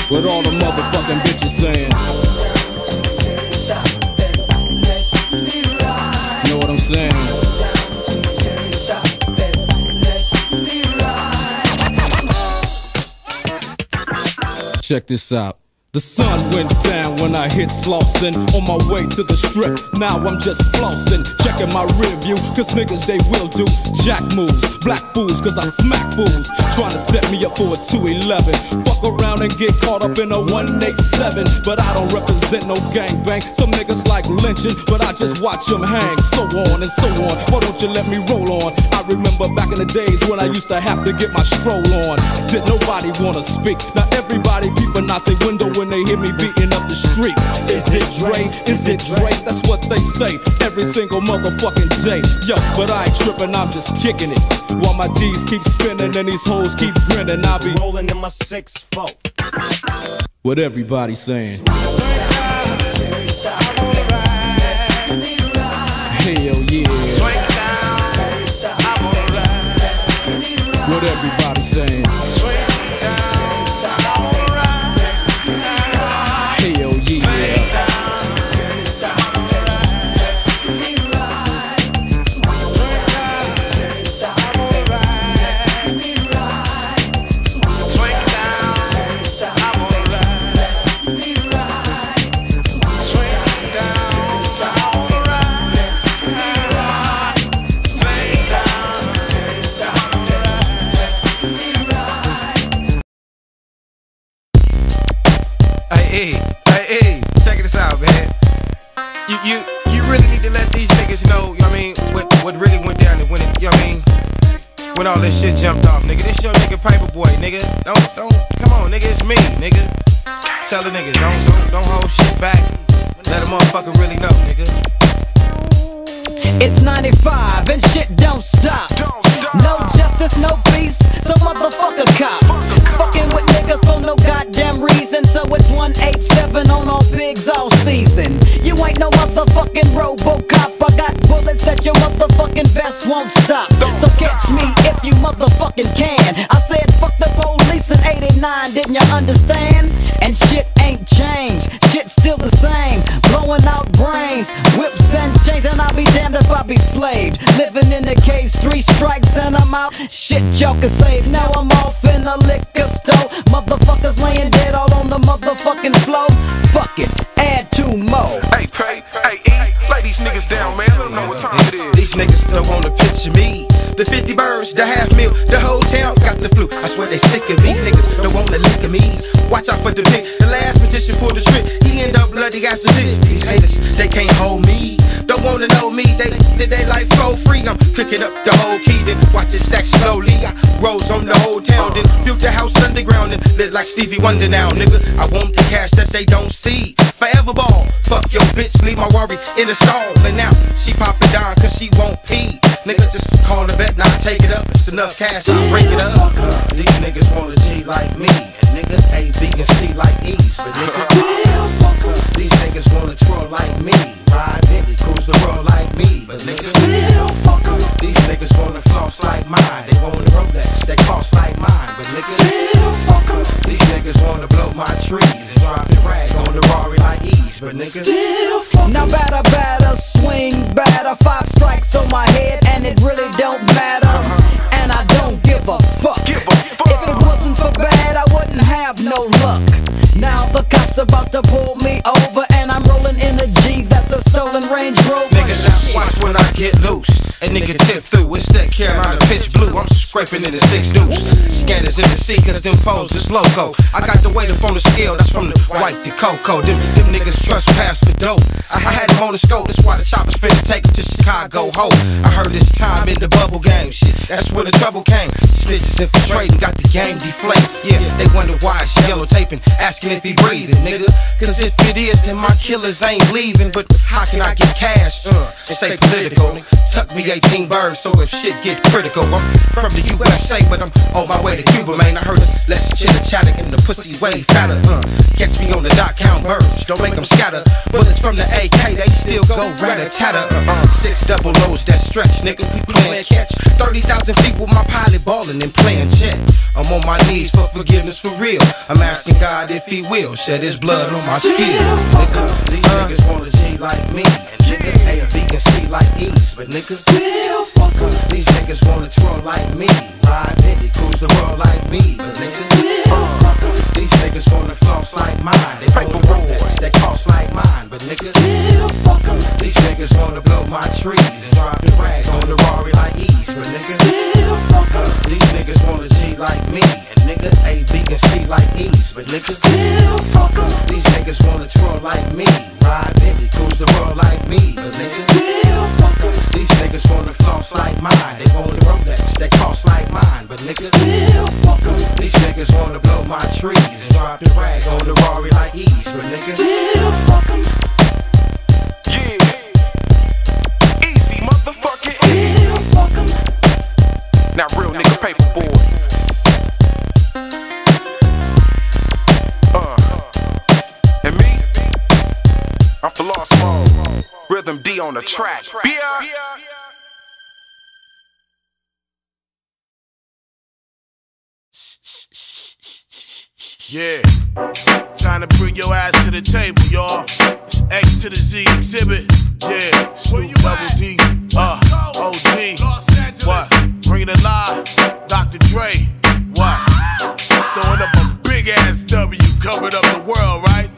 What all the motherfucking bitches saying? Know what I'm saying? Check this out. The sun went down when I hit Slauson on my way to the strip. Now I'm just flossing, checking my rear view, cause niggas they will do jack moves, black fools, cause I smack fools, trying to set me up for a 211. Fuck around and get caught up in a 187, but I don't represent no gangbang. Some niggas like lynching, but I just watch them hang, so on and so on. Why don't you let me roll on? I remember back in the days when I used to have to get my stroll on. Did nobody wanna speak? Now everybody peeping out the window when they hear me beating up the street. Is it Dre? Is it Dre? That's what they say every single motherfucking day. Yo, but I ain't tripping, I'm just kicking it. While my D's keep spinning and these hoes keep grinning, I'll be rolling in my 6-4. What everybody saying. Hell yeah. What everybody when all this shit jumped off, nigga. This your nigga Piper Boy, nigga. Don't, don't, come on, nigga, it's me, nigga. Tell the niggas, don't, don't, don't hold shit back. Let a motherfucker really know, nigga. It's 95 and shit don't stop. No justice, no peace, so motherfucker cop. Fucking with niggas for no goddamn reason, so it's 187 on all pigs all season. You ain't no motherfucking Robocop, I got bullets that your motherfucking vest won't stop. So catch me if you motherfucking can. I said fuck the police in 89, didn't you understand? And shit ain't changed, shit still the same. Blowing out brains, whips and chains, and I'll be damned if I be slaved. Living in the cage, three strikes and I'm out. Shit y'all can save. Now I'm off in a liquor store. Motherfuckers laying dead all on the motherfucking floor. Fuck it, add two more. Hey, pray, hey, E, lay these niggas down, man. Let them know what time it is. These niggas don't wanna picture me. The 50 birds, the half meal, the whole town got the flu. I swear they sick of me. Niggas don't wanna lick of me. Watch out for the dick. The last magician pulled the trick. He end up bloody ass a dick. These haters, they can't hold me. Don't wanna know me. They they, they like for free. I'm cooking up the whole key. Then watch it stack slowly. I rose on the whole town. Then built the house underground and lit like Stevie Wonder now, nigga. I want the cash that they don't see. Forever ball. Fuck your bitch, leave my worry in the stall. And now she popping down cause she won't pee. Nigga, just call the bet, now take it up. It's enough cash, I'll break it up. These niggas wanna G like me. And niggas A, B, and C like E's. But niggas, these niggas wanna twirl like me. The world like me. But niggas, these niggas wanna floss like mine. They want a Rolex, they cost like mine. But niggas, these niggas wanna blow my trees and drop the rag on the Rari like E's. But niggas, Now batter, batter, swing batter. Five strikes on my head and it really don't matter. Uh-huh. And I don't give a fuck. If it wasn't for bad, I wouldn't have no luck. Now the cops about to pull me over when I get loose. A nigga tip through. It's that Carolina pitch blue. I'm scraping in the six deuce. Scanners in the sea, cause them poles is loco. I got the weight up on the scale, that's from the white to cocoa. Them, them niggas trespass for dope. I had them on the scope, that's why the choppers finna take them to Chicago. Ho, I heard this time in the bubble game. Shit, that's when the trouble came. Snitches infiltrating, got the game deflated. Yeah, they wonder why it's yellow taping, asking if he breathing, nigga. Cause if it is, then my killers ain't leaving. But how can I get cash? Uh, and stay political. Tuck me 18 birds, so if shit get critical, I'm from the USA, but I'm on my way to Cuba, man. I heard it's less chitter chatter and the pussy way fatter. Uh, catch me on the dot count birds, don't make them scatter. Bullets from the AK, they still go rat tatter. Uh, uh, six double O's that stretch, nigga. We playing catch. 30,000 feet with my pilot balling and playing check. I'm on my knees for forgiveness for real. I'm asking God if He will shed His blood on my skin. Nigga, these niggas wanna G like me. And A, B, and C like E's. But niggas, these niggas wanna twirl like me. Ride Bentley, cruise the world like me. But niggas, these niggas wanna floss like mine. They want Rolex, they cost like mine. But niggas, these niggas wanna blow my trees and drop the rag on the Rari like E's. But niggas, these niggas wanna G like me. Nigga, A, B, and C like E's. But niggas, these niggas wanna twirl like me. Ride Bentley, cruise the world like me. But niggas, still fuck em. these niggas wanna floss like mine. They want Rolex, they cost like mine. But niggas, these niggas wanna blow my trees and drop the rag on the Rari like E's. But niggas, Yeah. Easy, motherfucker. Now, real nigga paperboy. I'm for Lost Small. Rhythm D on the track. Yeah. Yeah. Trying to bring your ass to the table, y'all. It's X to the Z Xzibit. Yeah. Snoop Double D. Uh, OG. What? Bring it live. Dr. Dre. What? Throwing up a big ass W. Covered up the world, right?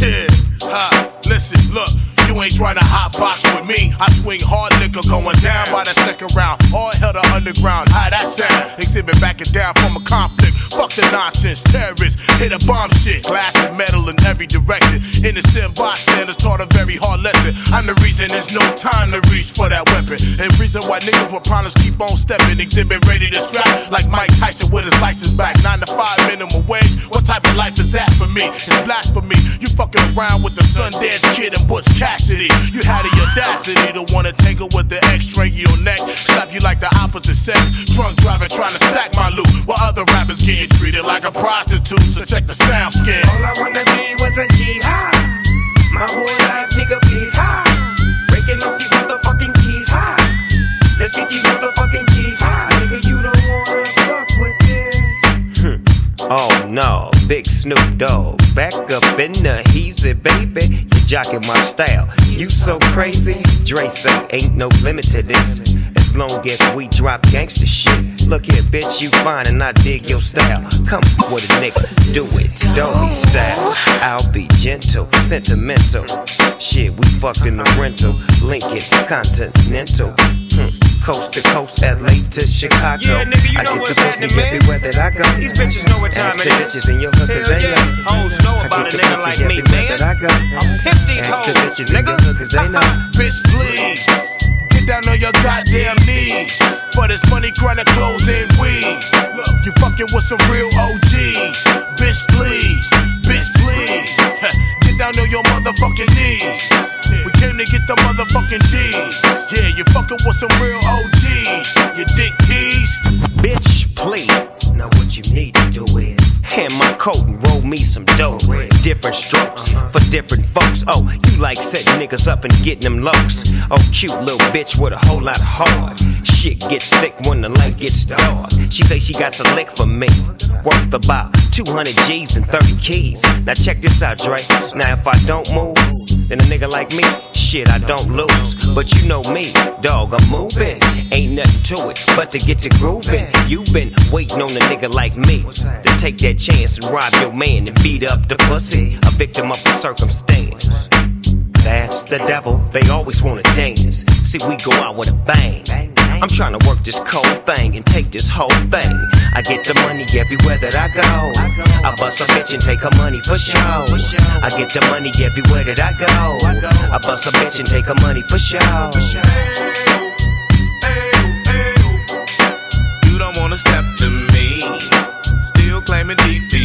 Yeah. Ha. Look. You ain't trying to hot box with me. I swing hard liquor going down by the second round. All hell to underground. How that sound? Xzibit backing down from a conflict. Fuck the nonsense. Terrorists hit a bomb shit. Glass and metal in every direction. Innocent bystanders taught a very hard lesson. I'm the reason there's no time to reach for that weapon. And reason why niggas with problems keep on stepping. Xzibit ready to scrap like Mike Tyson with his license back. Nine to five minimum wage. What type of life is that for me? It's blasphemy. You fucking around with the Sundance Kid and Butch you had the audacity to wanna tangle with the x ray your neck, slap you like the opposite sex. Drunk driving, trying to stack my loot, while other rappers getting treated like a prostitute. So check the sound scale. All I wanna be was a G high. My whole life, nigga, please high. Breaking off these motherfucking keys high. Let's get these motherfucking dog. Back up in the heezy, baby. You jocking my style. You so crazy. Dre say ain't no limit to this. As long as we drop gangster shit. Look here, bitch, you fine and I dig your style. Come with a nigga, do it. Don't be style. I'll be gentle, sentimental. Shit, we fucked in the rental. Lincoln, Continental. Hmm. Coast to coast, LA to Chicago. Yeah, nigga, you I know get what's happening, man. everywhere that I go. These bitches know what time Ask it the bitches in your hood, cause Hell they yeah. know. Hoes know about get a nigga like me, man. That I go. I'm pimp these Ask the hoes, bitches in nigga. your hood, cause they know. [laughs] Bitch, please. Get down on your goddamn knees. For this money, chronic clothes and weed. Look, you fucking with some real OGs. Bitch, please. Bitch, please. [laughs] Get down on your motherfucking knees. We came to get the motherfucking G's. Yeah, you fucking with some real OGs. You dick tease. Bitch, please. Now what you need to do is hand my coat and roll me some dough. Different strokes for different folks. Oh, you like setting niggas up and getting them lokes. Oh, cute little bitch with a whole lot of heart. Shit gets thick when the light gets dark. She say she got a lick for me. Worth about 200 G's and 30 keys. Now check this out, Dre. Now if I don't move, then a nigga like me, shit, I don't lose. But you know me, dog, I'm moving. Ain't nothing to it but to get to grooving. You've been waiting on a nigga like me to take that chance and rob your man and beat up the pussy. A victim of the circumstance. That's the devil, they always wanna dance. See, we go out with a bang. I'm trying to work this cold thing and take this whole thing. I get the money everywhere that I go. I bust a bitch and take her money for show. I get the money everywhere that I go. I bust a bitch and take her money for show. You don't wanna step to me. Still claiming DPG.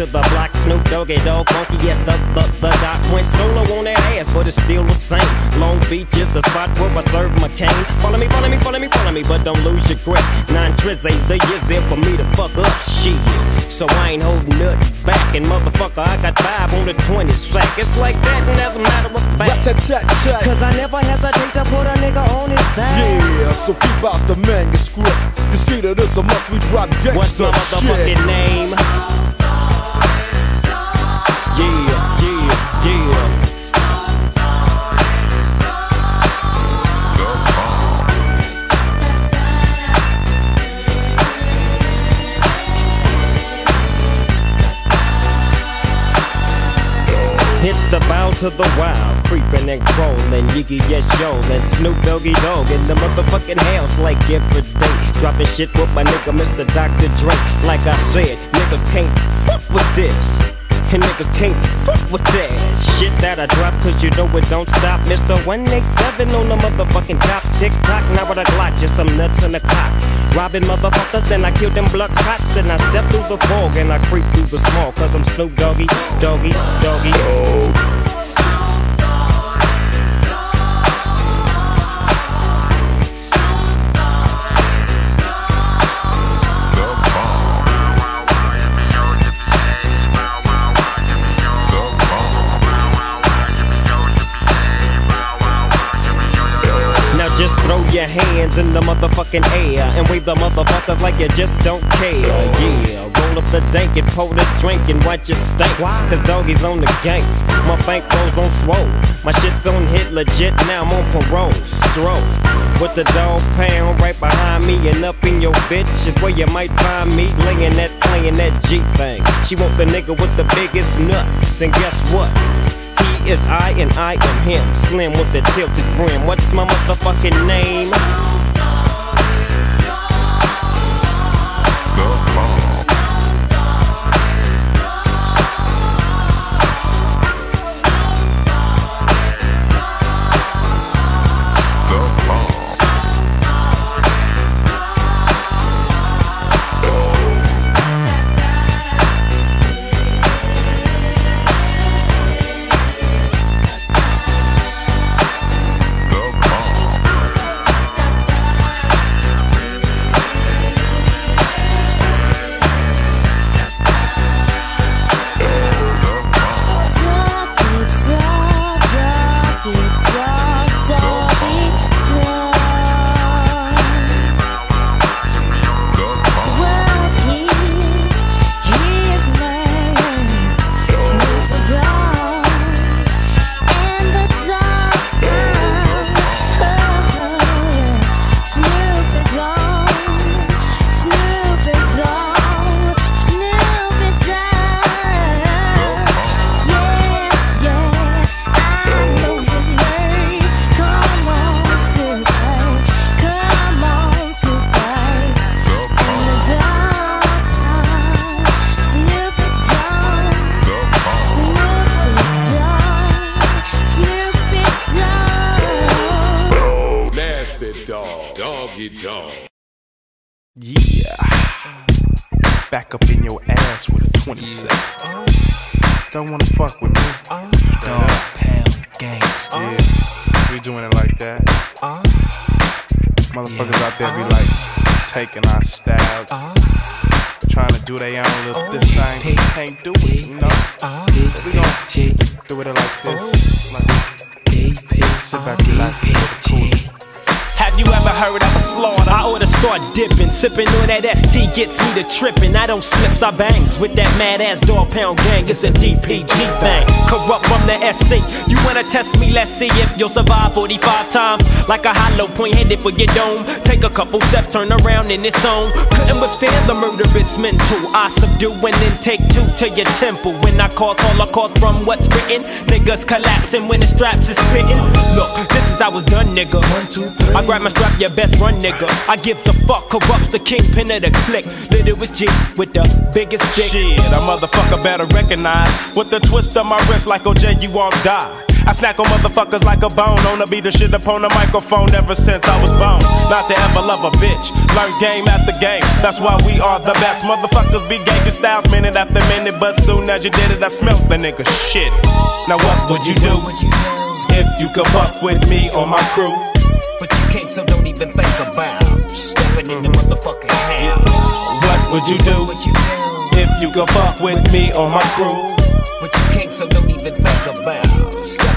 To the block, Snoop Doggy Dogg, funky as the, the, the doc went solo on that ass, but it's still the same. Long Beach is the spot where I serve my cane. Follow me, follow me, follow me, follow me, but don't lose your grip. Nine trizzies, the years in for me to fuck up shit. So I ain't holding nothing back, and motherfucker, I got five on the 20 sack. It's like that, and as a matter of fact, cause I never hesitate to put a nigga on his back. Yeah, so keep out the manuscript. You see that it's a must we drop gangsta What's my motherfucking shit. name? The bow to the wild, creeping and crawling, Yiggy yes yo, and Snoop Doggy Dogg in the motherfucking house like every day. Dropping shit with my nigga Mr. Dr. Dre. Like I said, niggas can't fuck with this. And niggas can't fuck with that shit that I drop, cause you know it don't stop. Mr. 187 on the motherfucking top. Tick tock, now with a Glock, just some nuts in the cock. Robbing motherfuckers, and I kill them blood cops. And I step through the fog and I creep through the small, cause I'm Snoop Doggy, Doggy, Doggy. Now throw your hands in the motherfucking air and wave the motherfuckers like you just don't care. Yeah, roll up the dank and pour the drink and watch it stink. Cause doggies on the gang. My bank rolls on swole. My shit's on hit legit, now I'm on parole. Stroke. With the dog pound right behind me and up in your bitch is where you might find me laying that, playing that G thing. She want the nigga with the biggest nuts, and guess what? He is I and I am him. Slim with the tilted brim. What's my motherfucking name? I bangs with that mad ass Dogg Pound gang. It's a DPG thing. Kurupt from the SC. You wanna test me? Let's see if you'll survive 45 times. Like a hollow point headed for your dome. Take a couple steps, turn around in its zone. Couldn't withstand the murderous mental. I subdue and then take two to your temple. When I cause holocaust from what's written, niggas collapsing when the straps is spitting. Look, this is how it's done, nigga. One, two, three. I grab my strap, your best run, nigga. I give the fuck, Kurupt's the kingpin of the clique. Little was G with the biggest dick. Shit, a motherfucker better recognize. With the twist of my wrist like OJ, you won't die. I snack on motherfuckers like a bone. On the beat the shit upon the microphone ever since I was born. Not to ever love a bitch. Learn game after game. That's why we are the best. Motherfuckers be gangster styles minute after minute. But soon as you did it, I smelt the nigga shit. Now what would you do if you could fuck with me or my crew? But you can't, so don't even think about stepping in the motherfucking house. What would you do if you could fuck with me or my crew? But you can't, so don't even think about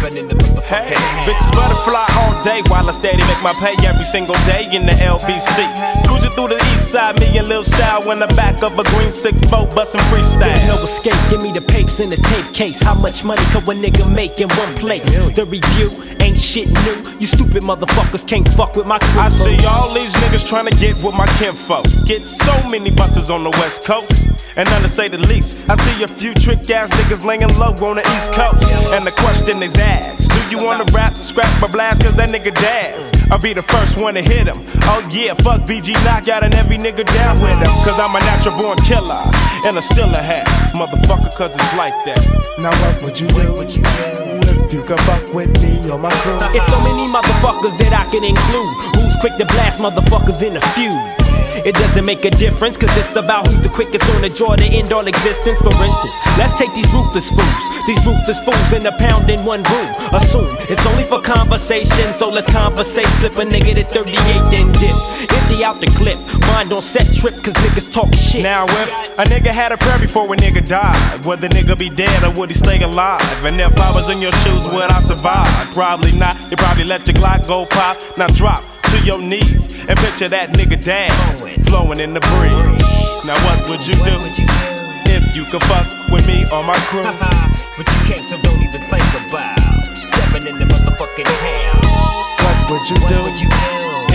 stepping in the motherfucking Hey, house. bitches butterfly all day while I steady make my pay every single day in the LBC. Cruising through the east side, me and Lil Sal in the back of a green six boat bustin' freestyle. There's no escape, give me the papes in the tape case. How much money could a nigga make in one place? The review ain't shit new. You stupid motherfuckers can't fuck with my crew. I see all these niggas trying to get with my kinfolk. Get so many busters on the west coast. And none to say the least. I see a few trick ass niggas laying low on the east coast. And the question is asked Do you wanna rap, scrap, or blast? Cause that nigga dance. I'll be the first one to hit him. Oh yeah, fuck BG Knocc Out and every nigga down with him. Cause I'm a natural born killer. And a still a hat. Motherfucker, cause it's like that. Now what would you do? If you could fuck with me or my crew? It's so many motherfuckers that I can include. Who's quick to blast motherfuckers in a feud? It doesn't make a difference, cause it's about who's the quickest on the draw to end all existence. For instance, let's take these ruthless fools. These ruthless fools in a pound in one room. Assume it's only for conversation, so let's conversate. Slip a nigga to 38, then dip. Empty out the clip. Mind on set trip, cause niggas talk shit. Now if a nigga had a prayer before a nigga died, would the nigga be dead or would he stay alive? And if I was in your shoes, would I survive? Probably not. You probably let your Glock go pop. Now drop your knees and picture that nigga dance flowing in the breeze. Now what would you do if you could fuck with me or my crew? [laughs] But you can't, so don't even think about stepping in the motherfucking house. What would you do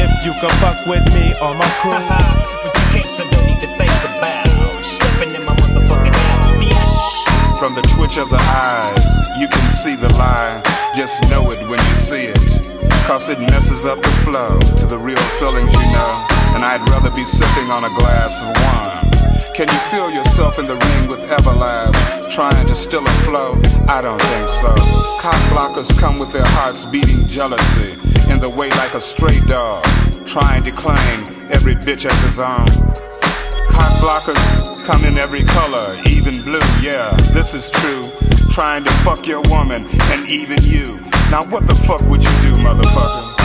if you could fuck with me or my crew? [laughs] But you can't, so don't even think about stepping in my motherfucking house, bitch. From the twitch of the eyes, you can see the lie. Just know it when you see it. Cause it messes up the flow to the real feelings you know. And I'd rather be sipping on a glass of wine. Can you feel yourself in the ring with Everlast, trying to still a flow? I don't think so. Cock blockers come with their hearts beating jealousy in the way like a stray dog, trying to claim every bitch as his own. Cock blockers come in every color, even blue, yeah, this is true. Trying to fuck your woman and even you. Now what the fuck would you do, motherfucker?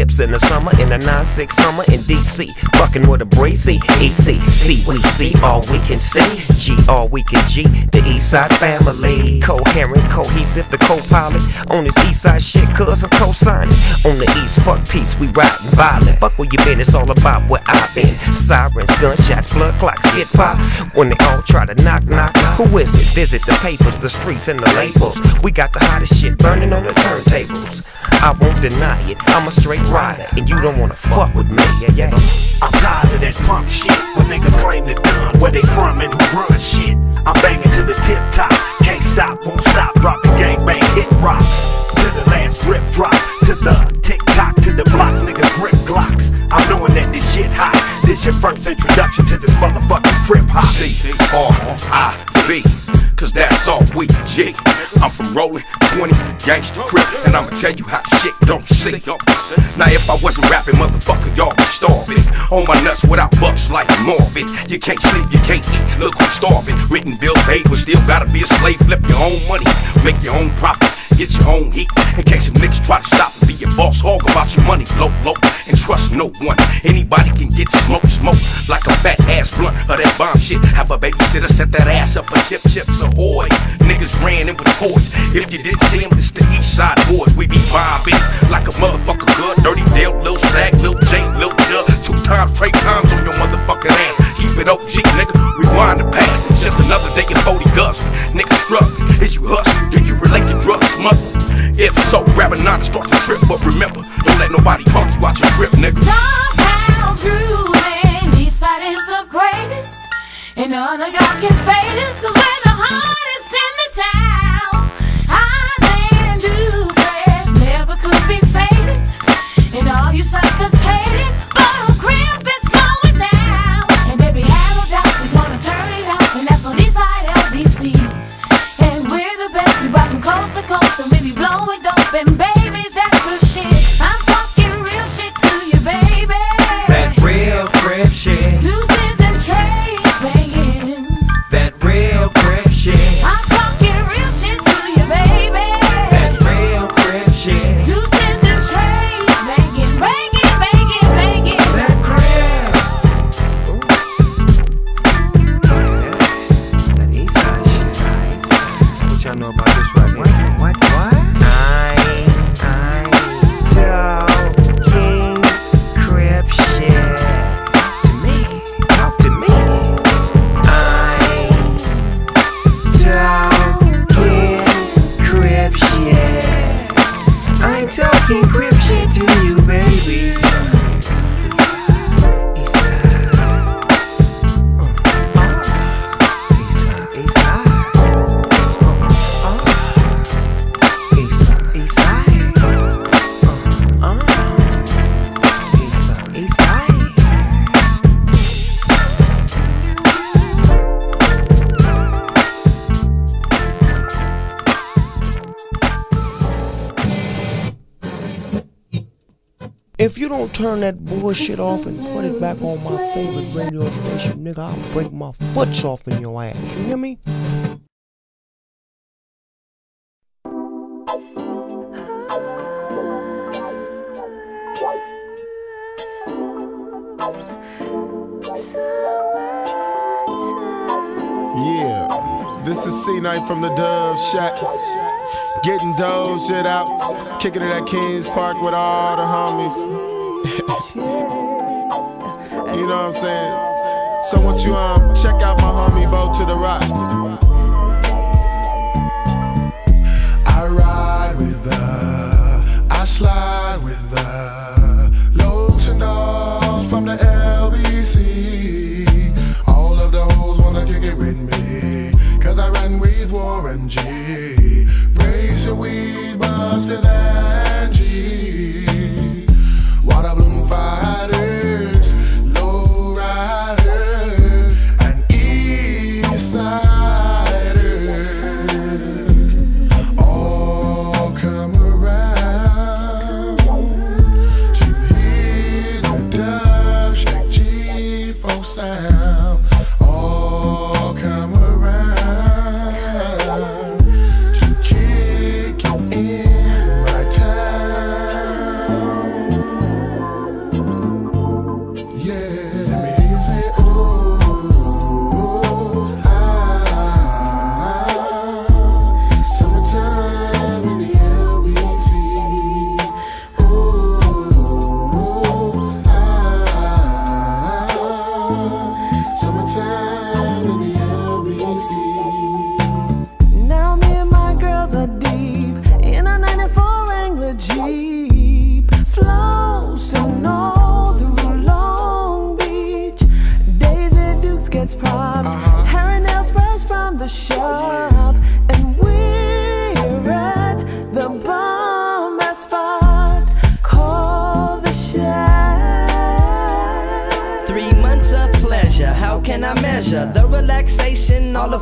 chips in the summer in the 9-6 summer in DC with a breezy EC. See, we see all we can see. G, all we can G. The Eastside family. Coherent, cohesive, the co pilot. On this Eastside shit, cuz I'm co signing. On the East, fuck peace, we riding violent. Fuck where you been, it's all about where I've been. Sirens, gunshots, blood clocks, get pop. When they all try to knock, knock. Who is it? Visit the papers, the streets, and the labels. We got the hottest shit burning on the turntables. I won't deny it, I'm a straight rider, and you don't wanna fuck with me. Yeah, yeah. I'm tired of that pump shit. When niggas claim the gun, where they from and who run shit. I'm banging to the tip top, can't stop, won't stop. Drop the gang bang, hit rocks. To the last drip drop, to the tick tock, to the blocks, niggas grip glocks. I'm know this your first introduction to this motherfucking trip hop. C R I B, cause that's all we G. I'm from Rolling 20, gangster crip, and I'ma tell you how shit don't see. Now if I wasn't rapping, motherfucker, y'all be starving. On my nuts without bucks like Morbid. You can't sleep, you can't eat. Look who's starving. Written bill paid, but still gotta be a slave. Flip your own money, make your own profit. Get your own heat in case some niggas try to stop and be your boss. Hog about your money, low, low, and trust no one. Anybody can get smoke, smoke like a fat ass blunt of that bomb shit. Have a babysitter set that ass up for chip chips ahoy. Niggas ran in with toys. If you didn't see them, it's the east side boys. We be bombing like a motherfucker good. Dirty Dale, Lil Sack, Lil J, Lil Jug. Times, straight times on your motherfucking ass. Keep it OG, nigga. Rewind the past. It's just another day in 40 dust. Niggas struggling. Is you hustling? Do you relate to drug smuggling? If so, grab a nine and start the trip. But remember, don't let nobody punk you out your grip, nigga. Doghouse grooving, Eastside is the greatest. And none of y'all can fade us, cause we're the hardest in the town. Eyes and never could be faded. And all you suckers hate it, don't turn that bullshit off and put it back on my favorite radio station, nigga, I'll break my foots off in your ass. You hear me? Yeah, this is C-Knight from the Dove Shack. Getting dough shit out, kicking it at Kings Park with all the homies. [laughs] you know what I'm saying? So won't you um check out my homie Bo to the Rock? I ride with her, I slide with her. Low to nose from the LBC. All of the hoes wanna kick it with me. Cause I run with Warren G. Brace your weed busters and G.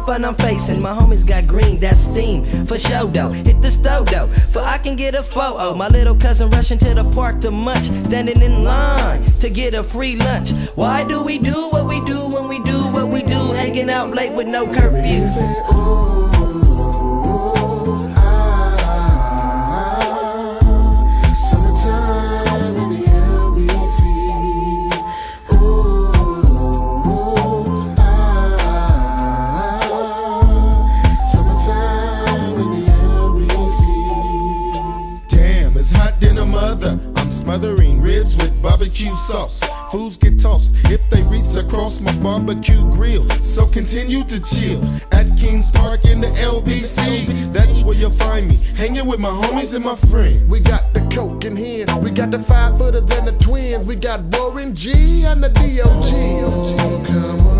fun I'm facing. My homies got green, that's steam. For show though, hit the stove though. For I can get a photo. My little cousin rushing to the park to munch. Standing in line to get a free lunch. Why do we do what we do when we do what we do? Hanging out late with no curfew. Barbecue sauce. Fools get tossed if they reach across my barbecue grill. So continue to chill at Kings Park in the LBC. That's where you'll find me, hanging with my homies and my friends. We got the coke in here. We got the five footer than the twins. We got Warren G and the DOG. Oh, come around.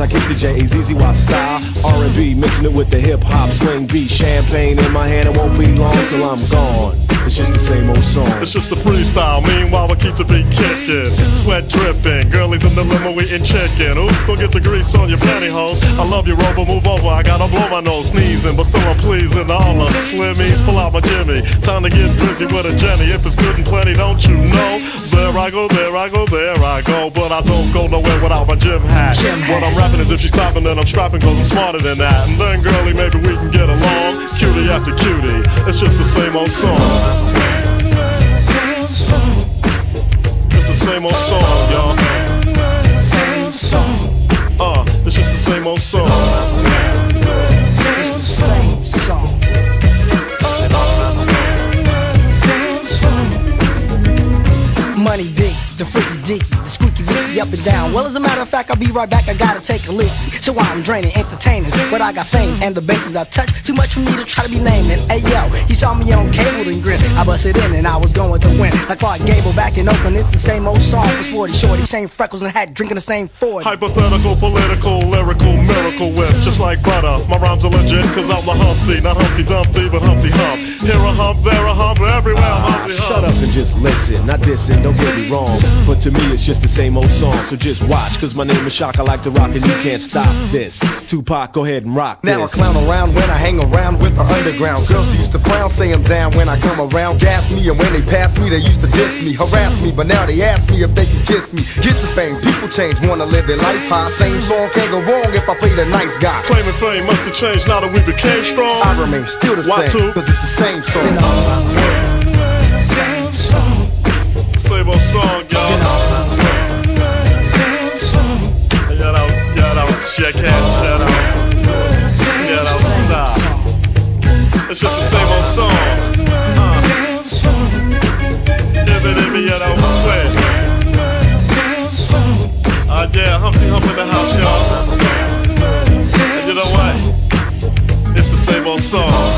I kick the J A Z Z Y style, R&B mixing it with the hip hop swing beat, champagne in my hand, it won't be long till I'm gone. It's just the same old song. It's just a freestyle. Meanwhile, we keep the beat kicking. Sweat dripping. Girlies in the limo eating chicken. Oops, don't get the grease on your pantyhose. I love you, Rover. Move over. I gotta blow my nose. Sneezing, but still I'm pleasing all the slimmies. Pull out my Jimmy. Time to get busy with a Jenny. If it's good and plenty, don't you know? There I go, there I go, there I go. But I don't go nowhere without my gym hat. What I'm rapping is if she's clapping, then I'm strapping, cause I'm smarter than that. And then, girlie, maybe we can get along. Cutie after cutie. It's just the same old song. It's the same old song, y'all. Same song. Uh, it's just the same old song. Squeaky up and down. Well, as a matter of fact, I'll be right back. I gotta take a leaky. So I'm draining, entertaining. But I got fame and the bases I touch. Too much for me to try to be naming. Hey yo, he saw me on cable and grin. I busted in and I was going with the wind. Like Clark Gable back in Oakland, it's the same old song for Sporty Shorty. Same freckles and hat, drinking the same Ford. Hypothetical, political, lyrical, miracle whip. Just like butter. My rhymes are legit, cause I'm the Humpty. Not Humpty Dumpty, but Humpty Hump. Here a hump, there a hump, everywhere I'm Humpty Hump. Shut up and just listen, not dissing, don't get me wrong. But to me, it's just the same old song, so just watch. Cause my name is Shock, I like to rock, and you can't stop this. Tupac, go ahead and rock this. Now I clown around when I hang around with the underground. Girls used to frown, say I'm down when I come around. Gas me, and when they pass me, they used to diss me, harass me. But now they ask me if they can kiss me. Get some fame, people change, wanna live their life high. Same song can't go wrong if I play the nice guy. Claiming fame must have changed now that we became strong. I remain still the Why same, two? cause it's the same song. It's the same song. Same old song, y'all. Out, check hand, shout out. Shout out, stop. It's just the same old song. Uh. Give it in me, yeah, that was quick. Uh, yeah, Humpty Hump in the house, y'all. And you know what? It's the same old song.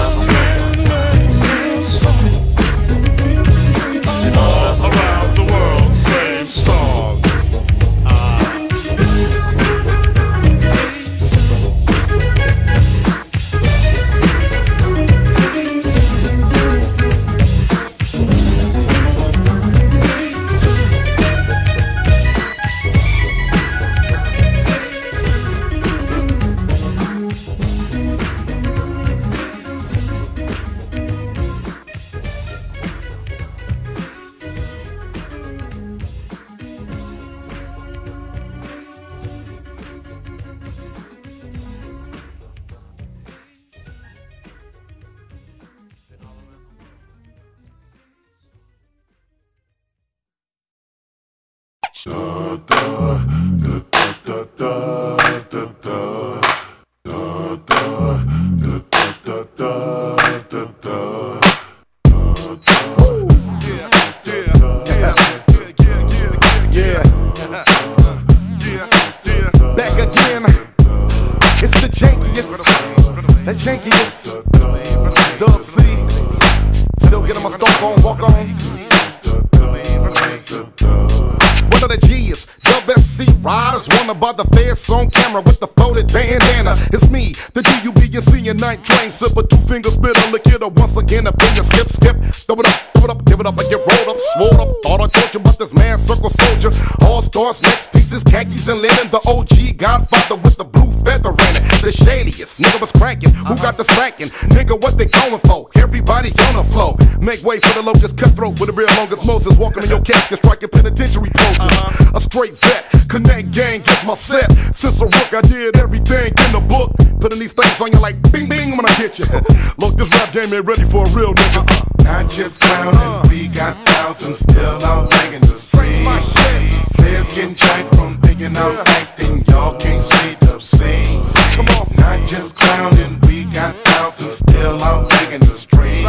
Night train two fingers spit on lick it up once again, a finger skip, skip, throw it up, throw it up, give it up, I get rolled up, swole up. Thought I told you about this man, circle soldier, all stars, next pieces, khakis and linen. The OG Godfather with the blue feather in it, the shadiest. Nigga was cranking, who got the slacking? Nigga, what they going for? Everybody on the flow. Make way for the locust cutthroat with the real longest Moses walking in your casket, striking penitentiary poses. Uh-huh. A straight vet, connect gang gets my set. Since a rook, I did everything in the book. Putting these things on you like bing bing when I hit you. [laughs] Look, this rap game ain't ready for a real nigga. Uh-uh. Not just clowning, uh-huh. we got thousands still out banging the streets. Players getting jacked thinking I'm acting, y'all can't see the scenes. Come on, not just clowning, we got thousands still out banging the streets.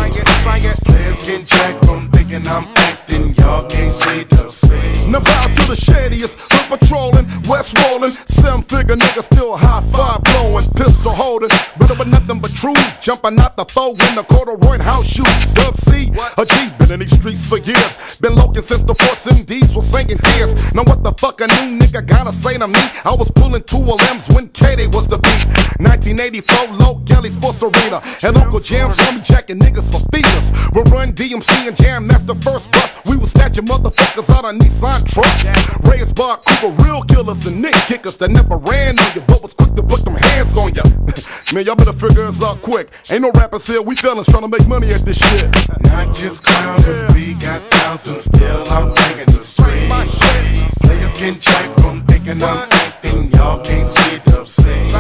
Players getting jacked from thinking I'm acting, y'all can't see Now bow to the shadiest, hood patrolling, west rolling, seven figure nigga still high five blowing, pistol holding, better but nothing but truths, jumping out the foe in the corduroy and house shoes. Dub C, a G, been in these streets for years, been loking since the Force MDs was singing tears. Now what the fuck a new nigga gotta say to me? I was pulling two LMs when K-Day was the beat. 1984, low Kelly Sports Arena, and Uncle Jam's Army jacking niggas for feelers. We Run-DMC and Jam, that's the first bus. We was snatching motherfuckers out of Nissan trucks. Raised by Cooper, real killers and Nick kickers that never ran on you, but was quick to put them hands on you. [laughs] Man, y'all better figure us out quick. Ain't no rappers here, we fellas trying to make money at this shit. Not just clowning, we got thousands still out banging the streets. Players getting jacked from thinking I'm acting, y'all can't see the scenes.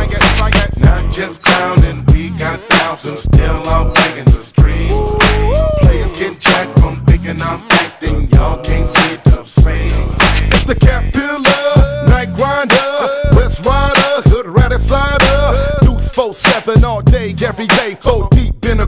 Not just clowning, we got thousands still out banging the streets. Players getting jacked from thinking I'm acting, y'all can't see the. It's the Cat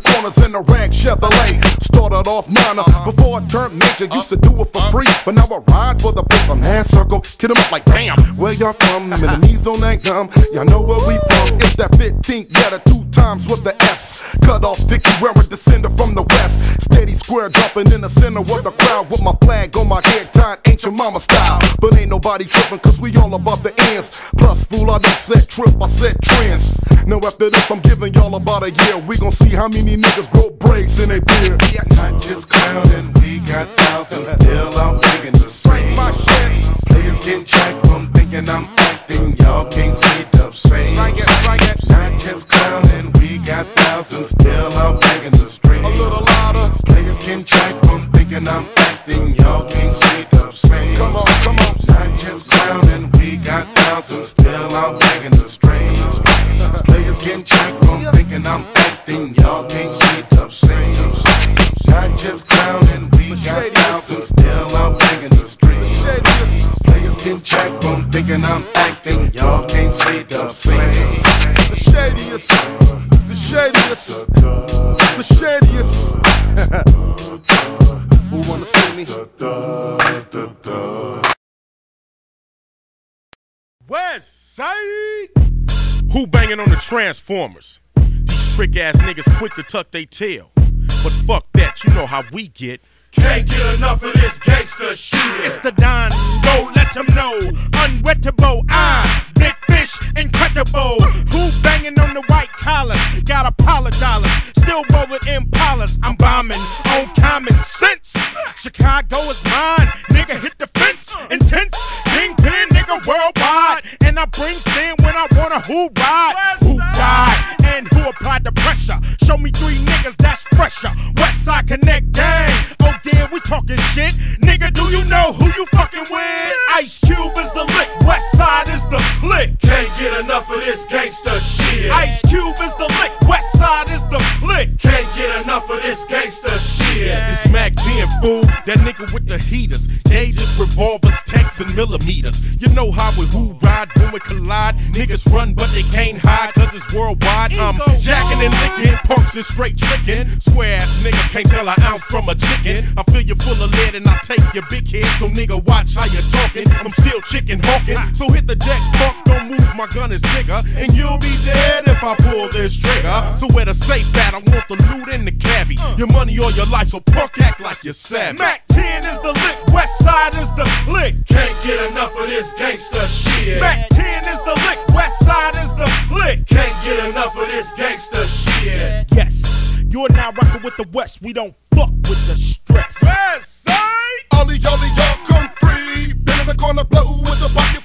corners in the rag Chevrolet. Started off minor uh-huh. before I turned major, used to do it for uh-huh. free, but now I ride for the paper man circle. Hit 'em up like bam, where y'all from? Them enemies [laughs] don't that gum, y'all know where we from. It's that 15th letter, two times with the S. Cut off Dickie wearing descender from the west. Steady square jumping in the center of the crowd with my flag on my head, tied ancient mama style. But ain't nobody tripping, cause we all above the ends. Plus, fool, I don't set trip, I set trends. Now after this, I'm giving y'all about a year. We gon' see how many niggas grow braids in their beard. Not just clowning, we got thousands still out banging the streets. Players getting jacked from thinking I'm acting, y'all can't see the scenes. Not just clowning, we got thousands still out banging the streets. Players getting jacked from thinking I'm acting, y'all can't see the scenes. Come on, come on. Not just clowning, we got thousands still out banging the streets. Players getting jacked from thinking I'm acting, y'all can't see the scenes. Not just clowning, we got thousands still out banging the streets. Players getting jacked from thinking I'm acting, y'all can't see the scenes. The shadiest, the shadiest, the shadiest. [laughs] Who wanna see me? West Side. Who banging on the Transformers? These trick ass niggas quick to tuck they tail. But fuck that, you know how we get. Can't get enough of this gangster shit. It's the Don, go let them know. Unwettable, I, big incredible. Who banging on the white collars? Got Apollo dollars, still rolling Impalas. I'm bombing on common sense. Chicago is mine, nigga hit the fence. Intense, kingpin, nigga worldwide. And I bring sin when I wanna who ride, who died, and who applied the pressure. Show me three niggas that's fresher. West Side Connect gang. Oh yeah, we talking shit. Nigga, do you know who you fucking with? Ice Cube is the lick, West Side is the click. Can't get enough of this gangster shit. Ice Cube is the lick, West Side is the click. Can't get enough of this gangster shit. It's Mack being fool, that nigga with the heaters, gauges, revolvers, tanks, and millimeters. You know how we who ride when we collide. Niggas run, but they can't hide, cause it's worldwide. I'm jacking and licking, punks and straight tricking. Square ass niggas can't tell an ounce from a chicken. I fill you full of lead and I take your big head, so nigga, watch how you talking. I'm still chicken hawking, so hit the deck, fuck, don't move, my gun is bigger. And you'll be dead if I pull this trigger. So where the safe at? I want the loot in the cabbie. Uh. Your money or your life, so punk act like you're savvy. Mack 10 is the lick, West Side is the click. Can't get enough of this gangster shit. Mack 10 is the lick, West Side is the click. Can't get enough of this gangster shit. Yes, you're now rocking with the West. We don't fuck with the stress. West Side. Ollie, ollie, y'all come free. Been in the corner, blow with a bucket full of weed.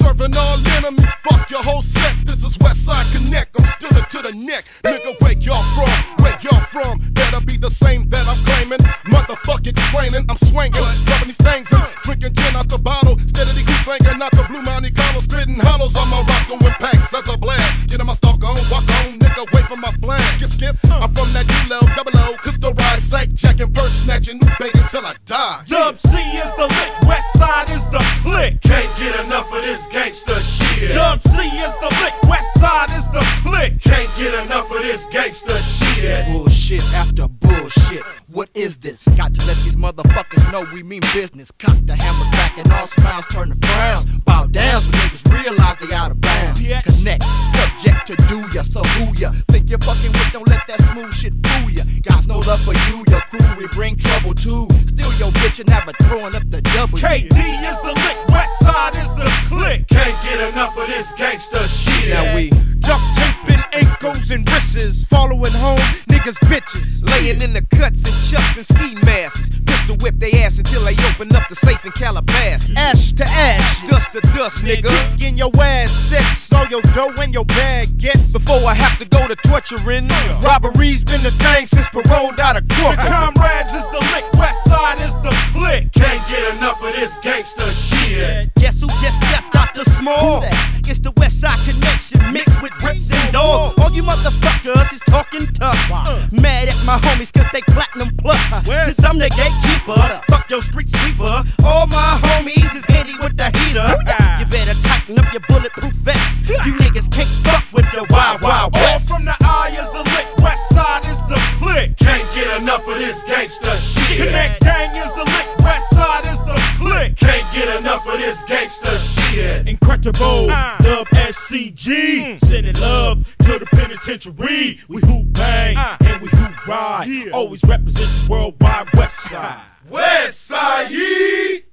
Serving all enemies, fuck your whole set. This is West Side Connect. I'm still it to the neck. Nigga, where y'all from? Where y'all from? Better be the same that I'm claiming. Motherfuck explaining. I'm swinging, dropping these things and drinking gin out the bottle. Steadily keep singing out the blue Monte Carlo, spitting hollows on my Roscoe impacts. That's a blast. Get in my stalk on, walk on, nigga, wait for my flash. Skip, skip. I'm from that D-Low, double O, Crystal Rise, sack, jacking, purse snatching, new bacon till I die. Dub C is the lick, West Side is the click. Can't get enough of this gangster shit. Dub C is the lick, West Side is the click. Can't get enough of this gangster shit. Bullshit after bullshit. What is this? Got to let these motherfuckers know we mean business. Cock the hammers back and all smiles turn to frowns. Bow down so niggas realize they out of bounds. Connect, subject to do ya, so who ya? Think you're fucking with, don't let that smooth shit fool ya. Guys, no love for you, your crew, we bring trouble too. Still your bitch and never throwing up the W. KD is the lick, West Side is the click. Can't get enough of this gangster shit. Now we duct taping ankles and wrists, following home niggas bitches, Laying in the cuts and chucks and ski masses. Pistol whip they ass until they open up the safe in Calabasas. ash to ash, Dust to dust, nigga. Getting your ass set, so your dough and your bag gets. Before I have to go to torturing, Robbery's been the thing since paroled out of court. The comrades is the lick, West Side is the click. Can't get enough of this gangster shit. Guess who just stepped out the small? It's the West Side connection mixed with rips and dogs. All you motherfuckers is talking tough. Uh. Mad at my homies cause they platinum plus. Since I'm the gatekeeper, fuck your street sweeper. All my homies is handy with the heater. You better tighten up your bulletproof vest. You niggas can't fuck with the wild, wild All west. from the this gangster shit. Connect gang is the lick, West Side is the flick. Can't get enough of this gangster shit. Incredible, ah. Dub SCG, mm. sending love to the penitentiary. We who bang ah. and we who ride, always represent the worldwide West Side. West Side.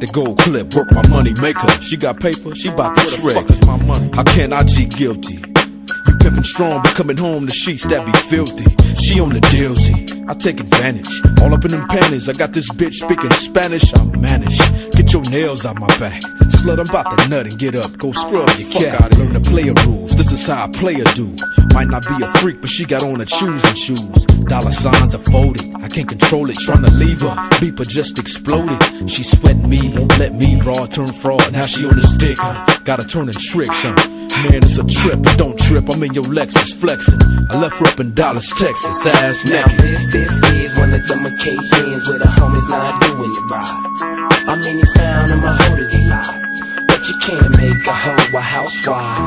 The gold clip. Work my money maker. She got paper, she bout to. Fuck is my money? How can I G guilty? You pimpin' strong, but coming home the sheets that be filthy. She on the dealsy. I take advantage. All up in them panties. I got this bitch speaking Spanish. I manage. Get your nails out my back. Slut, I'm about to nut and get up. Go scrub your cat. Learn the player rules. This is how a player do. Might not be a freak, but she got on her shoes and shoes. Dollar signs are folded. I can't control it. Trying to leave her. Beeper just exploded. She sweat me, won't let me raw turn fraud. Now she on this dick, huh? Gotta turn and tricks, huh? Man, it's a trip, but don't trip. I'm in your Lexus flexing. I left her up in Dallas, Texas, ass Now naked. this, this is one of them occasions where the homies not doing it right. I mean, you found a hoe that he lied. But you can't make a hoe a housewife.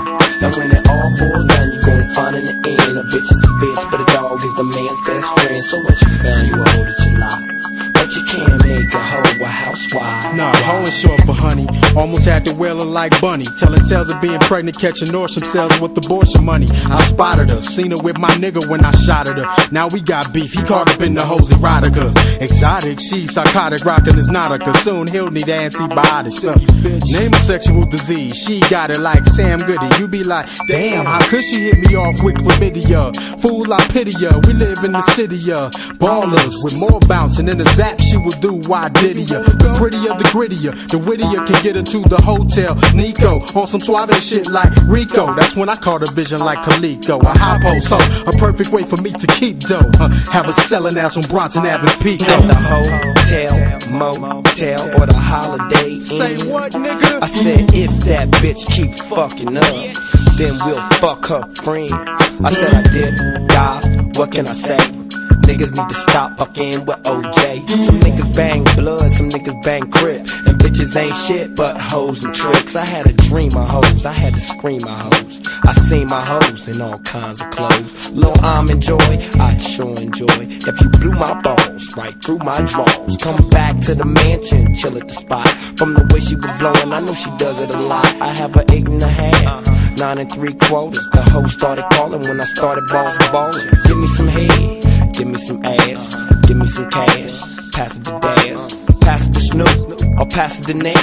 And when it all boils down, you gon' find in the end a bitch is a bitch, but a dog is a man's best friend. So what you found, you a hoe that you lied. But you can't make a hoe housewife. Nah, hoe is short for honey. Almost had to whale her like bunny. Telling tales of being pregnant, catching Norsham cells with abortion money. I spotted her, seen her with my nigga when I shot at her. Now we got beef, he caught up in the hose erotica. Exotic, she psychotic, rockin' his nautica. Soon he'll need antibiotics. Uh, name a sexual disease, she got it like Sam Goody. You be like, damn, how could she hit me off with chlamydia? Fool, I pity ya. We live in the city, uh, ballers with more bouncing than a Zapp. She will do. Why did ya? The prettier, the grittier, the wittier can get her to the hotel. Nico on some suave shit like Rico. That's when I caught a vision like Coleco. A high post, so a perfect way for me to keep dough. Uh, have a selling ass on Bronson Avenue, Pico. At the hotel, motel, or the holiday Inn. Say what, nigga? I said if that bitch keep fucking up, then we'll fuck her friends. I said I did, God, what can I say? Niggas need to stop fucking with OJ. Some niggas bang blood, some niggas bang crip. And bitches ain't shit but hoes and tricks. I had a dream of hoes, I had to scream my hoes. I seen my hoes in all kinds of clothes. Low I'm enjoy, I'd sure enjoy. If you blew my balls right through my drawers. Come back to the mansion, chill at the spot. From the way she was blowing, I know she does it a lot. I have her eight and a half, nine and three quarters. The hoe started calling when I started balls balling. Give me some head. Give me some ass, give me some cash, pass it to Daz, pass it to Snoop, or pass it to Nate.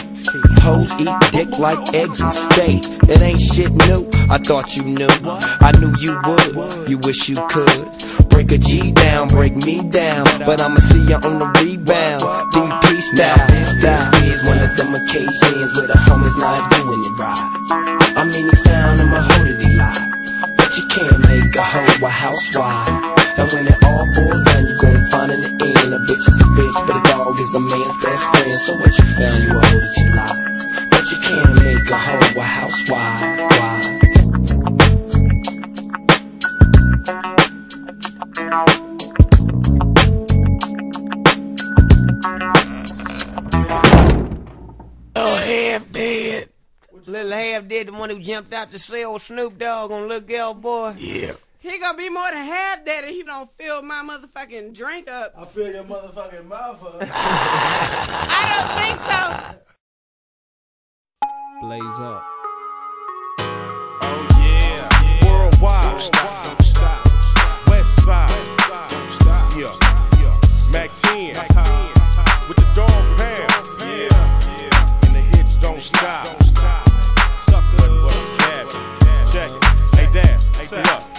Hoes eat dick like eggs and steak. It ain't shit new. I thought you knew. I knew you would. You wish you could. Break a G down, break me down. But I'ma see you on the rebound. DP style. This, this is one of them occasions where the homies not doing it right. I mean, he found him a hoe that he lied. But you can't make a hoe a housewife. And when it all boils down, you gonna find in the end a bitch is a bitch, but a dog is a man's best friend. So what you found, you a hoe that you lie. But you can't make a hoe a housewife. Why? Oh, half dead. Little half dead, the one who jumped out the cell, Snoop Dogg on Little Girl Boy. Yeah. He gonna be more than half dead if he don't fill my motherfucking drink up. I fill your motherfucking mouth up. [laughs] I don't think so. Blaze up. Oh yeah, worldwide. Don't stop, don't stop. West side. Don't stop. Yeah, Mack 10. With the Dogg Pound. Yeah, and the hits don't stop. Sucker, but cabin. Check it. Hey, Dad, say up.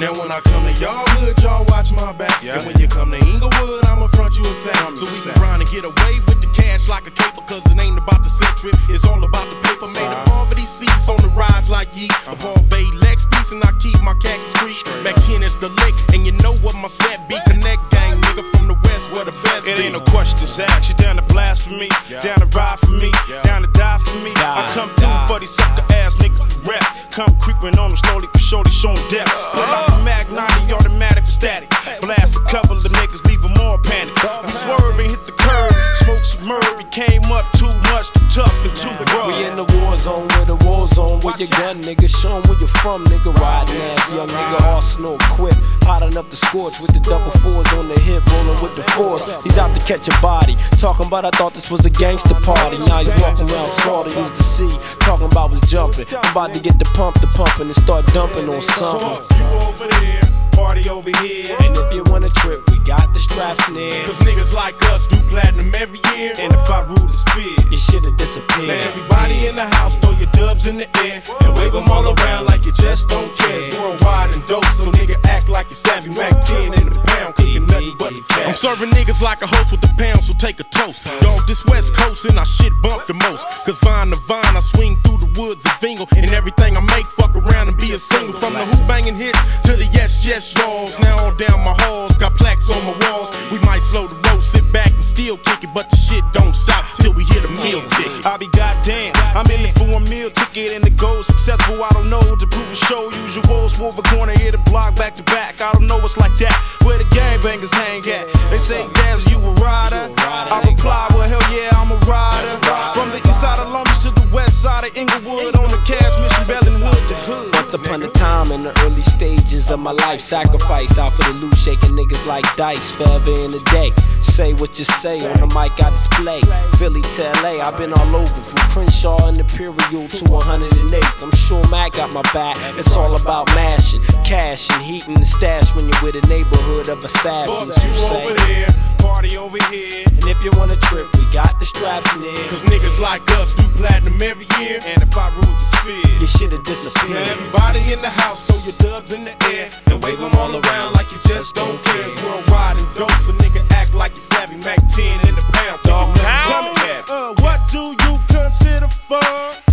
Now when I come to y'all hood, y'all watch my back. And when you come to Inglewood, I'ma front you a sack. So we can grind and get away with the cash like a caper, cause it ain't about the set trip, it's all about the paper. Made of poverty seats on the rise like ye. A Bombay Lex piece, and I keep my khaki street. Back 10 is the lick, and you know what my set be. Connect gang, nigga from the west, where the best It be. ain't no questions asked. You down to blast for me, down to ride for me, down to die for me. I come through for these sucker ass niggas rap. Come creeping on them slowly, but shorty showing depth. Pull out the Mag 90, automatic static. Blast a couple of niggas, them more panic. We swerve and hit the curb, smoke some murder. Came up too much, too tough and too rough. We in the war zone with the war zone. Where your gun, nigga? Show 'em where you from, nigga. Riding ass, young nigga. Arsenal equipped. Hot up the scorch with the double fours on the hip, rolling with the force. He's out to catch a body. Talking about, I thought this was a gangster party. Now he's walking around salty as the sea. Talking about was jumping. I'm about to get the pump, the pumping, and start dumping on something. You party over here. And if you want a trip, we got the straps near. Cause niggas like us do platinum every year. And if I rule this fear, you should have disappeared. Now everybody in the house, throw your dubs in the air and wave them all around like you just don't care. It's worldwide and dope, so nigga act like you're savvy. Mack 10 in the pound, cooking nothing but cash. I'm serving niggas like a host with the pound, so take a toast. Dog, this West Coast and I shit bump the most. Cause vine to vine, I swing through the woods and vingle. And everything I make, fuck around and be a single. From the who banging hits to the yes, yes, y'alls. Now all down my halls, got plaques on my walls. We might slow the road, sit back and still kick it, but the shit don't stop till we hit a meal ticket. I be goddamn, I'm in it for a meal ticket and the goal successful. I don't know to prove a show. Usuals, move a corner, hit a block back to back. I don't know what's like that. Where the gangbangers hang at? They say, Daz, you a rider? I reply, well, hell yeah, I'm a rider. From the east side of Long Beach to the west side of Inglewood on the cash Bellingwood to hood. Once upon a time in the early stages of my life, sacrifice out for the loot, shaking niggas like dice, forever in the day. Say what you say on the mic, I display. Philly to LA, I've been all over from Crenshaw and Imperial to 108. I'm sure Mack got my back. It's all about mashing, cash and heating the stash when you're with a neighborhood of assassins. You say, over there, party over here. and if you want a trip, we got the straps near. Cause niggas like us do platinum every year. And if I rule the sphere, You should have now everybody in the house, throw your dubs in the air and wave them all around like you just don't care. It's worldwide and dope, so nigga act like you savvy. Mack 10 in the pound, dog. Uh, what do you consider fun?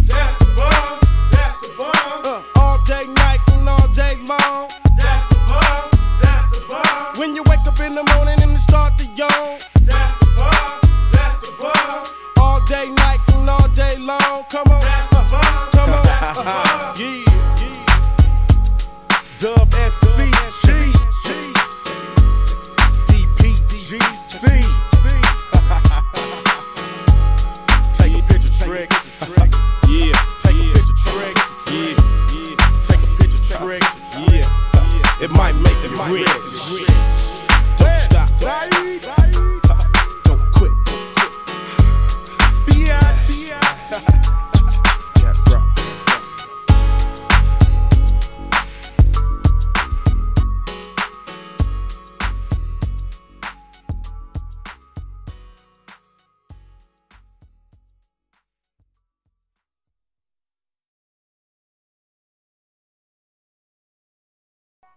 That's the bomb. That's the bomb. Uh, all day, night, and all day long. That's the bomb. That's the bomb. When you wake up in the morning and you start to yawn. That's the bomb. That's the bomb. All day, night, and all day long. Come on. [laughs] That's the bomb. Come on. Uh-huh. yeah. Dub SC. DPGC. [laughs] Take a picture, trick. Yeah. Take a picture, trick. Yeah. Take a picture, trick. Yeah. It might make you rich. Don't stop.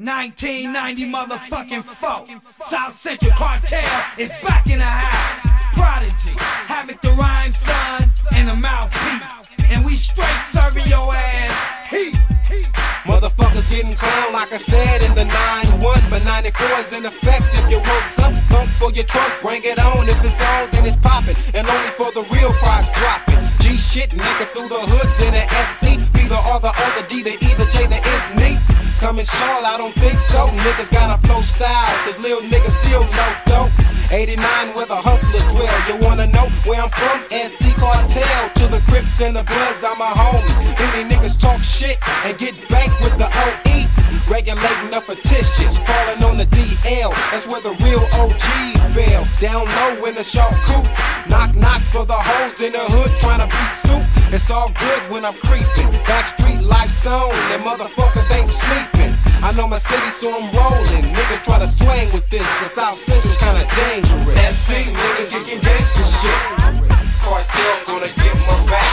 1990 motherfucking folk. South Central Cartel is back in the house. Prodeje, Havoc the Rhyme Son, and the mouthpiece. And we straight serving your ass heat. Motherfuckers getting clown like I said in the 91, but 94 is in effect if you want some. Pump for your trunk, bring it on. If it's on, then it's popping, and only for the real prize dropping. G shit, nigga, through the hoods in the SC. Be the R, the O, the D, the E, the J, the is me. Coming Shawl, I don't think so. Niggas got a flow style, cause little niggas still low dope. 89 where the hustlers dwell. You wanna know where I'm from? SC Cartel to the Crips and the Bloods, I'm a homie. Any niggas talk shit and get back with the OE. Regulating the fictitious, calling on the DL. That's where the real OGs bail. Down low in the shark coop. Knock, knock for the hoes in the hood trying to be soup. It's all good when I'm creeping. Backstreet life on, and motherfuckers ain't sleeping. I know my city, so I'm rolling. Niggas try to swing with this, but South Central's kinda dangerous. SC, nigga kicking gangsta shit. Cartel gonna get my back.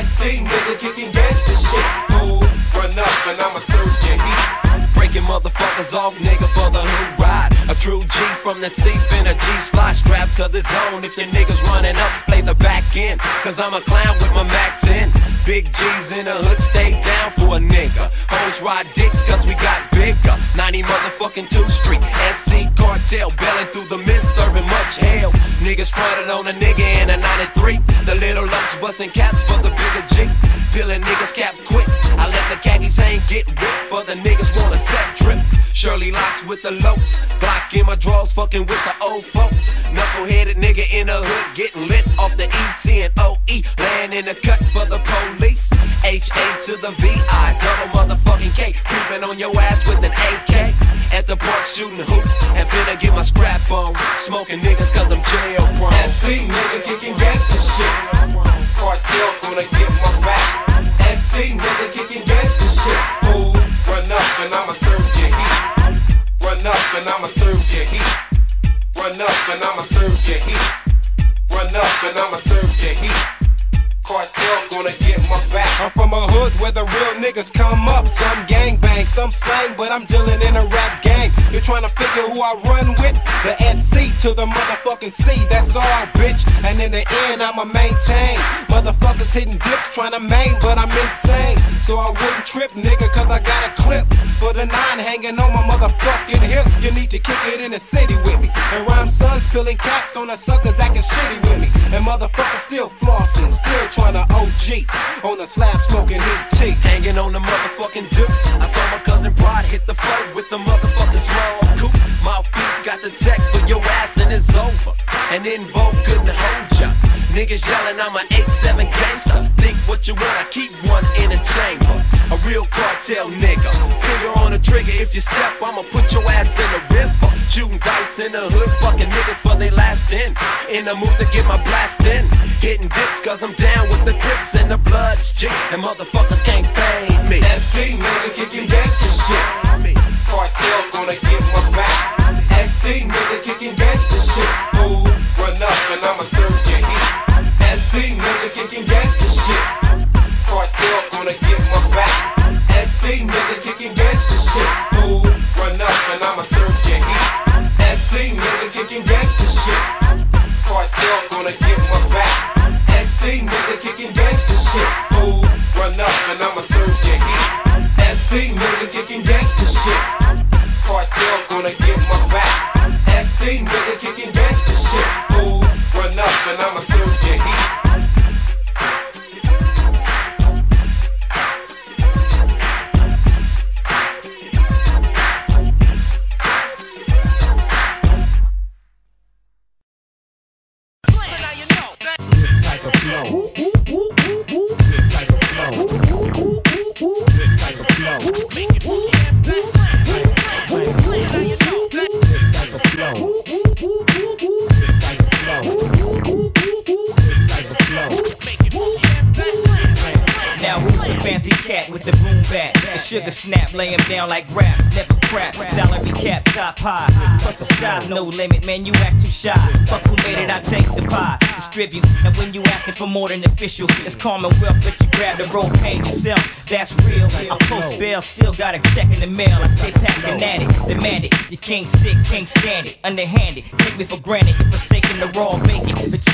SC, nigga kicking gangsta shit. Ooh, run up and I'ma serve your heat. Breaking motherfuckers off, nigga, for the hood ride. A true G from the C fin a G slot strapped to the zone. If your niggas running up, play the back end. Cause I'm a clown with my Mac 10. Big G's in the hood, stay down for a nigga. Hoes ride dicks cause we got bigger. 90 motherfucking 2 Street. SC cartel belling through the mist, serving much hell. Niggas fronted on a nigga in a 93. The little lumps busting caps for the bigger G. Peeling niggas cap quick. Khakis hang, get whipped for the niggas want a set trip. Shirley locks with the lokes. Block in my drawers, fucking with the old folks. Knuckle-headed nigga in the hood, getting lit off the ET and OE. Laying in the cut for the police. H-A to the V-I, double motherfucking K. Creeping on your ass with an AK. At the park shooting hoops and finna get my scrap on. Smoking niggas cause I'm jail prone. SC nigga kicking gangsta shit. Cartel gonna get my back. SC nigga kicking gangsta shit. Ooh, run up and I'ma serve your heat. Run up and I'ma serve your heat. Run up and I'ma serve your heat. Run up and I'ma serve your heat. Cartel gonna get my back. I'm from a hood where the real niggas come up. Some gang bang, some slang, but I'm dealing in a rap gang. You're trying to figure who I run with? The SC to the motherfucking C, that's all, bitch. And in the end, I'ma maintain. Motherfuckers hitting dips, trying to main, but I'm insane. So I wouldn't trip, nigga, cause I got a clip. For the nine hanging on my motherfucking hip. You need to kick it in the city with me. And rhyme sons peeling caps on the suckers acting shitty with me. And motherfuckers still flossing, still trying to OG on the slab smoking ET. Hanging on the motherfucking deuce. I saw my cousin Brad hit the floor with the motherfucking small coupe. Mouthpiece got the tech for your ass and it's over. And then vote couldn't hold ya. Niggas yelling I'm a 8-7 gangster. Think what you want, I keep one in a chamber. A real cartel nigga. Finger on the trigger, if you step, I'ma put your ass in the river. Shooting dice in the hood, fucking niggas for they last in. In the mood to get my blast in. Hitting dips cause I'm down with the grips and the bloods, G. And motherfuckers can't fade me. SC nigga kicking gangsta shit. Cartel gonna get my back. SC nigga Commonwealth, but you grab the rope, pay yourself. That's real. I post bail, still got a check in the mail. I stay packing at it, demand it. You can't sit, can't stand it. Underhanded, take me for granted. Forsaking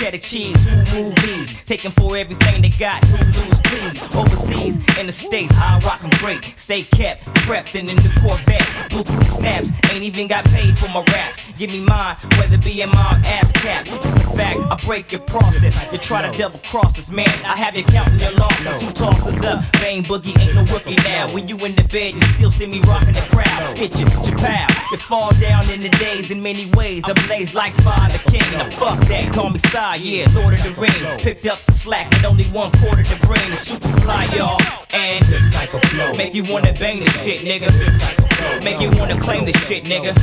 cheddar cheese, movies. Taking for everything they got, lose, please. Overseas, in the States, I rock 'em great. Stay kept, prepped in the Corvette. Bluetooth snaps, ain't even got paid for my raps. Give me mine, whether be in my ass cap. It's a fact, I break your process. You try to double cross us, man. I have you counting your losses. Who tosses up? Bang Boogie ain't no rookie now. When you in the bed, you still see me rocking the crowd. Hit you, Chappelle. You fall down in the days in many ways. I blaze like fire, the king. Now fuck that, call me Sire, yeah, Lord of the Ring. Picked up the slack, but only one quarter to bring. Super fly, y'all. And flow. Make you wanna bang this shit, nigga. Make you wanna claim this shit, nigga.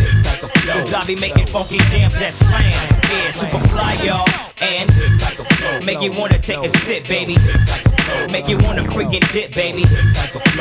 Cause I be making funky jams that slam. Yeah, super fly, y'all. And make you wanna take a sip, baby. Make you wanna freaking dip, baby.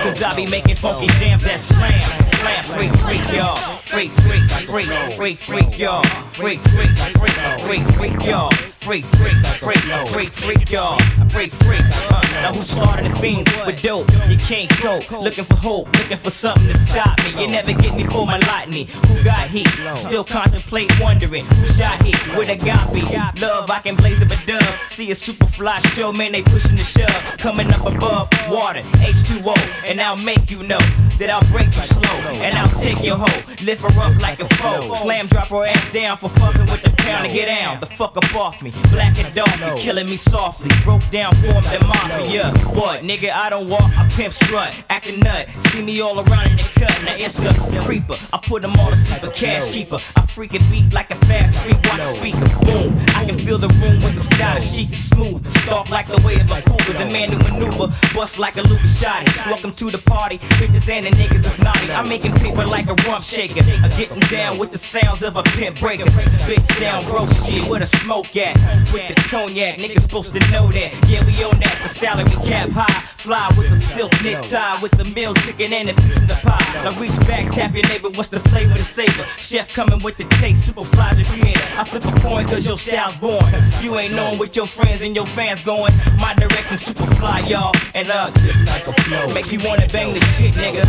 Cause I be making funky jams that slam. Slam, freak, freak, y'all. Freak, freak, freak, freak, freak, y'all. Freak, freak, freak, freak, freak, y'all. Freak, freak, freak, freak, freak, y'all. Freak, freak. Uh, now who started the fiends with dope? You can't cope. Looking for hope, looking for something to stop me. You never get me for my lightning. Who got heat? Still contemplate, wondering who shot heat with a goppy. Love, I can blaze up a dub. See a super fly show, man, they pushing the shove. Coming up above water, H2O. And I'll make you know that I'll break you slow. And I'll take your hoe, lift her up like a foe. Slam drop her ass down for fucking with the pound to get down. The fuck up off me. Black and dark, killing me softly. Broke down, formed the mafia. What, nigga, I don't walk, I pimp strut. Acting nut, see me all around in the cut. Now the creeper. I put them all to sleep, a cash keeper. I freaking beat like a fast freak, watch the speaker. Boom, I can fill the room with the style, She and smooth. The stalk like the way of a cougar, the man who maneuver. Bust like a Lucas shotty. Welcome to the party, bitches and the niggas is naughty. I'm making paper like a rump shaker. I'm getting down with the sounds of a pimp breaker. Bitch down, bro, shit, where the smoke at? With the cognac, niggas supposed to know that. Yeah, we own that. The salary cap high. Fly with the silk necktie, with the meal ticket and a piece of the pie. Now reach back, tap your neighbor, what's the flavor, the savor? Chef coming with the taste, super fly to the end. I flip a coin cause your style's born. You ain't knowing what your friends and your fans going. My direction, super fly, y'all. And uh, this type of flow. Make you wanna bang the shit, nigga.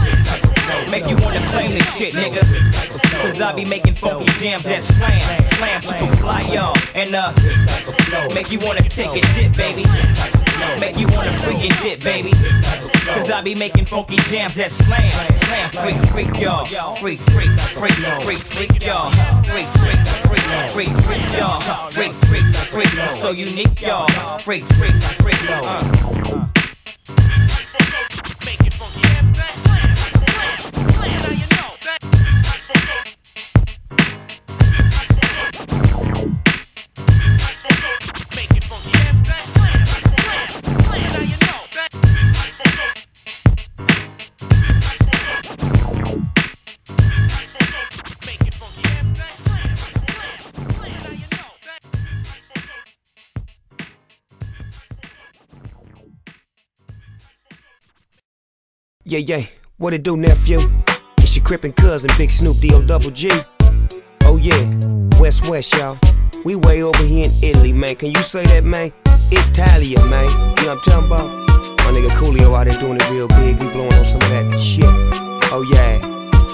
Make you wanna claim this shit, nigga. Cause I be making funky jams that slam, slam, super fly, y'all. And uh, make you wanna take a dip, baby. Make you wanna freaking dip, baby. Cause I be making funky jams that slam, slam, freak, freak, y'all. Freak, freak, freak, freak, freak, y'all. Freak, freak, freak, freak, freak, y'all. Freak, freak, freak, so unique, y'all. Freak, freak, freak, uh. Yeah, yeah, what it do, nephew? It's your crippin' cousin, Big Snoop D-O double G. Oh yeah, West West, y'all. We way over here in Italy, man. Can you say that, man? Italia, man. You know what I'm talking about? My nigga Coolio out there doing it real big. We blowing on some of that shit. Oh yeah,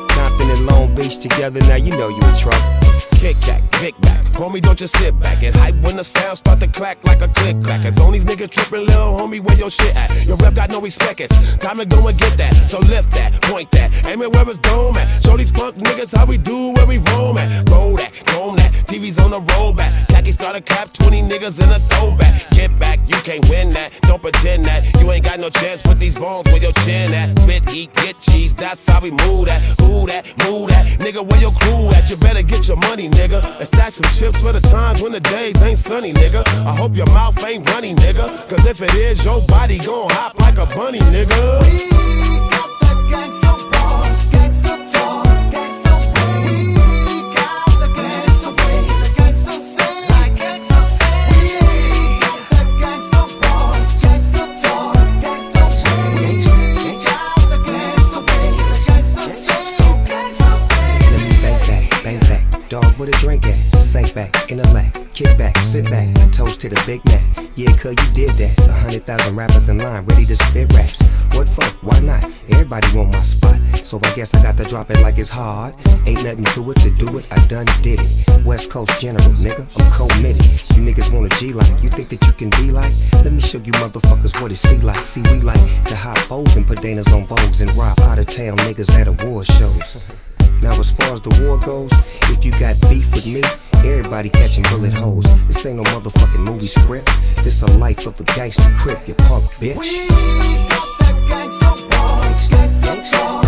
Compton and Long Beach together. Now you know you in trouble. Kick back, kick back. Homie, don't just sit back and hype when the sound start to clack like a click clack. It's on these niggas tripping, little homie, where your shit at? Your rep got no respect, it's time to go and get that. So lift that, point that, aim it where it's dome at. Show these punk niggas how we do where we roam at. Roll that, comb that, TV's on the rollback. Tacky a cap, 20 niggas in a throwback. Get back, you can't win that. Don't pretend that you ain't got no chance with these bones where your chin at. Spit, heat, get cheese, that's how we move that. Who that, move that. Nigga, where your crew at? You better get your money, nigga. And stack some chips for the times when the days ain't sunny, nigga. I hope your mouth ain't runny, nigga. Cause if it is, your body gon' hop like a bunny, nigga. We got gangsta gangsta where the drink at? Sink back, in the lap, kick back, sit back, toast to the Big Mac. Yeah, cuz you did that. A hundred thousand rappers in line, ready to spit raps. What for? Why not? Everybody want my spot. So I guess I got to drop it like it's hard. Ain't nothing to it to do it, I done did it. West Coast General, nigga, I'm committed. You niggas want a G like, you think that you can be like? Let me show you motherfuckers what it see like. See, we like to hop foes and put Danas on Vogues and rob out of town niggas at award shows. Now, as far as the war goes, if you got beef with me, everybody catching bullet holes. This ain't no motherfucking movie script. This a life of the gangster crip, you punk bitch. We got that gangster gangsta, talk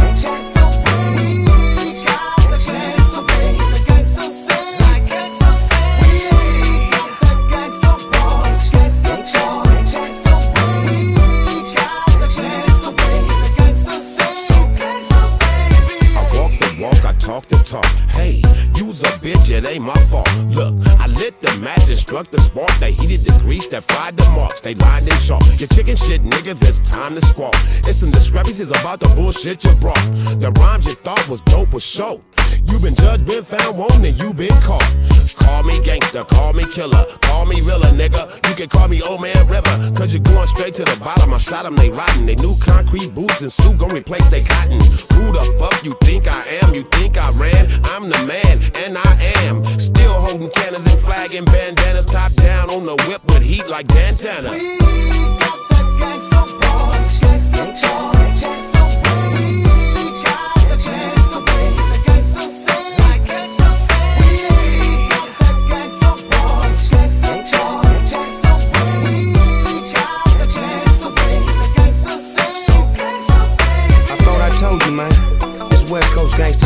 ain't my fault. Look, I lit the match and struck the spark. They heated the grease that fried the marks. They lined in chalk. Your chicken shit niggas, it's time to squawk. It's some discrepancies about the bullshit you brought. The rhymes you thought was dope was show. You been judged, been found wanting, you been caught. Call me gangster, call me killer, call me realer, nigga. You can call me old man river, cause you're going straight to the bottom. I shot them, they rotten. They new concrete boots and suit gon' replace they cotton. Who the fuck you think I am? You think I ran? I'm the man, and I am. Still holding cannons and flagging bandanas, top down on the whip with heat like Dantana. We got that gangsta boy, gangsta, gangster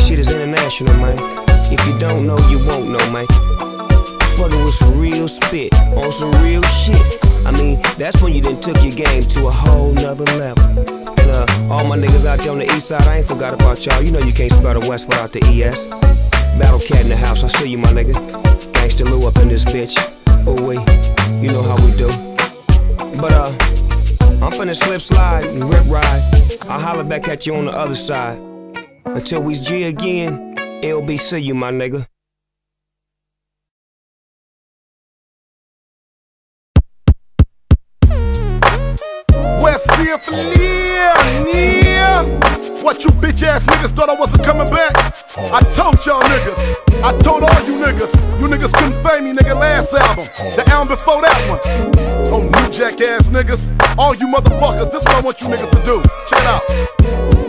shit is international, man. If you don't know, you won't know, man. Fucking with some real spit on some real shit. I mean, that's when you done took your game to a whole nother level. And uh, all my niggas out there on the east side, I ain't forgot about y'all. You know you can't spell the west without the ES. Battlecat in the house, I see you, my nigga. Gangsta Lou up in this bitch. Oh, wait, you know how we do. But, uh, I'm finna slip slide and rip ride. I'll holler back at you on the other side. Until we's G again, LBC you, my nigga. West near, near. What you bitch ass niggas thought I wasn't coming back? I told y'all niggas. I told all you niggas. You niggas couldn't fame me, nigga, last album. The album before that one. Oh, new jack ass niggas. All you motherfuckers, this is what I want you niggas to do. Check it out.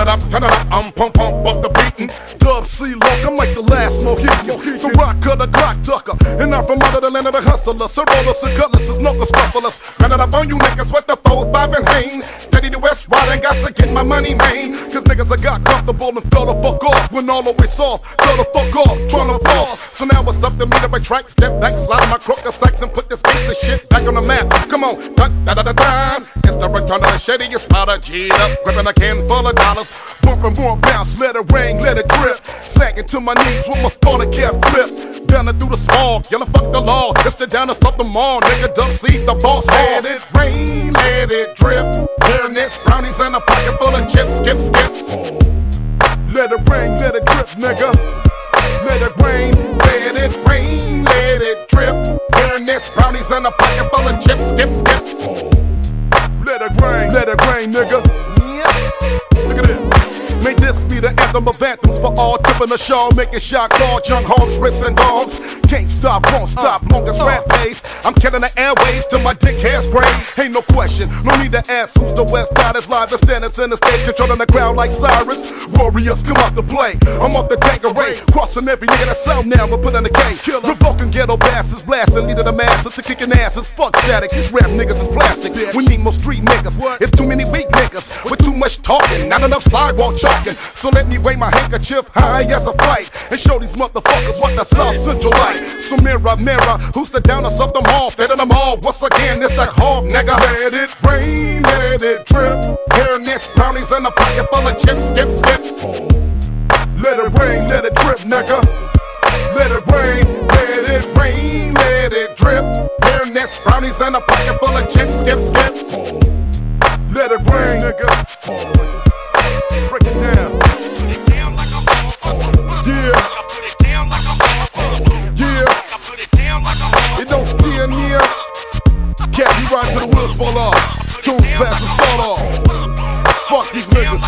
It up, turn it up, I'm pump pump up the beatin'. Dub C look, I'm like the last Mohican. The rock of the Glock tucker. And I'm from out of the land of the hustlers. Colors is knuckle scufflers. Turn it up on you niggas with the four, five, and Hain. Steady the West Ride, got to get my money, man. Cause niggas I got comfortable and fell the fuck off. When all the way soft, fell the fuck off, to floss. So now it's up to me to track, step back, slide my crooked stacks and put this gangsta shit back on the map. Come on, da da da da da. It's the return of the shittiest powder, G'd up, gripping a can full of dollars. Bump and bump, bounce, let it rain, let it drip. Sagging to my knees with my starter cap flip. Down through the smog, yelling fuck the law. It's the down to stop them all, nigga. Dump seat, the boss. Let it rain, let it drip. Fairness, brownies in a pocket full of chips, skip, skip. Let it rain, let it drip, nigga. Let it rain, let it rain, let it drip. Fairness, brownies in a pocket full of chips, skip, skip. Let it rain, let it rain, nigga. Look at this. May this be the anthem of anthems for all tipping the show, making shot call, junk hogs, rips and dogs. Can't stop, won't stop, uh, long as uh. rap pays. I'm killing the airways till my dick hair spray. Ain't no question, no need to ask who's the West Side is live. The standing in the stage, controlling the crowd like Cyrus. Warriors come out to play. I'm off the Tanqueray, crossing every nigga that's out now. We're putting the K. Killer. Revoking ghetto bastards, blasting, leading the masses to kicking asses. Fuck static, these rap niggas is plastic. We need more street niggas. It's too many weak niggas with too much talking, not enough sidewalk chalking. So let me wave my handkerchief high as a fight and show these motherfuckers what the South Central like. So mirror, mirror, who's the downest of them all? Better them all. Once again, it's that hog, nigga. Let it rain, let it drip. Hairnets, brownies in a pocket full of chips, skip, skip. Let it rain, let it drip, nigga. Let it rain, let it rain, let it drip. Hairnets, brownies in a pocket full of chips, skip, skip. Let it rain, nigga. Break it down. Yeah. Yeah. It don't steer near. Cat, you ride till the wheels fall off. Tunes pass the salt off. Fuck these niggas.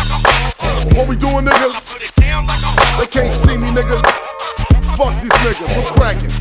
What we doing, nigga? They can't see me, nigga. Fuck these niggas. What's cracking?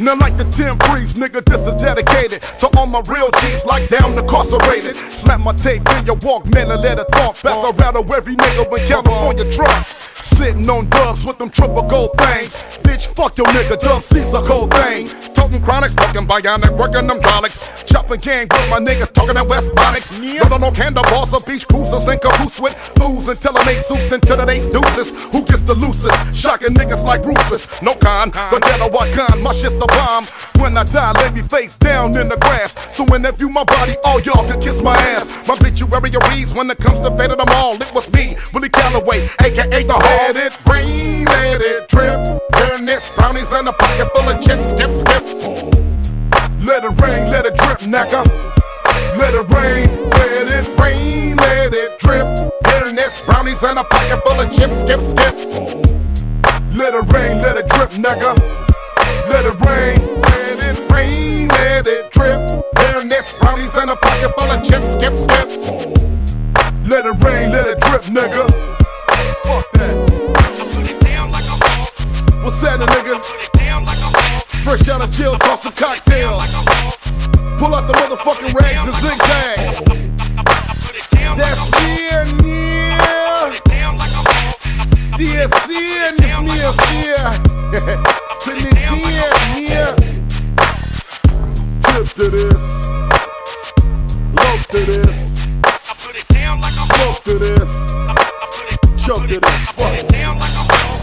None like the 10 breeze, nigga, this is dedicated to all my real G's, like down incarcerated. Slap my tape in your Walkman and let it thump. Pass around to every nigga when California drunk. Sitting on dubs with them triple gold things. Bitch, fuck your nigga, dub C's a cold thing. Talking chronics, talking bionic, working them hydraulics. Chopping gang with my niggas, talking at West Bonics. Rolling on candle balls of beach cruisers and caboose with booze until it ain't suits until it ain't deuces. Who gets the loosest? Shocking niggas like Rufus. No con, the dead of what con? My shit's the bomb. When I die, lay me face down in the grass. So when they view my body, all y'all can kiss my ass. My obituary reads when it comes to fate of them all. It was me, Willie Calhoun, aka the Let it rain, let it drip. Turn this brownies in a pocket full of chips, skip, skip. Let it rain, let it drip, nigga. Let it rain, let it rain, let it drip. Turn this brownies in a pocket full of chips, skip, skip. Let it rain, let it drip, nigga. Let it rain, let it rain, let it drip. Turn this brownies in a pocket full of chips, skip, skip. Let it rain, let it drip, nigga. Fuck that. What's that, nigga? Fresh out of jail, toss some cocktails. Pull out the motherfucking rags and zigzags. That's near, near. DSC and it's near fear. Putting it near, near. Tip to this. Lope to this. Smoke to this. Choke to this.